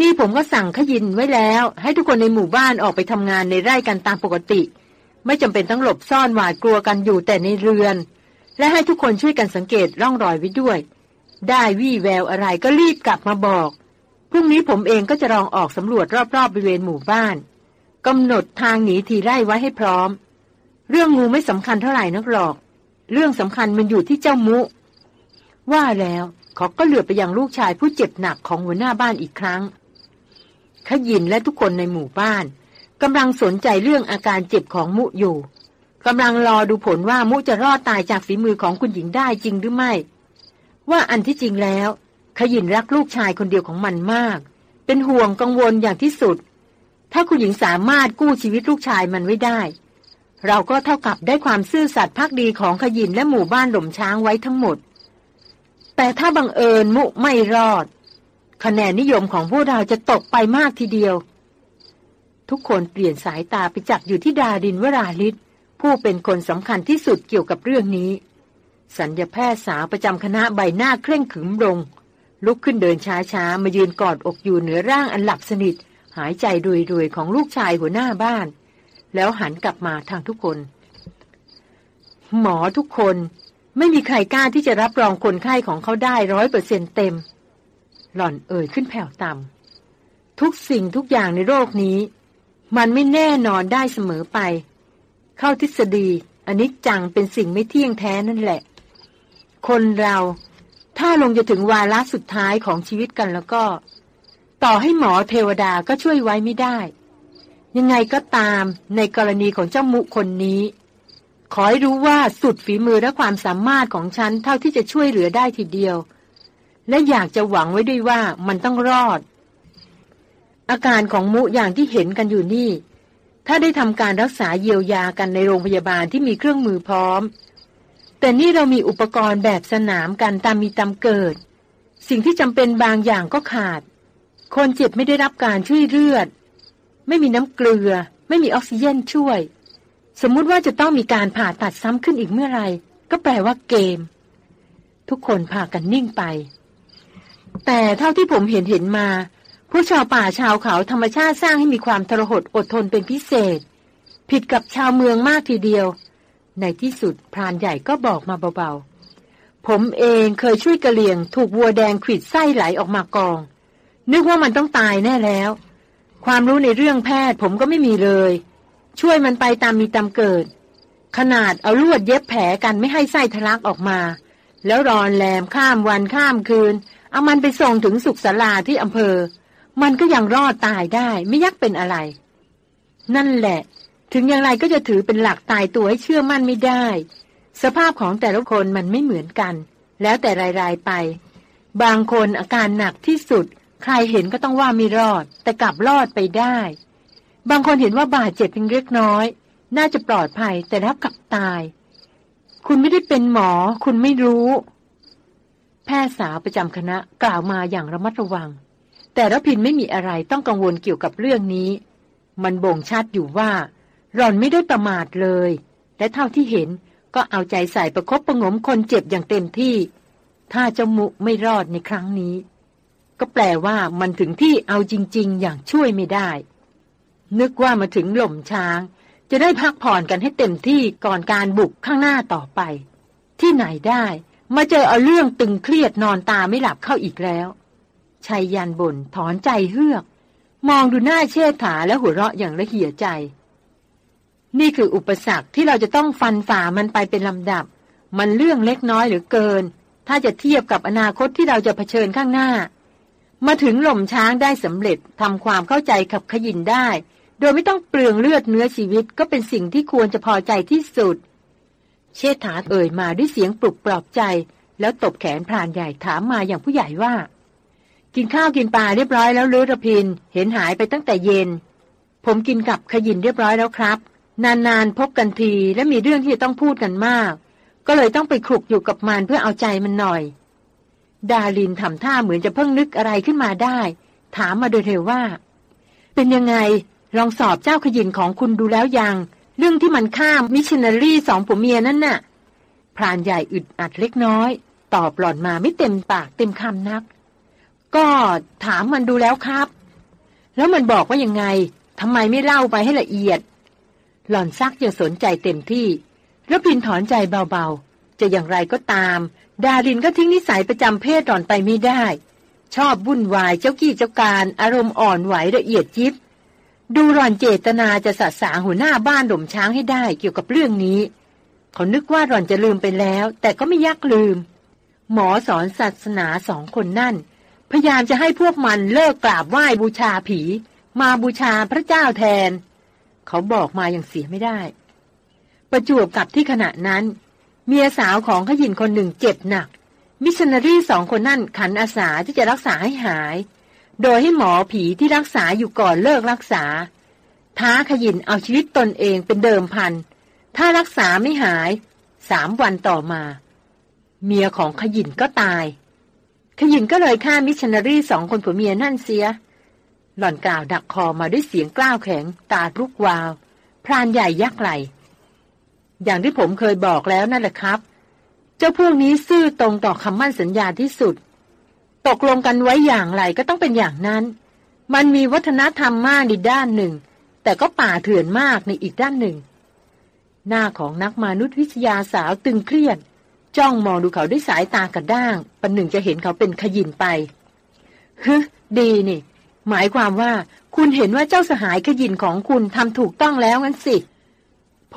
A: นี่ผมก็สั่งขยินไว้แล้ว ให้ทุกคนในหมู่บ้านออกไปทำงานในไร่กันตามปกติ ไม่จำเป็นต้องหลบซ่อนหวาดกลัวกันอยู่แต่ในเรือน และให้ทุกคนช่วยกันสังเกตร่องรอยไว้ด้วย ได้วี่แววอะไรก็รีบกลับมาบอก พรุ่งนี้ผมเองก็จะลองออกสำรวจรอบๆบริเวณหมู่บ้านกำหนดทางหนีทีไร่ไว้ให้พร้อม เรื่องงูไม่สำคัญเท่าไหร่นักหรอก เรื่องสำคัญมันอยู่ที่เจ้ามุ ว่าแล้วเขาก็เหลือไปยังลูกชายผู้เจ็บหนักของหัวหน้าบ้านอีกครั้ง ขยินและทุกคนในหมู่บ้านกำลังสนใจเรื่องอาการเจ็บของมุอยู่กำลังรอดูผลว่ามุจะรอดตายจากฝีมือของคุณหญิงได้จริงหรือไม่ ว่าอันที่จริงแล้ว ขยินรักลูกชายคนเดียวของมันมาก เป็นห่วงกังวลอย่างที่สุด ถ้าคุณหญิงสามารถกู้ชีวิตลูกชายมันไว้ได้ เราก็เท่ากับได้ความซื่อสัตย์พักดีของขยินและหมู่บ้านหล่มช้างไว้ทั้งหมด แต่ถ้าบังเอิญมุไม่รอด คะแนนนิยมของพวกเราจะตกไปมากทีเดียว ทุกคนเปลี่ยนสายตาไปจับอยู่ที่ดาดินวราลิศผู้เป็นคนสำคัญที่สุดเกี่ยวกับเรื่องนี้ สัญญาแพทย์สาวประจำคณะใบหน้าเคร่งขึมลง ลุกขึ้นเดินช้าๆ มายืนกอดอกอยู่เหนือร่างอันหลับสนิท หายใจรวยๆ ของลูกชายหัวหน้าบ้าน แล้วหันกลับมาทางทุกคน หมอทุกคนไม่มีใครกล้าที่จะรับรองคนไข้ของเขาได้ร้อยเปอร์เซ็นเต็ม หล่อนเอ่ยขึ้นแผ่วต่ำทุกสิ่งทุกอย่างในโรคนี้ มันไม่แน่นอนได้เสมอไป เข้าทฤษฎีอันนี้จังเป็นสิ่งไม่เที่ยงแท้นั่นแหละ คนเรา ถ้าลงจะถึงวาระสุดท้ายของชีวิตกันแล้วก็ ต่อให้หมอเทวดาก็ช่วยไว้ไม่ได้ ยังไงก็ตามในกรณีของเจ้ามุคนนี้ ขอให้รู้ว่าสุดฝีมือและความสามารถของฉันเท่าที่จะช่วยเหลือได้ทีเดียว และอยากจะหวังไว้ด้วยว่ามันต้องรอด อาการของมุอย่างที่เห็นกันอยู่นี่ถ้าได้ทำการรักษาเยียวยากันในโรงพยาบาลที่มีเครื่องมือพร้อม แต่นี่เรามีอุปกรณ์แบบสนามกันตามมีตามเกิด สิ่งที่จำเป็นบางอย่างก็ขาด คนเจ็บไม่ได้รับการช่วยเลือด ไม่มีน้ำเกลือ ไม่มีออกซิเจนช่วย สมมุติว่าจะต้องมีการผ่าตัดซ้ำขึ้นอีกเมื่อไรก็แปลว่าเกม ทุกคนพากันนิ่งไป แต่เท่าที่ผมเห็นเห็นมา ผู้ชาวป่าชาวเขาธรรมชาติสร้างให้มีความทรหดอดทนเป็นพิเศษ ผิดกับชาวเมืองมากทีเดียว ในที่สุดพรานใหญ่ก็บอกมาเบาๆ ผมเองเคยช่วยกระเลียง ถูกวัวแดงขีดไส้ไหลออกมากอง นึกว่ามันต้องตายแน่แล้ว ความรู้ในเรื่องแพทย์ผมก็ไม่มีเลย ช่วยมันไปตามมีตามเกิด ขนาดเอาลวดเย็บแผลกันไม่ให้ไส้ทะลักออกมา แล้วรอนแรมข้ามวันข้ามคืน เอามันไปส่งถึงสุขศาลาที่อำเภอ มันก็ยังรอดตายได้ไม่ยักเป็นอะไร นั่นแหละ ถึงอย่างไรก็จะถือเป็นหลักตายตัวให้เชื่อมั่นไม่ได้ สภาพของแต่ละคนมันไม่เหมือนกัน แล้วแต่รายๆไป บางคนอาการหนักที่สุด ใครเห็นก็ต้องว่าม่รอด แต่กลับรอดไปได้ บางคนเห็นว่าบาดเจ็บเพียงเล็กน้อย น่าจะปลอดภัยแต่แล้วกลับตาย คุณไม่ได้เป็นหมอ คุณไม่รู้ แพทย์สาวประจำคณะกล่าวมาอย่างระมัดระวัง แต่รพินไม่มีอะไรต้องกังวลเกี่ยวกับเรื่องนี้ มันบ่งชัดอยู่ว่า หล่อนไม่ได้ประมาทเลย และเท่าที่เห็นก็เอาใจใส่ประคบประงมคนเจ็บอย่างเต็มที่ ถ้าเจ้ามุไม่รอดในครั้งนี้ ก็แปลว่ามันถึงที่เอาจริง ๆ อย่างช่วยไม่ได้ นึกว่ามาถึงหล่มช้าง จะได้พักผ่อนกันให้เต็มที่ก่อนการบุกข้างหน้าต่อไป ที่ไหนได้ มาเจอเอาเรื่องตึงเครียดนอนตาไม่หลับเข้าอีกแล้วชายยันบ่นถอนใจเฮือก มองดูหน้าเชิดถาและหัวเราะอย่างละเหี่ยใจ นี่คืออุปสรรคที่เราจะต้องฟันฝ่ามันไปเป็นลำดับ มันเรื่องเล็กน้อยหรือเกิน ถ้าจะเทียบกับอนาคตที่เราจะเผชิญข้างหน้า มาถึงหล่มช้างได้สำเร็จทำความเข้าใจขับขยินได้ โดยไม่ต้องเปลืองเลือดเนื้อชีวิตก็เป็นสิ่งที่ควรจะพอใจที่สุด เชษฐาเอ่ยมาด้วยเสียงปลุกปลอบใจ แล้วตบแขนพรานใหญ่ถามมาอย่างผู้ใหญ่ว่า กินข้าวกินปลาเรียบร้อยแล้วลือระพินเห็นหายไปตั้งแต่เย็น ผมกินกับขยินเรียบร้อยแล้วครับ นานๆพบกันทีและมีเรื่องที่ต้องพูดกันมาก ก็เลยต้องไปคลุกอยู่กับมันเพื่อเอาใจมันหน่อย ดาลินทำท่าเหมือนจะเพิ่งนึกอะไรขึ้นมาได้ ถามมาโดยเร็วว่า เป็นยังไงลองสอบเจ้าขยินของคุณดูแล้วยัง เรื่องที่มันข้ามมิชชันนารีสองผัวเมียนั่นน่ะพรานใหญ่อึดอัดเล็กน้อย ตอบหล่อนมาไม่เต็มปากเต็มคำนัก ก็ถามมันดูแล้วครับ แล้วมันบอกว่ายังไงทำไมไม่เล่าไปให้ละเอียด หล่อนซักยังสนใจเต็มที่ แล้วพินถอนใจเบาๆ จะอย่างไรก็ตาม ดารินก็ทิ้งนิสัยประจำเพศหล่อนไปไม่ได้ ชอบวุ่นวายเจ้ากี้เจ้าการ อารมณ์อ่อนไหวละเอียดยิบ ดูหล่อนเจตนาจะสะสางหัวหน้าบ้านหล่มช้างให้ได้เกี่ยวกับเรื่องนี้ เขานึกว่าหล่อนจะลืมไปแล้ว แต่ก็ไม่ยักลืม หมอสอนศาสนาสองคนนั่น พยายามจะให้พวกมันเลิกกราบไหว้บูชาผี มาบูชาพระเจ้าแทน เขาบอกมาอย่างเสียไม่ได้ ประจวบกับที่ขณะนั้น เมียสาวของขยินคนหนึ่งเจ็บหนัก มิชชันนารีสองคนนั่นขันอาสาที่จะรักษาให้หาย โดยให้หมอผีที่รักษาอยู่ก่อนเลิกรักษา ท้าขยินเอาชีวิตตนเองเป็นเดิมพัน ถ้ารักษาไม่หายสามวันต่อมา เมียของขยินก็ตาย ขยินก็เลยฆ่ามิชชันนารีสองคนผัวเมียนั่นเสีย หล่อนกล่าวดักคอมาด้วยเสียงกล้าวแข็ง ตาลุกวาว พรานใหญ่ยักไหล อย่างที่ผมเคยบอกแล้วนั่นแหละครับ เจ้าพวกนี้ซื่อตรงต่อคำมั่นสัญญาที่สุด ตกลงกันไว้อย่างไรก็ต้องเป็นอย่างนั้น มันมีวัฒนธรรมมากในด้านหนึ่ง แต่ก็ป่าเถื่อนมากในอีกด้านหนึ่ง หน้าของนักมนุษยวิทยาสาวตึงเครียด จ้องมองดูเขาด้วยสายตากระด้างปันหนึ่งจะเห็นเขาเป็นขยินไปฮึดีนี่ หมายความว่าคุณเห็นว่าเจ้าสหายขยินของคุณทำถูกต้องแล้วงั้นสิ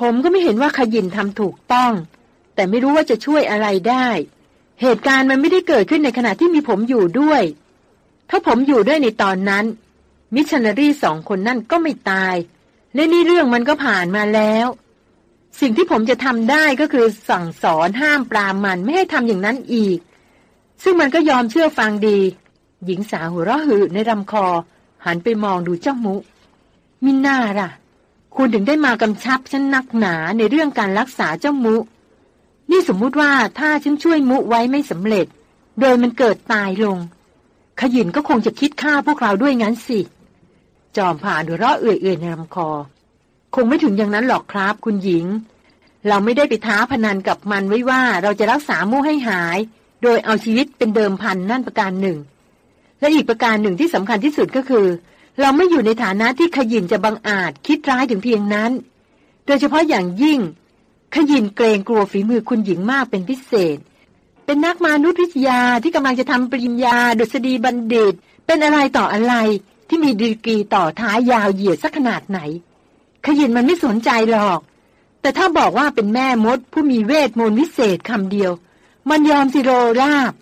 A: ผมก็ไม่เห็นว่าขยินทำถูกต้อง แต่ไม่รู้ว่าจะช่วยอะไรได้ เหตุการณ์มันไม่ได้เกิดขึ้นในขณะที่มีผมอยู่ด้วย ถ้าผมอยู่ด้วยในตอนนั้น มิชชันนารีสองคนนั่นก็ไม่ตาย และนี่เรื่องมันก็ผ่านมาแล้ว สิ่งที่ผมจะทำได้ก็คือสั่งสอนห้ามปรามมันไม่ให้ทำอย่างนั้นอีก ซึ่งมันก็ยอมเชื่อฟังดี หญิงสาวหัวเราะหืในลำคอ หันไปมองดูเจ้ามุ มิน่าล่ะ คุณถึงได้มากำชับฉันนักหนาในเรื่องการรักษาเจ้ามุ นี่สมมุติว่าถ้าฉันช่วยมุไว้ไม่สำเร็จ โดยมันเกิดตายลง ขยินก็คงจะคิดฆ่าพวกเราด้วยงั้นสิ จอมผ่านหัวเราะเอื่อยๆในลำคอ คงไม่ถึงอย่างนั้นหรอกครับ คุณหญิง เราไม่ได้ไปท้าพนันกับมันไว้ว่าเราจะรักษามู่ให้หาย โดยเอาชีวิตเป็นเดิมพันนั่นประการหนึ่ง และอีกประการหนึ่งที่สำคัญที่สุดก็คือ เราไม่อยู่ในฐานะที่ขยินจะบังอาจคิดร้ายถึงเพียงนั้น โดยเฉพาะอย่างยิ่ง ขยินเกรงกลัวฝีมือคุณหญิงมากเป็นพิเศษ เป็นนักมนุษยวิทยาที่กำลังจะทำปริญญาดุษฎีบัณฑิต เป็นอะไรต่ออะไรที่มีดีกรีต่อท้ายยาวเหยียดสักขนาดไหน ขยินมันไม่สนใจหรอก แต่ถ้าบอกว่าเป็นแม่มดผู้มีเวทมนต์วิเศษคำเดียว มันยอมสิโรราบ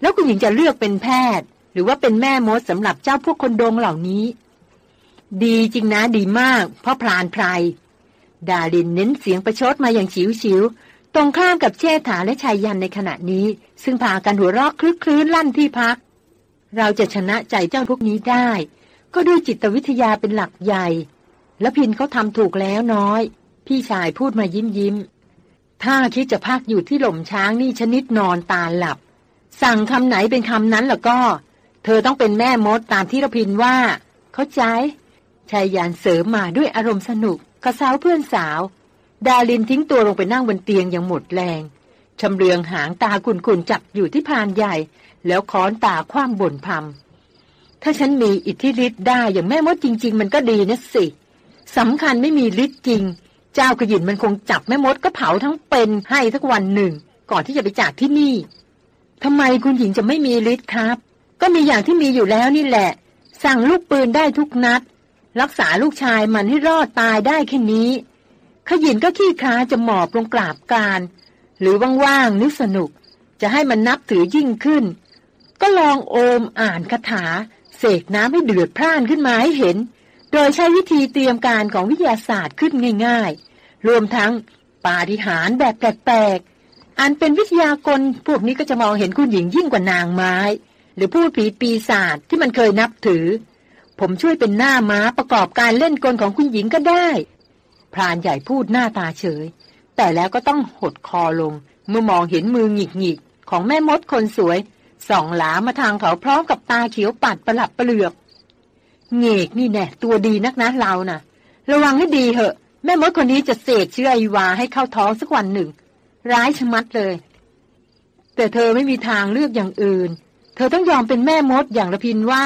A: แล้วคุณหญิงจะเลือกเป็นแพทย์ หรือว่าเป็นแม่มดสำหรับเจ้าพวกคนดงเหล่านี้ ดีจริงนะดีมากเพราะพรานไพรดาลินเน้นเสียงประชดมาอย่างฉิวฉิวตรงข้ามกับเชษฐาและชายยันในขณะนี้ ซึ่งพากันหัวเราะคลึกคลื้นลั่นที่พัก เราจะชนะใจเจ้าพวกนี้ได้ ก็ด้วยจิตวิทยาเป็นหลักใหญ่ แล้วพินเขาทำถูกแล้วน้อย พี่ชายพูดมายิ้มยิ้มถ้าคิดจะพักอยู่ที่หล่มช้างนี่ชนิดนอนตาหลับ สั่งคำไหนเป็นคำนั้นแล้วก็ เธอต้องเป็นแม่มดตามที่ระพินว่า เข้าใจชายยานเสริมมาด้วยอารมณ์สนุกกระซ้าเพื่อนสาว ดาลินทิ้งตัวลงไปนั่งบนเตียงอย่างหมดแรงชำเลืองหางตาคุนคุนจับอยู่ที่พานใหญ่ แล้วค้อนตาคว้างบ่นพำถ้าฉันมีอิทธิฤทธิ์ได้อย่างแม่มดจริง ๆ มันก็ดีนะสิสำคัญไม่มีฤทธิ์จริง เจ้ากระยินมันคงจับแม่มดก็เผาทั้งเป็นให้ทักวันหนึ่ง ก่อนที่จะไปจากที่นี่ทำไมคุณหญิงจะไม่มีฤทธิ์ครับ ก็มีอย่างที่มีอยู่แล้วนี่แหละ สั่งลูกปืนได้ทุกนัด รักษาลูกชายมันให้รอดตายได้แค่นี้ ขยินก็ขี้ค้าจะหมอบลงกราบการ หรือว่างๆนึกสนุก จะให้มันนับถือยิ่งขึ้น ก็ลองโอมอ่านคาถา เสกน้ำให้เดือดพร่านขึ้นมาให้เห็น โดยใช้วิธีเตรียมการของวิทยาศาสตร์ขึ้นง่ายๆ รวมทั้งปาฏิหาริย์แบบแปลกๆอันเป็นวิทยากรพวกนี้ก็จะมองเห็นคุณหญิงยิ่งกว่านางไม้ หรือผู้ผีปีศาจที่มันเคยนับถือ ผมช่วยเป็นหน้าม้าประกอบการเล่นกลของคุณหญิงก็ได้ พรานใหญ่พูดหน้าตาเฉย แต่แล้วก็ต้องหดคอลง เมื่อมองเห็นมือหงิกหงิกของแม่มดคนสวยส่องหลามาทางเขาพร้อมกับตาเขียวปัดประหลับประเหลือกเงกนี่แน่ตัวดีนักนะเรานะ่ะ ระวังให้ดีเหอะ แม่มดคนนี้จะเสกเชื้อไอวาให้เข้าท้องสักวันหนึ่ง ร้ายชะมัดเลย แต่เธอไม่มีทางเลือกอย่างอื่น เธอต้องยอมเป็นแม่มดอย่างระพินว่า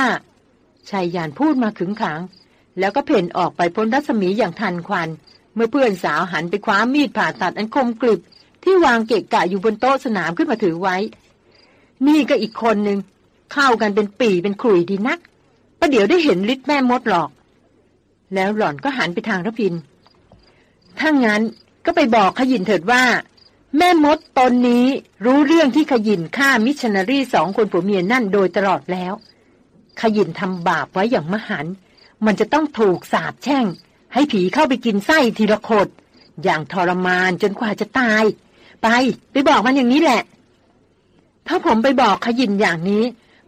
A: ชายยานพูดมาขึงขัง แล้วก็เพ่นออกไปพ้นรัศมีอย่างทันควัน เมื่อเพื่อนสาวหันไปคว้ามีดผ่าตัดอันคมกริบ ที่วางเกะกะอยู่บนโต๊ะสนามขึ้นมาถือไว้ นี่ก็อีกคนหนึ่งเข้ากันเป็นปีเป็นขลุยดีนักประเดี๋ยวได้เห็นฤทธิ์แม่มดหรอก แล้วหล่อนก็หันไปทางระพินถ้างั้นก็ไปบอกขยินเถิดว่า แม่มดตนนี้รู้เรื่องที่ขยินฆ่ามิชชันนารีสองคนผัวเมียนั่นโดยตลอดแล้ว ขยินทำบาปไว้อย่างมหัน มันจะต้องถูกสาบแช่ง ให้ผีเข้าไปกินไส้ทีละขดอย่างทรมานจนกว่าจะตาย ไป ไปบอกมันอย่างนี้แหละ ถ้าผมไปบอกขยินอย่างนี้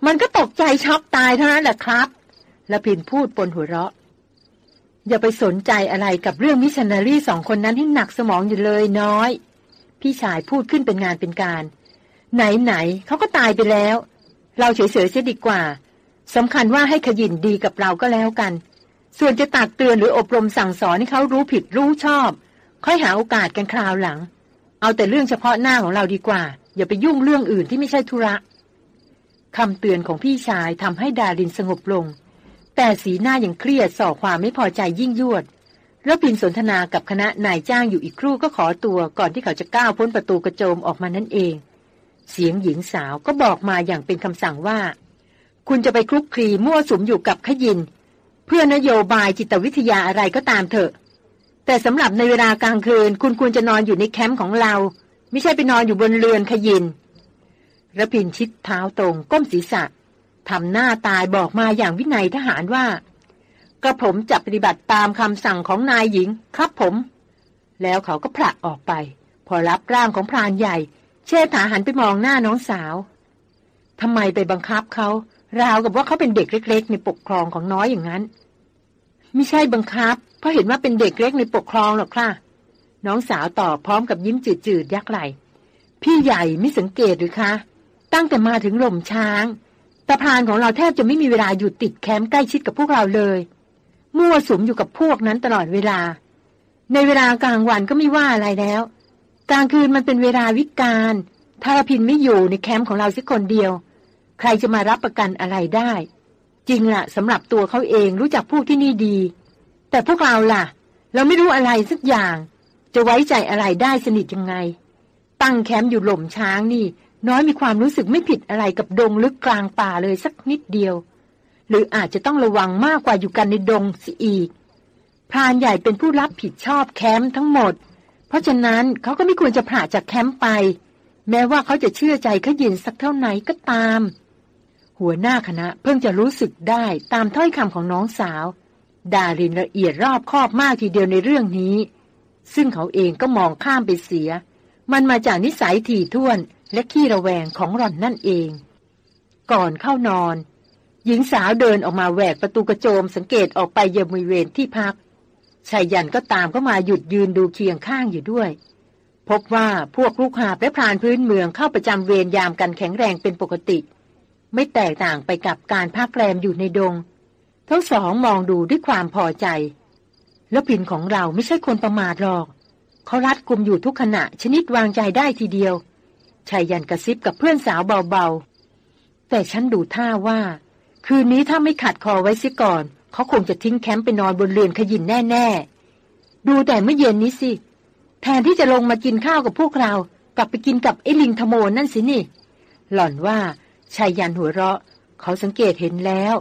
A: มันก็ตกใจช็อกตายเท่านั้นแหละครับละพินพูดปนหัวเราะ อย่าไปสนใจอะไรกับเรื่องมิชชันนารีสองคนนั้นให้หนักสมองอยู่เลยน้อย พี่ชายพูดขึ้นเป็นงานเป็นการ ไหนไหนเขาก็ตายไปแล้ว เราเฉยๆเสียดีกว่าสำคัญว่าให้ขยินดีกับเราก็แล้วกัน ส่วนจะตักเตือนหรืออบรมสั่งสอนให้เขารู้ผิดรู้ชอบ ค่อยหาโอกาสกันคราวหลัง เอาแต่เรื่องเฉพาะหน้าของเราดีกว่า อย่าไปยุ่งเรื่องอื่นที่ไม่ใช่ธุระคำเตือนของพี่ชายทำให้ดารินสงบลง แต่สีหน้าอย่างเครียดส่อความไม่พอใจยิ่งยวด แล้วปินสนทนากับคณะนายจ้างอยู่อีกครู่ก็ขอตัวก่อนที่เขาจะก้าวพ้นประตูกระโจมออกมานั่นเอง เสียงหญิงสาวก็บอกมาอย่างเป็นคำสั่งว่า คุณจะไปคลุกคลีมั่วสุมอยู่กับขยิน เพื่อนโยบายจิตวิทยาอะไรก็ตามเถอะ แต่สำหรับในเวลากลางคืน คุณควรจะนอนอยู่ในแคมป์ของเรา ไม่ใช่ไปนอนอยู่บนเรือนขยินระพินชิดเท้าตรงก้มศีรษะทำหน้าตายบอกมาอย่างวินัยทหารว่า กระผมจะปฏิบัติตามคำสั่งของนายหญิงครับผม แล้วเขาก็ผลักออกไป พอรับร่างของพรานใหญ่ เชษฐาหันไปมองหน้าน้องสาวทำไมไปบังคับเขา ราวกับว่าเขาเป็นเด็กเล็ก ๆ ในปกครองของน้อยอย่างนั้น ไม่ใช่บังคับ เพราะเห็นว่าเป็นเด็กเล็กในปกครองหรอกค่ะ น้องสาวตอบพร้อมกับยิ้มจืดๆยักไหลพี่ใหญ่ไม่สังเกตหรือคะ ตั้งแต่มาถึงหล่มช้างตะพานของเราแทบจะไม่มีเวลาหยุดติดแคมป์ใกล้ชิดกับพวกเราเลย มั่วสุมอยู่กับพวกนั้นตลอดเวลา ในเวลากลางวันก็ไม่ว่าอะไรแล้ว กลางคืนมันเป็นเวลาวิกาลถ้าพินไม่อยู่ในแคมป์ของเราสักคนเดียว ใครจะมารับประกันอะไรได้ จริงละสำหรับตัวเขาเองรู้จักพวกที่นี่ดี แต่พวกเราล่ะ เราไม่รู้อะไรสักอย่าง จะไว้ใจอะไรได้สนิทยังไง ตั้งแคมป์อยู่หล่มช้างนี่ น้อยมีความรู้สึกไม่ผิดอะไรกับดงลึกกลางป่าเลยสักนิดเดียว หรืออาจจะต้องระวังมากกว่าอยู่กันในดงสิอีก พรานใหญ่เป็นผู้รับผิดชอบแคมป์ทั้งหมด เพราะฉะนั้นเขาก็ไม่ควรจะผ่าจากแคมป์ไป แม้ว่าเขาจะเชื่อใจขยินสักเท่าไหนก็ตาม หัวหน้าคณะเพิ่งจะรู้สึกได้ตามถ้อยคำของน้องสาว ดารินละเอียดรอบคอบมากทีเดียวในเรื่องนี้ ซึ่งเขาเองก็มองข้ามไปเสีย มันมาจากนิสัยถี่ถ้วนและขี้ระแวงของหล่อนนั่นเอง ก่อนเข้านอน หญิงสาวเดินออกมาแหวกประตูกระโจมสังเกตออกไปยังบริเวณที่พักชายยันก็ตามเข้ามาหยุดยืนดูเคียงข้างอยู่ด้วย พบว่าพวกลูกหาและพรานพื้นเมืองเข้าประจำเวรยามกันแข็งแรงเป็นปกติ ไม่แตกต่างไปกับการพักแรมอยู่ในดง ทั้งสองมองดูด้วยความพอใจ แล้วปินของเราไม่ใช่คนประมาทหรอก เขารัดกุมอยู่ทุกขณะชนิดวางใจได้ทีเดียวชายยันกระซิบกับเพื่อนสาวเบาๆ แต่ฉันดูท่าว่า คืนนี้ถ้าไม่ขัดคอไว้เสียก่อน เขาคงจะทิ้งแคมป์ไปนอนบนเรือนขยินแน่ ๆ ดูแต่เมื่อเย็นนี้สิ แทนที่จะลงมากินข้าวกับพวกเรา กลับไปกินกับไอ้ลิงทโมนนั่นสินี่ หล่อนว่าชายยันหัวเราะ เขาสังเกตเห็นแล้ว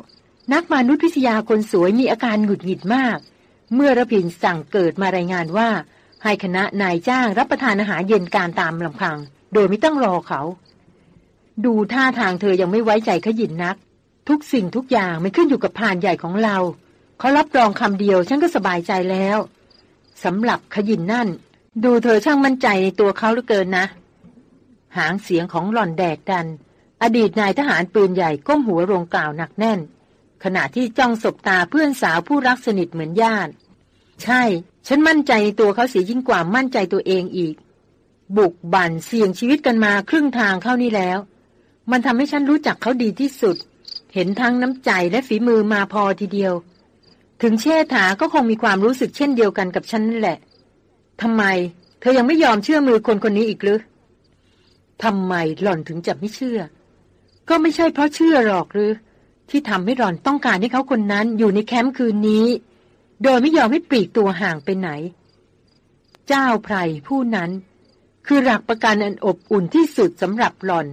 A: นักมนุษยวิทยาคนสวยมีอาการหงุดหงิดมาก เมื่อระพินสั่งเกิดมารายงานว่า ให้คณะนายจ้างรับประทานอาหารเย็นการตามลำพัง โดยไม่ต้องรอเขา ดูท่าทางเธอยังไม่ไว้ใจขยินนัก ทุกสิ่งทุกอย่างไม่ขึ้นอยู่กับพานใหญ่ของเรา เขารับรองคำเดียวฉันก็สบายใจแล้วสำหรับขยินนั่น ดูเธอช่างมั่นใจในตัวเขาเหลือเกินนะ หางเสียงของหล่อนแดกดัน อดีตนายทหารปืนใหญ่ก้มหัวลงกล่าวหนักแน่น ขณะที่จ้องสบตาเพื่อนสาวผู้รักสนิทเหมือนญาติ ใช่ ฉันมั่นใจในตัวเขาเสียยิ่งกว่ามั่นใจตัวเองอีก บุกบั่นเสี่ยงชีวิตกันมาครึ่งทางเข้านี่แล้ว มันทำให้ฉันรู้จักเขาดีที่สุด เห็นทั้งน้ำใจและฝีมือมาพอทีเดียว ถึงเชษฐาก็คงมีความรู้สึกเช่นเดียวกันกับฉันนั่นแหละทำไม เธอยังไม่ยอมเชื่อมือคนคนนี้อีกหรือทำไมหล่อนถึงจะไม่เชื่อ ก็ไม่ใช่เพราะเชื่อหรอกหรือ ที่ทำให้หล่อนต้องการให้เขาคนนั้นอยู่ในแคมป์คืนนี้ โดยไม่ยอมให้ปลีกตัวห่างไปไหน เจ้าไพรผู้นั้น คือหลักประกันอันอบอุ่นที่สุดสำหรับหล่อน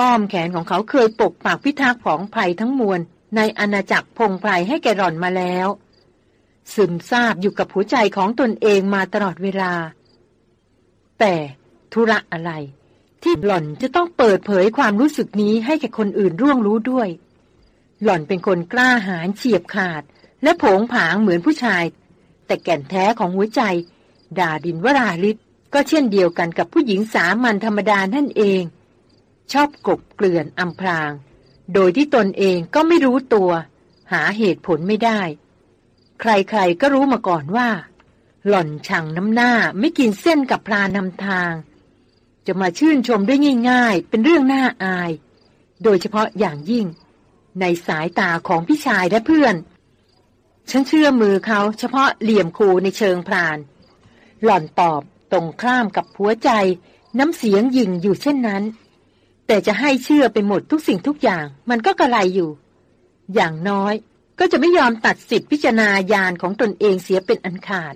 A: อ้อมแขนของเขาเคยปกปากพิทักษ์ของไพรทั้งมวล ในอาณาจักรพงไพรให้แกหล่อนมาแล้ว ซึมซาบอยู่กับหัวใจของตนเองมาตลอดเวลา แต่ธุระอะไร ที่หล่อนจะต้องเปิดเผยความรู้สึกนี้ให้แก่คนอื่นร่วงรู้ด้วย หล่อนเป็นคนกล้าหาญเฉียบขาด และผงผางเหมือนผู้ชาย แต่แก่นแท้ของหัวใจ ดาดินวราลิศก็เช่นเดียวกันกับผู้หญิงสามัญธรรมดานั่นเอง ชอบกบเกลื่อนอำพราง โดยที่ตนเองก็ไม่รู้ตัว หาเหตุผลไม่ได้ ใครๆก็รู้มาก่อนว่า หล่อนช่างน้ำหน้าไม่กินเส้นกับพรานำทาง จะมาชื่นชมได้ง่ายๆ เป็นเรื่องน่าอาย โดยเฉพาะอย่างยิ่ง ในสายตาของพี่ชายและเพื่อน ฉันเชื่อมือเขาเฉพาะเหลี่ยมคูในเชิงพราน หล่อนตอบตรงข้ามกับหัวใจ น้ำเสียงยิงอยู่เช่นนั้น แต่จะให้เชื่อไปหมดทุกสิ่งทุกอย่าง มันก็กระไรอยู่ อย่างน้อยก็จะไม่ยอมตัดสิทธิพิจารณาญาณของตนเองเสียเป็นอันขาด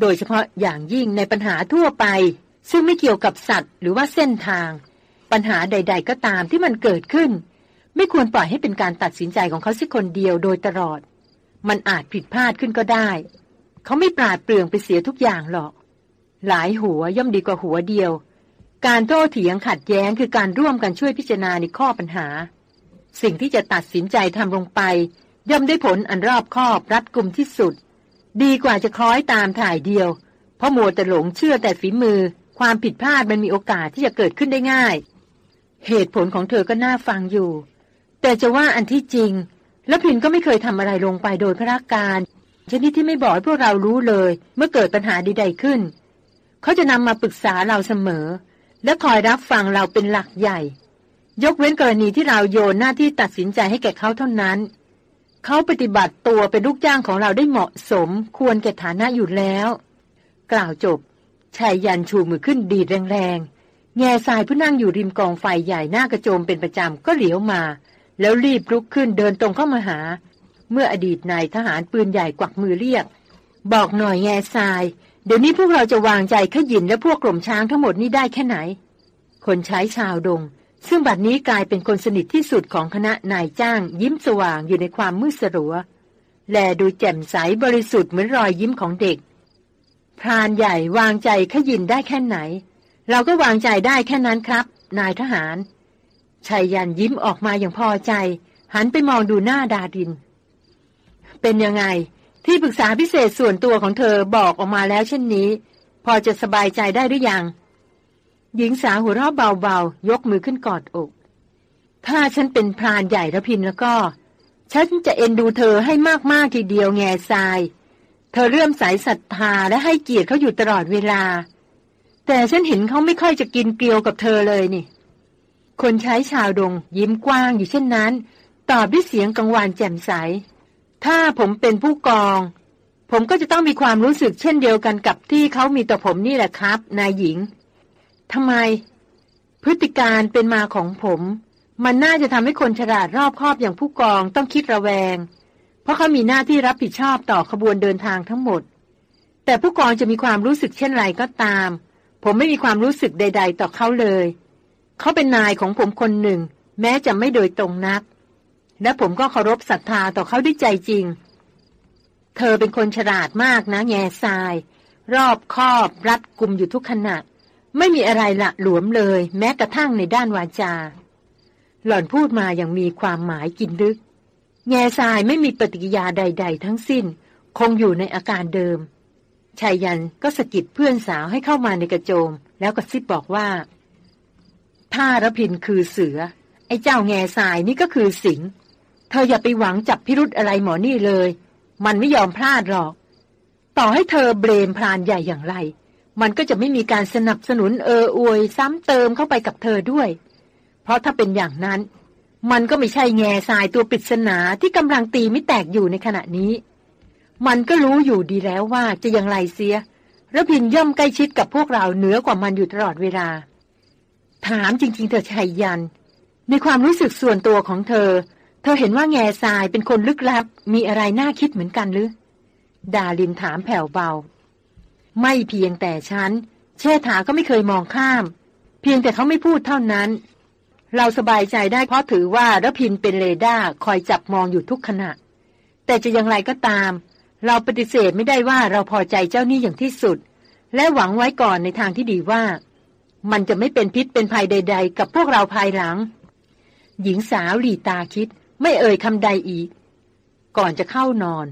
A: โดยเฉพาะอย่างยิ่งในปัญหาทั่วไป ซึ่งไม่เกี่ยวกับสัตว์หรือว่าเส้นทาง ปัญหาใด ๆ ก็ตามที่มันเกิดขึ้น ไม่ควรปล่อยให้เป็นการตัดสินใจของเขาสักคนเดียวโดยตลอด มันอาจผิดพลาดขึ้นก็ได้ เขาไม่ปราดเปรื่องไปเสียทุกอย่างหรอก หลายหัวย่อมดีกว่าหัวเดียว การโต้เถียงขัดแย้งคือการร่วมกันช่วยพิจารณาในข้อปัญหา สิ่งที่จะตัดสินใจทำลงไป ย่อมได้ผลอันรอบคอบรัดกุมที่สุด ดีกว่าจะคล้อยตามถ่ายเดียว เพราะมัวแต่หลงเชื่อแต่ฝีมือ ความผิดพลาดมันมีโอกาสที่จะเกิดขึ้นได้ง่าย เหตุผลของเธอก็น่าฟังอยู่ แต่จะว่าอันที่จริง แล้วพินก็ไม่เคยทำอะไรลงไปโดยพระการชนิดที่ไม่บอกให้พวกเรารู้เลย เมื่อเกิดปัญหาใดๆขึ้น เขาจะนำมาปรึกษาเราเสมอ และคอยรับฟังเราเป็นหลักใหญ่ ยกเว้นกรณีที่เราโยนหน้าที่ตัดสินใจให้แก่เขาเท่านั้น เขาปฏิบัติตัวเป็นลูกจ้างของเราได้เหมาะสม ควรแก่ฐานะอยู่แล้ว กล่าวจบชายยันชูมือขึ้นดีดแรงๆแง่ทรายผู้นั่งอยู่ริมกองไฟใหญ่หน้ากระโจมเป็นประจำก็เหลียวมา แล้วรีบลุกขึ้นเดินตรงเข้ามาหา เมื่ออดีตนายทหารปืนใหญ่กวักมือเรียก บอกหน่อยแง่ทราย เดี๋ยวนี้พวกเราจะวางใจขยินและพวกกลุ่มช้างทั้งหมดนี้ได้แค่ไหน คนใช้ชาวดง ซึ่งบัดนี้กลายเป็นคนสนิทที่สุดของคณะนายจ้าง ยิ้มสว่างอยู่ในความมืดสลัว แลดูแจ่มใสบริสุทธิ์เหมือนรอยยิ้มของเด็ก พรานใหญ่วางใจขยินได้แค่ไหน เราก็วางใจได้แค่นั้นครับ นายทหารชายยันยิ้มออกมาอย่างพอใจ หันไปมองดูหน้าดาดิน เป็นยังไง ที่ปรึกษาพิเศษส่วนตัวของเธอบอกออกมาแล้วเช่นนี้ พอจะสบายใจได้หรือยัง หญิงสาวหัวเราะเบาๆ ยกมือขึ้นกอดอก ถ้าฉันเป็นพรานใหญ่ระพินแล้วก็ ฉันจะเอ็นดูเธอให้มากๆทีเดียวแง่ทราย เธอเรื่มสายศรัทธาและให้เกียรติเขาอยู่ตลอดเวลา แต่ฉันเห็นเขาไม่ค่อยจะกินเกลียวกับเธอเลยนี่ คนใช้ชาวดงยิ้มกว้างอยู่เช่นนั้น ตอบด้วยเสียงกังวานแจ่มใส ถ้าผมเป็นผู้กอง ผมก็จะต้องมีความรู้สึกเช่นเดียวกันกับที่เขามีต่อผมนี่แหละครับ นายหญิงทำไม พฤติการเป็นมาของผม มันน่าจะทำให้คนฉลาดรอบคอบอย่างผู้กองต้องคิดระแวง เพราะเขามีหน้าที่รับผิดชอบต่อขบวนเดินทางทั้งหมด แต่ผู้กองจะมีความรู้สึกเช่นไรก็ตาม ผมไม่มีความรู้สึกใด ๆ ต่อเขาเลย เขาเป็นนายของผมคนหนึ่ง แม้จะไม่โดยตรงนัก และผมก็เคารพศรัทธาต่อเขาด้วยใจจริง เธอเป็นคนฉลาดมากนะ แง่ทราย รอบคอบรัดกุมอยู่ทุกขณะ ไม่มีอะไรละหลวมเลย แม้กระทั่งในด้านวาจา หล่อนพูดมาอย่างมีความหมายกินลึก แง่ทรายไม่มีปฏิกิยาใด ๆ ทั้งสิ้น คงอยู่ในอาการเดิมชายยันก็สะกิดเพื่อนสาวให้เข้ามาในกระโจม แล้วก็ซิบบอกว่า ถ้ารพินคือเสือ ไอ้เจ้าแง่ทรายนี่ก็คือสิง เธออย่าไปหวังจับพิรุธอะไรหมอนี่เลย มันไม่ยอมพลาดหรอก ต่อให้เธอเบรมพรานใหญ่อย่างไร มันก็จะไม่มีการสนับสนุนเอออวย ซ้ำเติมเข้าไปกับเธอด้วย เพราะถ้าเป็นอย่างนั้น มันก็ไม่ใช่แง่ทรายตัวปริศนาที่กำลังตีไม่แตกอยู่ในขณะนี้ มันก็รู้อยู่ดีแล้วว่าจะอย่างไรเสียระพินย่อมใกล้ชิดกับพวกเราเหนือกว่ามันอยู่ตลอดเวลา ถามจริง ๆ เธอชัยยัน ในความรู้สึกส่วนตัวของเธอ ธอเห็นว่าแง่ทรายเป็นคนลึกลับ มีอะไรน่าคิดเหมือนกันหรือ ดาลินถามแผ่วเบา ไม่เพียงแต่ฉัน เชษฐาก็ไม่เคยมองข้าม เพียงแต่เขาไม่พูดเท่านั้น เราสบายใจได้เพราะถือว่าระพินเป็นเรดาร์คอยจับมองอยู่ทุกขณะ แต่จะอย่างไรก็ตาม เราปฏิเสธไม่ได้ว่าเราพอใจเจ้านี่อย่างที่สุด และหวังไว้ก่อนในทางที่ดีว่า มันจะไม่เป็นพิษเป็นภัยใด ๆ กับพวกเราภายหลัง หญิงสาวหลีตาคิด ไม่เอ่ยคำใดอีก ก่อนจะเข้านอน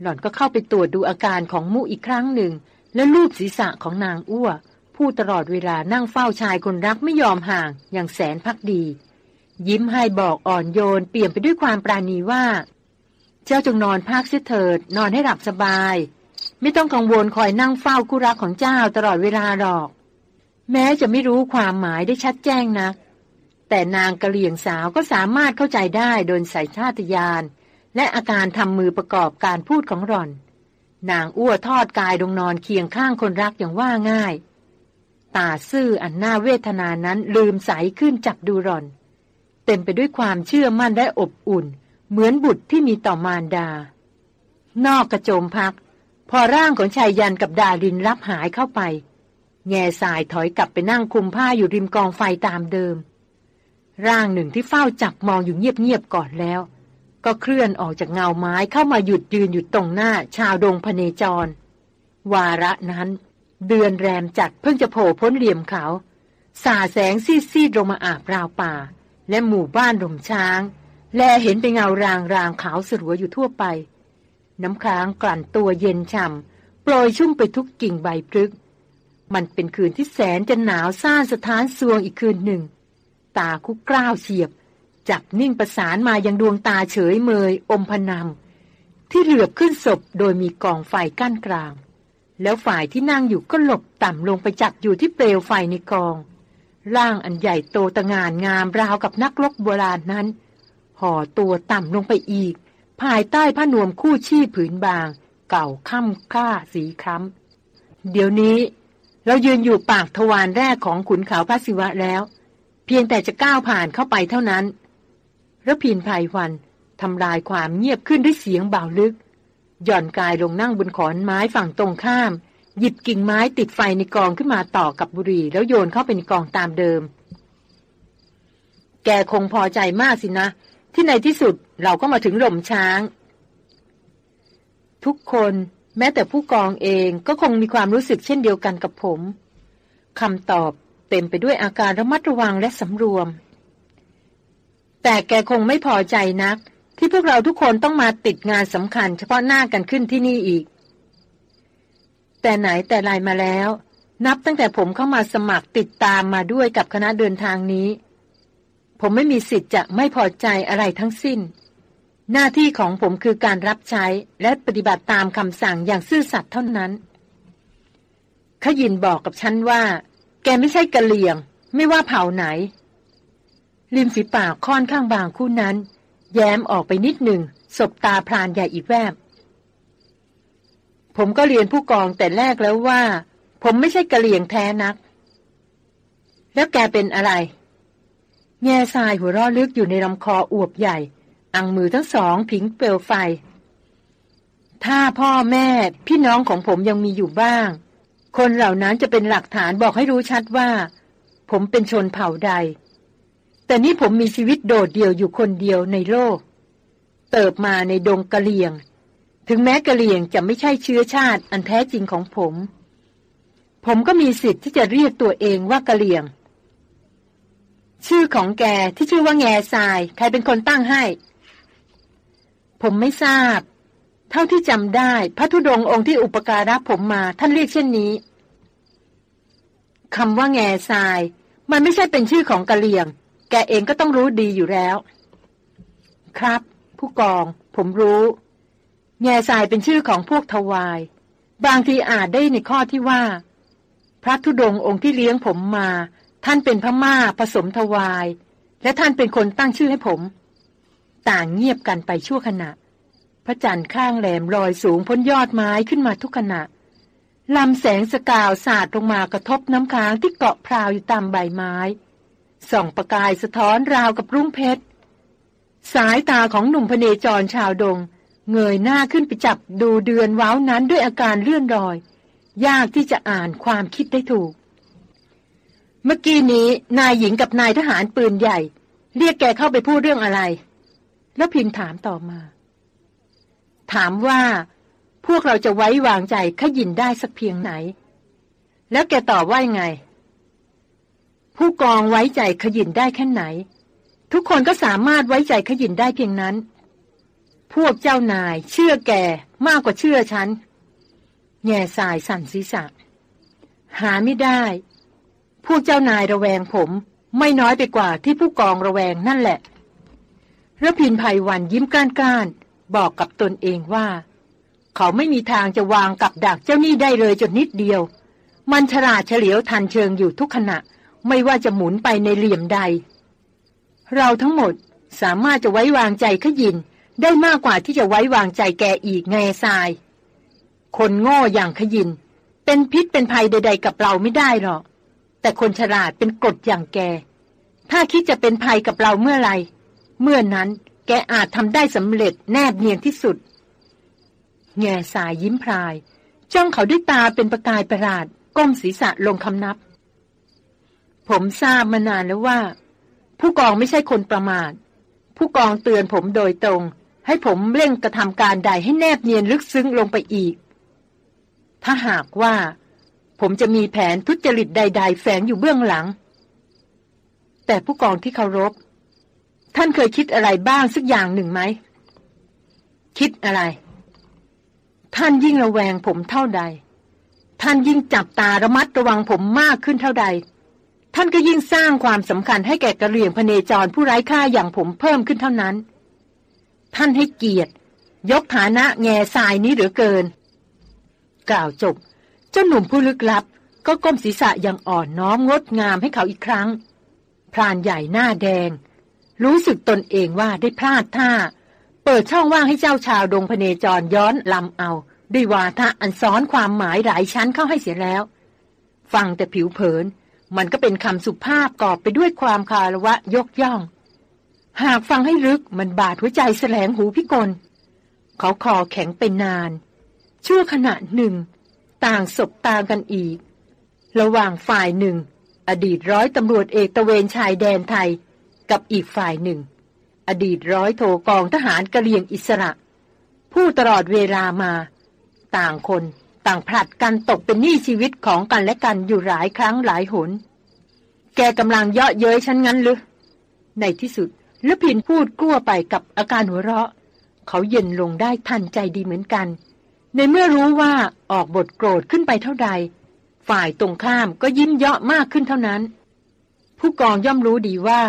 A: หล่อนก็เข้าไปตรวจดูอาการของมุอีกครั้งหนึ่ง และลูบศีรษะของนางอ้วผู้ตลอดเวลานั่งเฝ้าชายคนรักไม่ยอมห่างอย่างแสนพักดี ยิ้มให้บอกอ่อนโยน เปลี่ยมไปด้วยความปราณีว่า เจ้าจงนอนพักเสียเถิด นอนให้หลับสบาย ไม่ต้องกังวลคอยนั่งเฝ้าคู่รักของเจ้าตลอดเวลาหรอก แม้จะไม่รู้ความหมายได้ชัดแจ้งนัก แต่นางกะเหลี่ยงสาวก็สามารถเข้าใจได้โดยสายชาติยาน และอาการทำมือประกอบการพูดของหล่อน นางอ้วทอดกายลงนอนเคียงข้างคนรักอย่างว่าง่าย ตาซื่ออันน่าเวทนานั้นลืมใสขึ้นจับดูหล่อน เต็มไปด้วยความเชื่อมั่นและอบอุ่น เหมือนบุตรที่มีต่อมารดา นอกกระโจมพัก พอร่างของชายยันกับดารินรับหายเข้าไป แง่สายถอยกลับไปนั่งคุมผ้าอยู่ริมกองไฟตามเดิม ร่างหนึ่งที่เฝ้าจับมองอยู่เงียบๆก่อนแล้ว ก็เคลื่อนออกจากเงาไม้เข้ามาหยุดยืนอยู่ตรงหน้าชาวดงพเนจร วาระนั้น เดือนแรมจัดเพิ่งจะโผล่พ้นเหลี่ยมเขาสาแสงซีดๆลงมาอาบราวป่า และหมู่บ้านหลมช้าง แลเห็นเป็นเงารางรางขาวสลัวอยู่ทั่วไป น้ำค้างกลั่นตัวเย็นฉ่ำโปรยชุ่มไปทุกกิ่งใบพลึก มันเป็นคืนที่แสนจะหนาวซ่านสถานสวงอีกคืนหนึ่ง ตาคุกกล้าวเฉียบ จับนิ่งประสานมายังดวงตาเฉยเมยอมพนำที่เหลือบขึ้นศพโดยมีกองไฟกั้นกลาง แล้วฝ่ายที่นั่งอยู่ก็หลบต่ำลงไปจับอยู่ที่เปลวไฟในกอง ร่างอันใหญ่โตตะงานงามราวกับนักรบโบราณนั้นห่อตัวต่ำลงไปอีก ภายใต้ผ้านวมคู่ชีพผืนบาง เก่าค่ำค่าสีคล้ำเดี๋ยวนี้ เรายืนอยู่ปากทวารแรกของขุนเขาพระศิวะแล้ว พียงแต่จะก้าวผ่านเข้าไปเท่านั้นระพินภัยวันทำลายความเงียบขึ้นด้วยเสียงเบาลึก หย่อนกายลงนั่งบนขอนไม้ฝั่งตรงข้าม หยิบกิ่งไม้ติดไฟในกองขึ้นมาต่อกับบุหรี่แล้วโยนเข้าไปในกองตามเดิม แกคงพอใจมากสินะ ที่ในที่สุดเราก็มาถึงหล่มช้าง ทุกคนแม้แต่ผู้กองเองก็คงมีความรู้สึกเช่นเดียวกันกับผมคำตอบ เต็มไปด้วยอาการระมัดระวังและสำรวม แต่แกคงไม่พอใจนัก ที่พวกเราทุกคนต้องมาติดงานสำคัญ เฉพาะหน้ากันขึ้นที่นี่อีก แต่ไหนแต่ไรมาแล้ว นับตั้งแต่ผมเข้ามาสมัครติดตามมาด้วยกับคณะเดินทางนี้ ผมไม่มีสิทธิ์จะไม่พอใจอะไรทั้งสิ้น หน้าที่ของผมคือการรับใช้และปฏิบัติตามคำสั่งอย่างซื่อสัตย์เท่านั้นขยินบอกกับฉันว่า แกไม่ใช่กะเหลี่ยง ไม่ว่าเผ่าไหน ริมฝีปากค่อนข้างบางคู่นั้น แย้มออกไปนิดหนึ่งสบตาพรานใหญ่อีกแวบ ผมก็เรียนผู้กองแต่แรกแล้วว่า ผมไม่ใช่กะเหลี่ยงแท้นัก แล้วแกเป็นอะไร แง่ทรายหัวราะลึกอยู่ในลำคออวบใหญ่ อังมือทั้งสองผิงเปลวไฟ ถ้าพ่อแม่พี่น้องของผมยังมีอยู่บ้าง คนเหล่านั้นจะเป็นหลักฐานบอกให้รู้ชัดว่า ผมเป็นชนเผ่าใด แต่นี่ผมมีชีวิตโดดเดี่ยวอยู่คนเดียวในโลก เติบมาในดงกะเหลี่ยง ถึงแม้กะเหลี่ยงจะไม่ใช่เชื้อชาติอันแท้จริงของผม ผมก็มีสิทธิ์ที่จะเรียกตัวเองว่ากะเหลี่ยง ชื่อของแกที่ชื่อว่าแง่ทราย ใครเป็นคนตั้งให้ ผมไม่ทราบ เท่าที่จำได้ พระธุดงค์องค์ที่อุปการะผมมา ท่านเรียกเช่นนี้คำว่าแง่ทราย มันไม่ใช่เป็นชื่อของกะเหลี่ยง แกเองก็ต้องรู้ดีอยู่แล้ว ครับ ผู้กอง ผมรู้ แง่ทรายเป็นชื่อของพวกทวาย บางทีอาจได้ในข้อที่ว่า พระธุดงค์องค์ที่เลี้ยงผมมา ท่านเป็นพม่าผสมทวาย และท่านเป็นคนตั้งชื่อให้ผม ต่างเงียบกันไปชั่วขณะ ระจันทร์ข้างแหลมลอยสูงพ้นยอดไม้ขึ้นมาทุกขณะลำแสงสกาวสาดลงมากระทบน้ำค้างที่เกาะพราวอยู่ตามใบไม้ ส่องประกายสะท้อนราวกับรุ่งเพชร สายตาของหนุ่มพเนจรชาวดง เงยหน้าขึ้นไปจับดูเดือนว้าวนั้นด้วยอาการเลื่อนรอย ยากที่จะอ่านความคิดได้ถูก เมื่อกี้นี้นายหญิงกับนายทหารปืนใหญ่ เรียกแกเข้าไปพูดเรื่องอะไร แล้วพินถามต่อมา ถามว่า พวกเราจะไว้วางใจขยินได้สักเพียงไหน แล้วแกตอบว่ายังไง ผู้กองไว้ใจขยินได้แค่ไหน ทุกคนก็สามารถไว้ใจขยินได้เพียงนั้น พวกเจ้านายเชื่อแกมากกว่าเชื่อฉันแง่สายสั่นศีรษะ หาไม่ได้ พวกเจ้านายระแวงผม ไม่น้อยไปกว่าที่ผู้กองระแวงนั่นแหละระพินภัยวันยิ้มกล้าน บอกกับตนเองว่า เขาไม่มีทางจะวางกับดักเจ้านี่ได้เลยจนนิดเดียว มันฉลาดเฉลียวทันเชิงอยู่ทุกขณะ ไม่ว่าจะหมุนไปในเหลี่ยมใด เราทั้งหมดสามารถจะไว้วางใจขยินได้มากกว่าที่จะไว้วางใจแกอีกไงทราย คนโง่อย่างขยิน เป็นพิษเป็นภัยใด ๆ กับเราไม่ได้หรอก แต่คนฉลาดเป็นกฎอย่างแก ถ้าคิดจะเป็นภัยกับเราเมื่อไร เมื่อนั้น แกอาจทำได้สำเร็จแนบเนียนที่สุด แง่สายยิ้มพราย จ้องเขาด้วยตาเป็นประกายประหลาด ก้มศีรษะลงคำนับ ผมทราบมานานแล้วว่า ผู้กองไม่ใช่คนประมาท ผู้กองเตือนผมโดยตรง ให้ผมเร่งกระทำการใดให้แนบเนียนลึกซึ้งลงไปอีก ถ้าหากว่า ผมจะมีแผนทุจริตใด ๆ แฝงอยู่เบื้องหลัง แต่ผู้กองที่เคารพ ท่านเคยคิดอะไรบ้างสักอย่างหนึ่งไหม คิดอะไร ท่านยิ่งระแวงผมเท่าใด ท่านยิ่งจับตาระมัดระวังผมมากขึ้นเท่าใด ท่านก็ยิ่งสร้างความสำคัญให้แก่กระเหลี่ยงพเนจรผู้ไร้ค่าอย่างผมเพิ่มขึ้นเท่านั้น ท่านให้เกียรติ ยกฐานะแง่ทรายนี้เหลือเกิน กล่าวจบ เจ้าหนุ่มผู้ลึกลับ ก็ก้มศีรษะยังอ่อนน้อมงดงามให้เขาอีกครั้ง พรานใหญ่หน้าแดง รู้สึกตนเองว่าได้พลาดท่า เปิดช่องว่างให้เจ้าชาวดงพเนจรย้อนลำเอา ด้วยวาทะอันซ้อนความหมายหลายชั้นเข้าให้เสียแล้ว ฟังแต่ผิวเผิน มันก็เป็นคำสุภาพกอบไปด้วยความคารวะยกย่อง หากฟังให้ลึกมันบาดหัวใจแสลงหูพิกลเขาคอแข็งเป็นนาน ชั่วขณะหนึ่ง ต่างศบตากันอีก ระหว่างฝ่ายหนึ่ง อดีตร้อยตำรวจเอกตะเวนชายแดนไทย กับอีกฝ่ายหนึ่ง อดีตร้อยโทกองทหารกะเลียงอิสระ ผู้ตลอดเวลามา ต่างคนต่างผลัดกันตกเป็นหนี้ชีวิตของกันและกันอยู่หลายครั้งหลายหน แกกำลังเยาะเย้ยฉันงั้นหรือในที่สุดลพินพูดกลั้วไปกับอาการหัวเราะ เขาเย็นลงได้ทันใจดีเหมือนกัน ในเมื่อรู้ว่าออกบทโกรธขึ้นไปเท่าใด ฝ่ายตรงข้ามก็ยิ้มเยาะมากขึ้นเท่านั้น ผู้กองย่อมรู้ดีว่า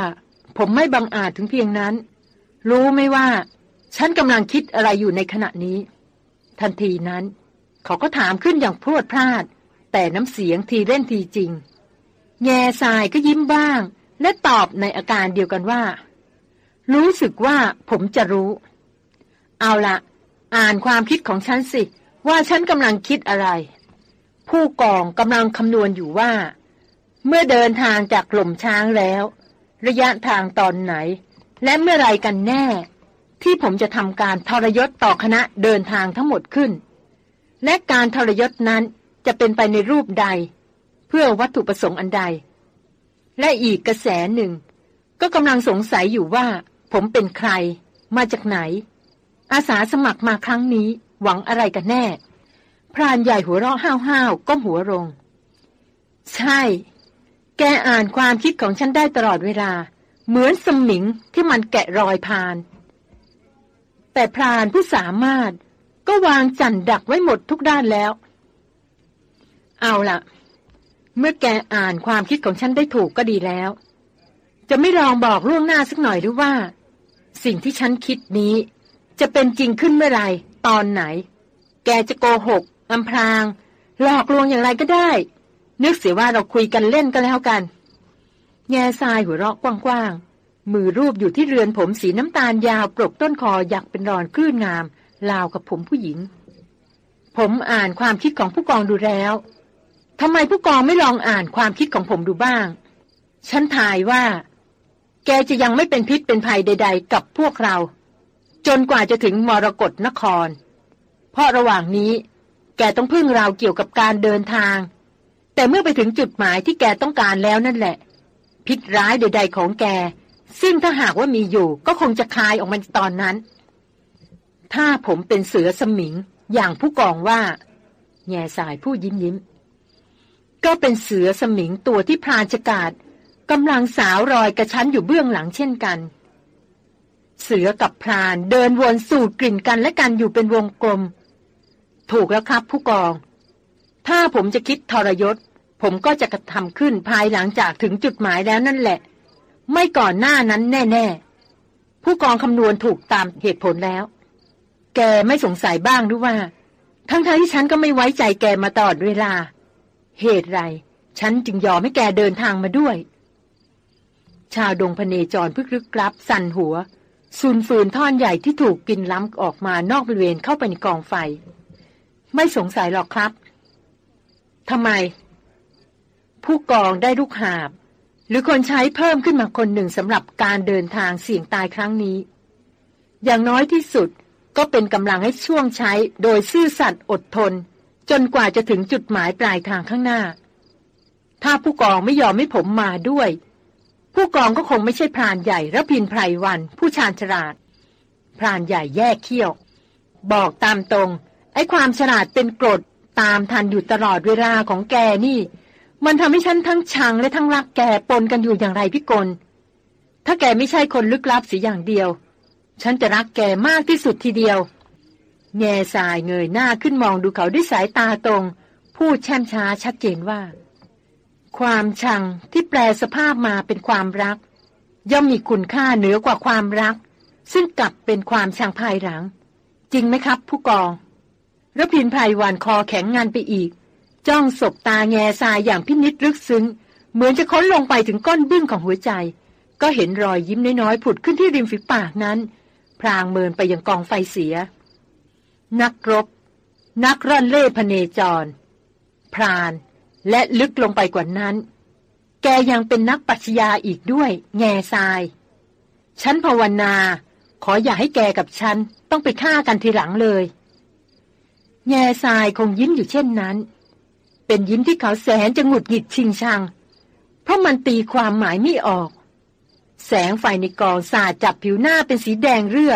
A: ผมไม่บังอาจถึงเพียงนั้น รู้ไหมว่า ฉันกำลังคิดอะไรอยู่ในขณะนี้ ทันทีนั้น เขาก็ถามขึ้นอย่างพรวดพลาด แต่น้ำเสียงทีเล่นทีจริง แง่ทรายก็ยิ้มบ้าง และตอบในอาการเดียวกันว่า รู้สึกว่าผมจะรู้ เอาละอ่านความคิดของฉันสิ ว่าฉันกำลังคิดอะไร ผู้กองกำลังคำนวณอยู่ว่า เมื่อเดินทางจากหล่มช้างแล้ว ระยะทางตอนไหน และเมื่อไรกันแน่ ที่ผมจะทำการทรยศต่อคณะเดินทางทั้งหมดขึ้น และการทรยศนั้นจะเป็นไปในรูปใด เพื่อวัตถุประสงค์อันใด และอีกกระแสหนึ่ง ก็กำลังสงสัยอยู่ว่า ผมเป็นใคร มาจากไหน อาสาสมัครมาครั้งนี้ หวังอะไรกันแน่ พรานใหญ่หัวเราะห้าวๆก้มหัวลงใช่ แกอ่านความคิดของฉันได้ตลอดเวลา เหมือนสมิงที่มันแกะรอยพาน แต่พรานผู้สามารถก็วางจันดักไว้หมดทุกด้านแล้ว เอาล่ะเมื่อแกอ่านความคิดของฉันได้ถูกก็ดีแล้ว จะไม่ลองบอกล่วงหน้าสักหน่อยหรือว่า สิ่งที่ฉันคิดนี้ จะเป็นจริงขึ้นเมื่อไรตอนไหน แกจะโกหกอำพราง หลอกลวงอย่างไรก็ได้ นึกเสียว่าเราคุยกันเล่นก็แล้วกัน แง่ทรายหัวเราะกว้างๆ มือรูปอยู่ที่เรือนผมสีน้ำตาลยาวปลกต้นคออยากเป็นรอนคลื่นงาม ลาวกับผมผู้หญิง ผมอ่านความคิดของผู้กองดูแล้วทำไมผู้กองไม่ลองอ่านความคิดของผมดูบ้าง ฉันทายว่า แกจะยังไม่เป็นพิษเป็นภัยใด ๆ กับพวกเรา จนกว่าจะถึงมรกรนคร เพราะระหว่างนี้ แกต้องพึ่งเราเกี่ยวกับการเดินทาง แต่เมื่อไปถึงจุดหมายที่แกต้องการแล้วนั่นแหละ พิษร้ายใด ๆ ของแก ซึ่งถ้าหากว่ามีอยู่ ก็คงจะคลายออกมาตอนนั้น ถ้าผมเป็นเสือสมิง อย่างผู้กองว่า แง่สายผู้ยิ้มยิ้ม ก็เป็นเสือสมิงตัวที่พรานชกาดกำลังสาวรอยกระชั้นอยู่เบื้องหลังเช่นกัน เสือกับพรานเดินวนสูดกลิ่นกันและกันอยู่เป็นวงกลม ถูกแล้วครับผู้กอง ถ้าผมจะคิดทรยศ ผมก็จะกระทำขึ้นภายหลังจากถึงจุดหมายแล้วนั่นแหละ ไม่ก่อนหน้านั้นแน่ ๆ ผู้กองคำนวณถูกตามเหตุผลแล้ว แกไม่สงสัยบ้างหรือว่า ทั้งๆทที่ฉันก็ไม่ไว้ใจแกมาตลอดเวลา เหตุไร ฉันจึงยอมให้แกเดินทางมาด้วย ชาวดงพเนจรพึกรึกรับ สั่นหัวสูนฟืนท่อนใหญ่ที่ถูกกินล้ำออกมานอกบริเวณเข้าไปในกองไฟ ไม่สงสัยหรอกครับ ทำไม ผู้กองได้ลูกหาบ หรือคนใช้เพิ่มขึ้นมาคนหนึ่งสำหรับการเดินทางเสี่ยงตายครั้งนี้ อย่างน้อยที่สุดก็เป็นกำลังให้ช่วงใช้โดยซื่อสัตย์อดทน จนกว่าจะถึงจุดหมายปลายทางข้างหน้า ถ้าผู้กองไม่ยอมให้ผมมาด้วย ผู้กองก็คงไม่ใช่พรานใหญ่ระพินไพรวัน ผู้ชาญฉลาดพรานใหญ่แยกเขี้ยว บอกตามตรง ไอ้ความฉลาดเป็นกรด ตามทันอยู่ตลอดเวลาของแกนี่ มันทำให้ฉันทั้งชังและทั้งรักแกปนกันอยู่อย่างไรพี่กลถ้าแกไม่ใช่คนลึกลับสิอย่างเดียว ฉันจะรักแกมากที่สุดทีเดียว แง่สายเงยหน้าขึ้นมองดูเขาด้วยสายตาตรง พูดแช่มช้าชัดเจนว่า ความชังที่แปลสภาพมาเป็นความรัก ย่อมมีคุณค่าเหนือกว่าความรัก ซึ่งกลับเป็นความชังภายหลัง จริงไหมครับ ผู้กอง รพินไพรวันคอแข็งงานไปอีก จ้องศบตาแง่ทรายอย่างพินิษลึกซึ้ง เหมือนจะค้นลงไปถึงก้นบึ้งของหัวใจ ก็เห็นรอยยิ้มน้อยๆผุดขึ้นที่ริมฝีปากนั้น พรางเมินไปยังกองไฟเสีย นักรบ นักร่อนเล่พเนจร พราน และลึกลงไปกว่านั้น แกยังเป็นนักปัชญาอีกด้วย แง่ทรายฉันภาวนา ขออย่าให้แกกับฉันต้องไปฆ่ากันทีหลังเลย แง่ทรายคงยิ้มอยู่เช่นนั้น เป็นยิ้มที่เขาแสนจะหงุดหงิดชิงชัง เพราะมันตีความหมายไม่ออก แสงไฟในกองสาดจับผิวหน้าเป็นสีแดงเรือ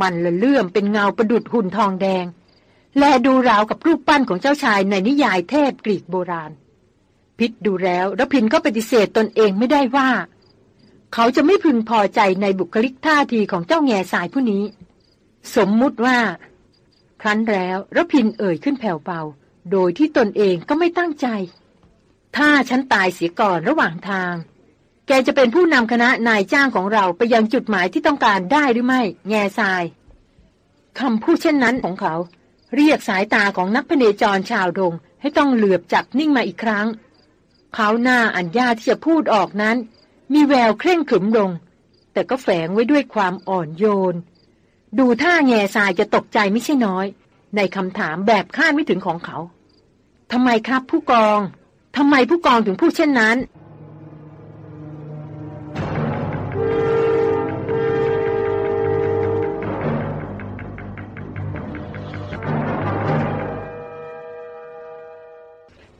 A: มันละเลื่อมเป็นเงาประดุดหุ่นทองแดง แลดูราวกับรูปปั้นของเจ้าชายในนิยายเทพกรีกโบราณ พิษดูแล้วรพินก็ปฏิเสธตนเองไม่ได้ว่า เขาจะไม่พึงพอใจในบุคลิกท่าทีของเจ้าแง่สายผู้นี้ สมมุติว่า ครั้นแล้วรพินเอ่ยขึ้นแผ่วเบา โดยที่ตนเองก็ไม่ตั้งใจ ถ้าฉันตายเสียก่อนระหว่างทาง แกจะเป็นผู้นำคณะนายจ้างของเราไปยังจุดหมายที่ต้องการได้หรือไม่ แง่ทรายคำพูดเช่นนั้นของเขา เรียกสายตาของนักพเนจรชาวดง ให้ต้องเหลือบจับนิ่งมาอีกครั้ง เขาหน้าอัญญาที่จะพูดออกนั้น มีแววเคร่งขรึมลงแต่ก็แฝงไว้ด้วยความอ่อนโยน ดูท่าแง่ทรายจะตกใจไม่ใช่น้อย ในคำถามแบบคาดไม่ถึงของเขาทำไมครับผู้กองทำไมผู้กองถึงพูดเช่นนั้น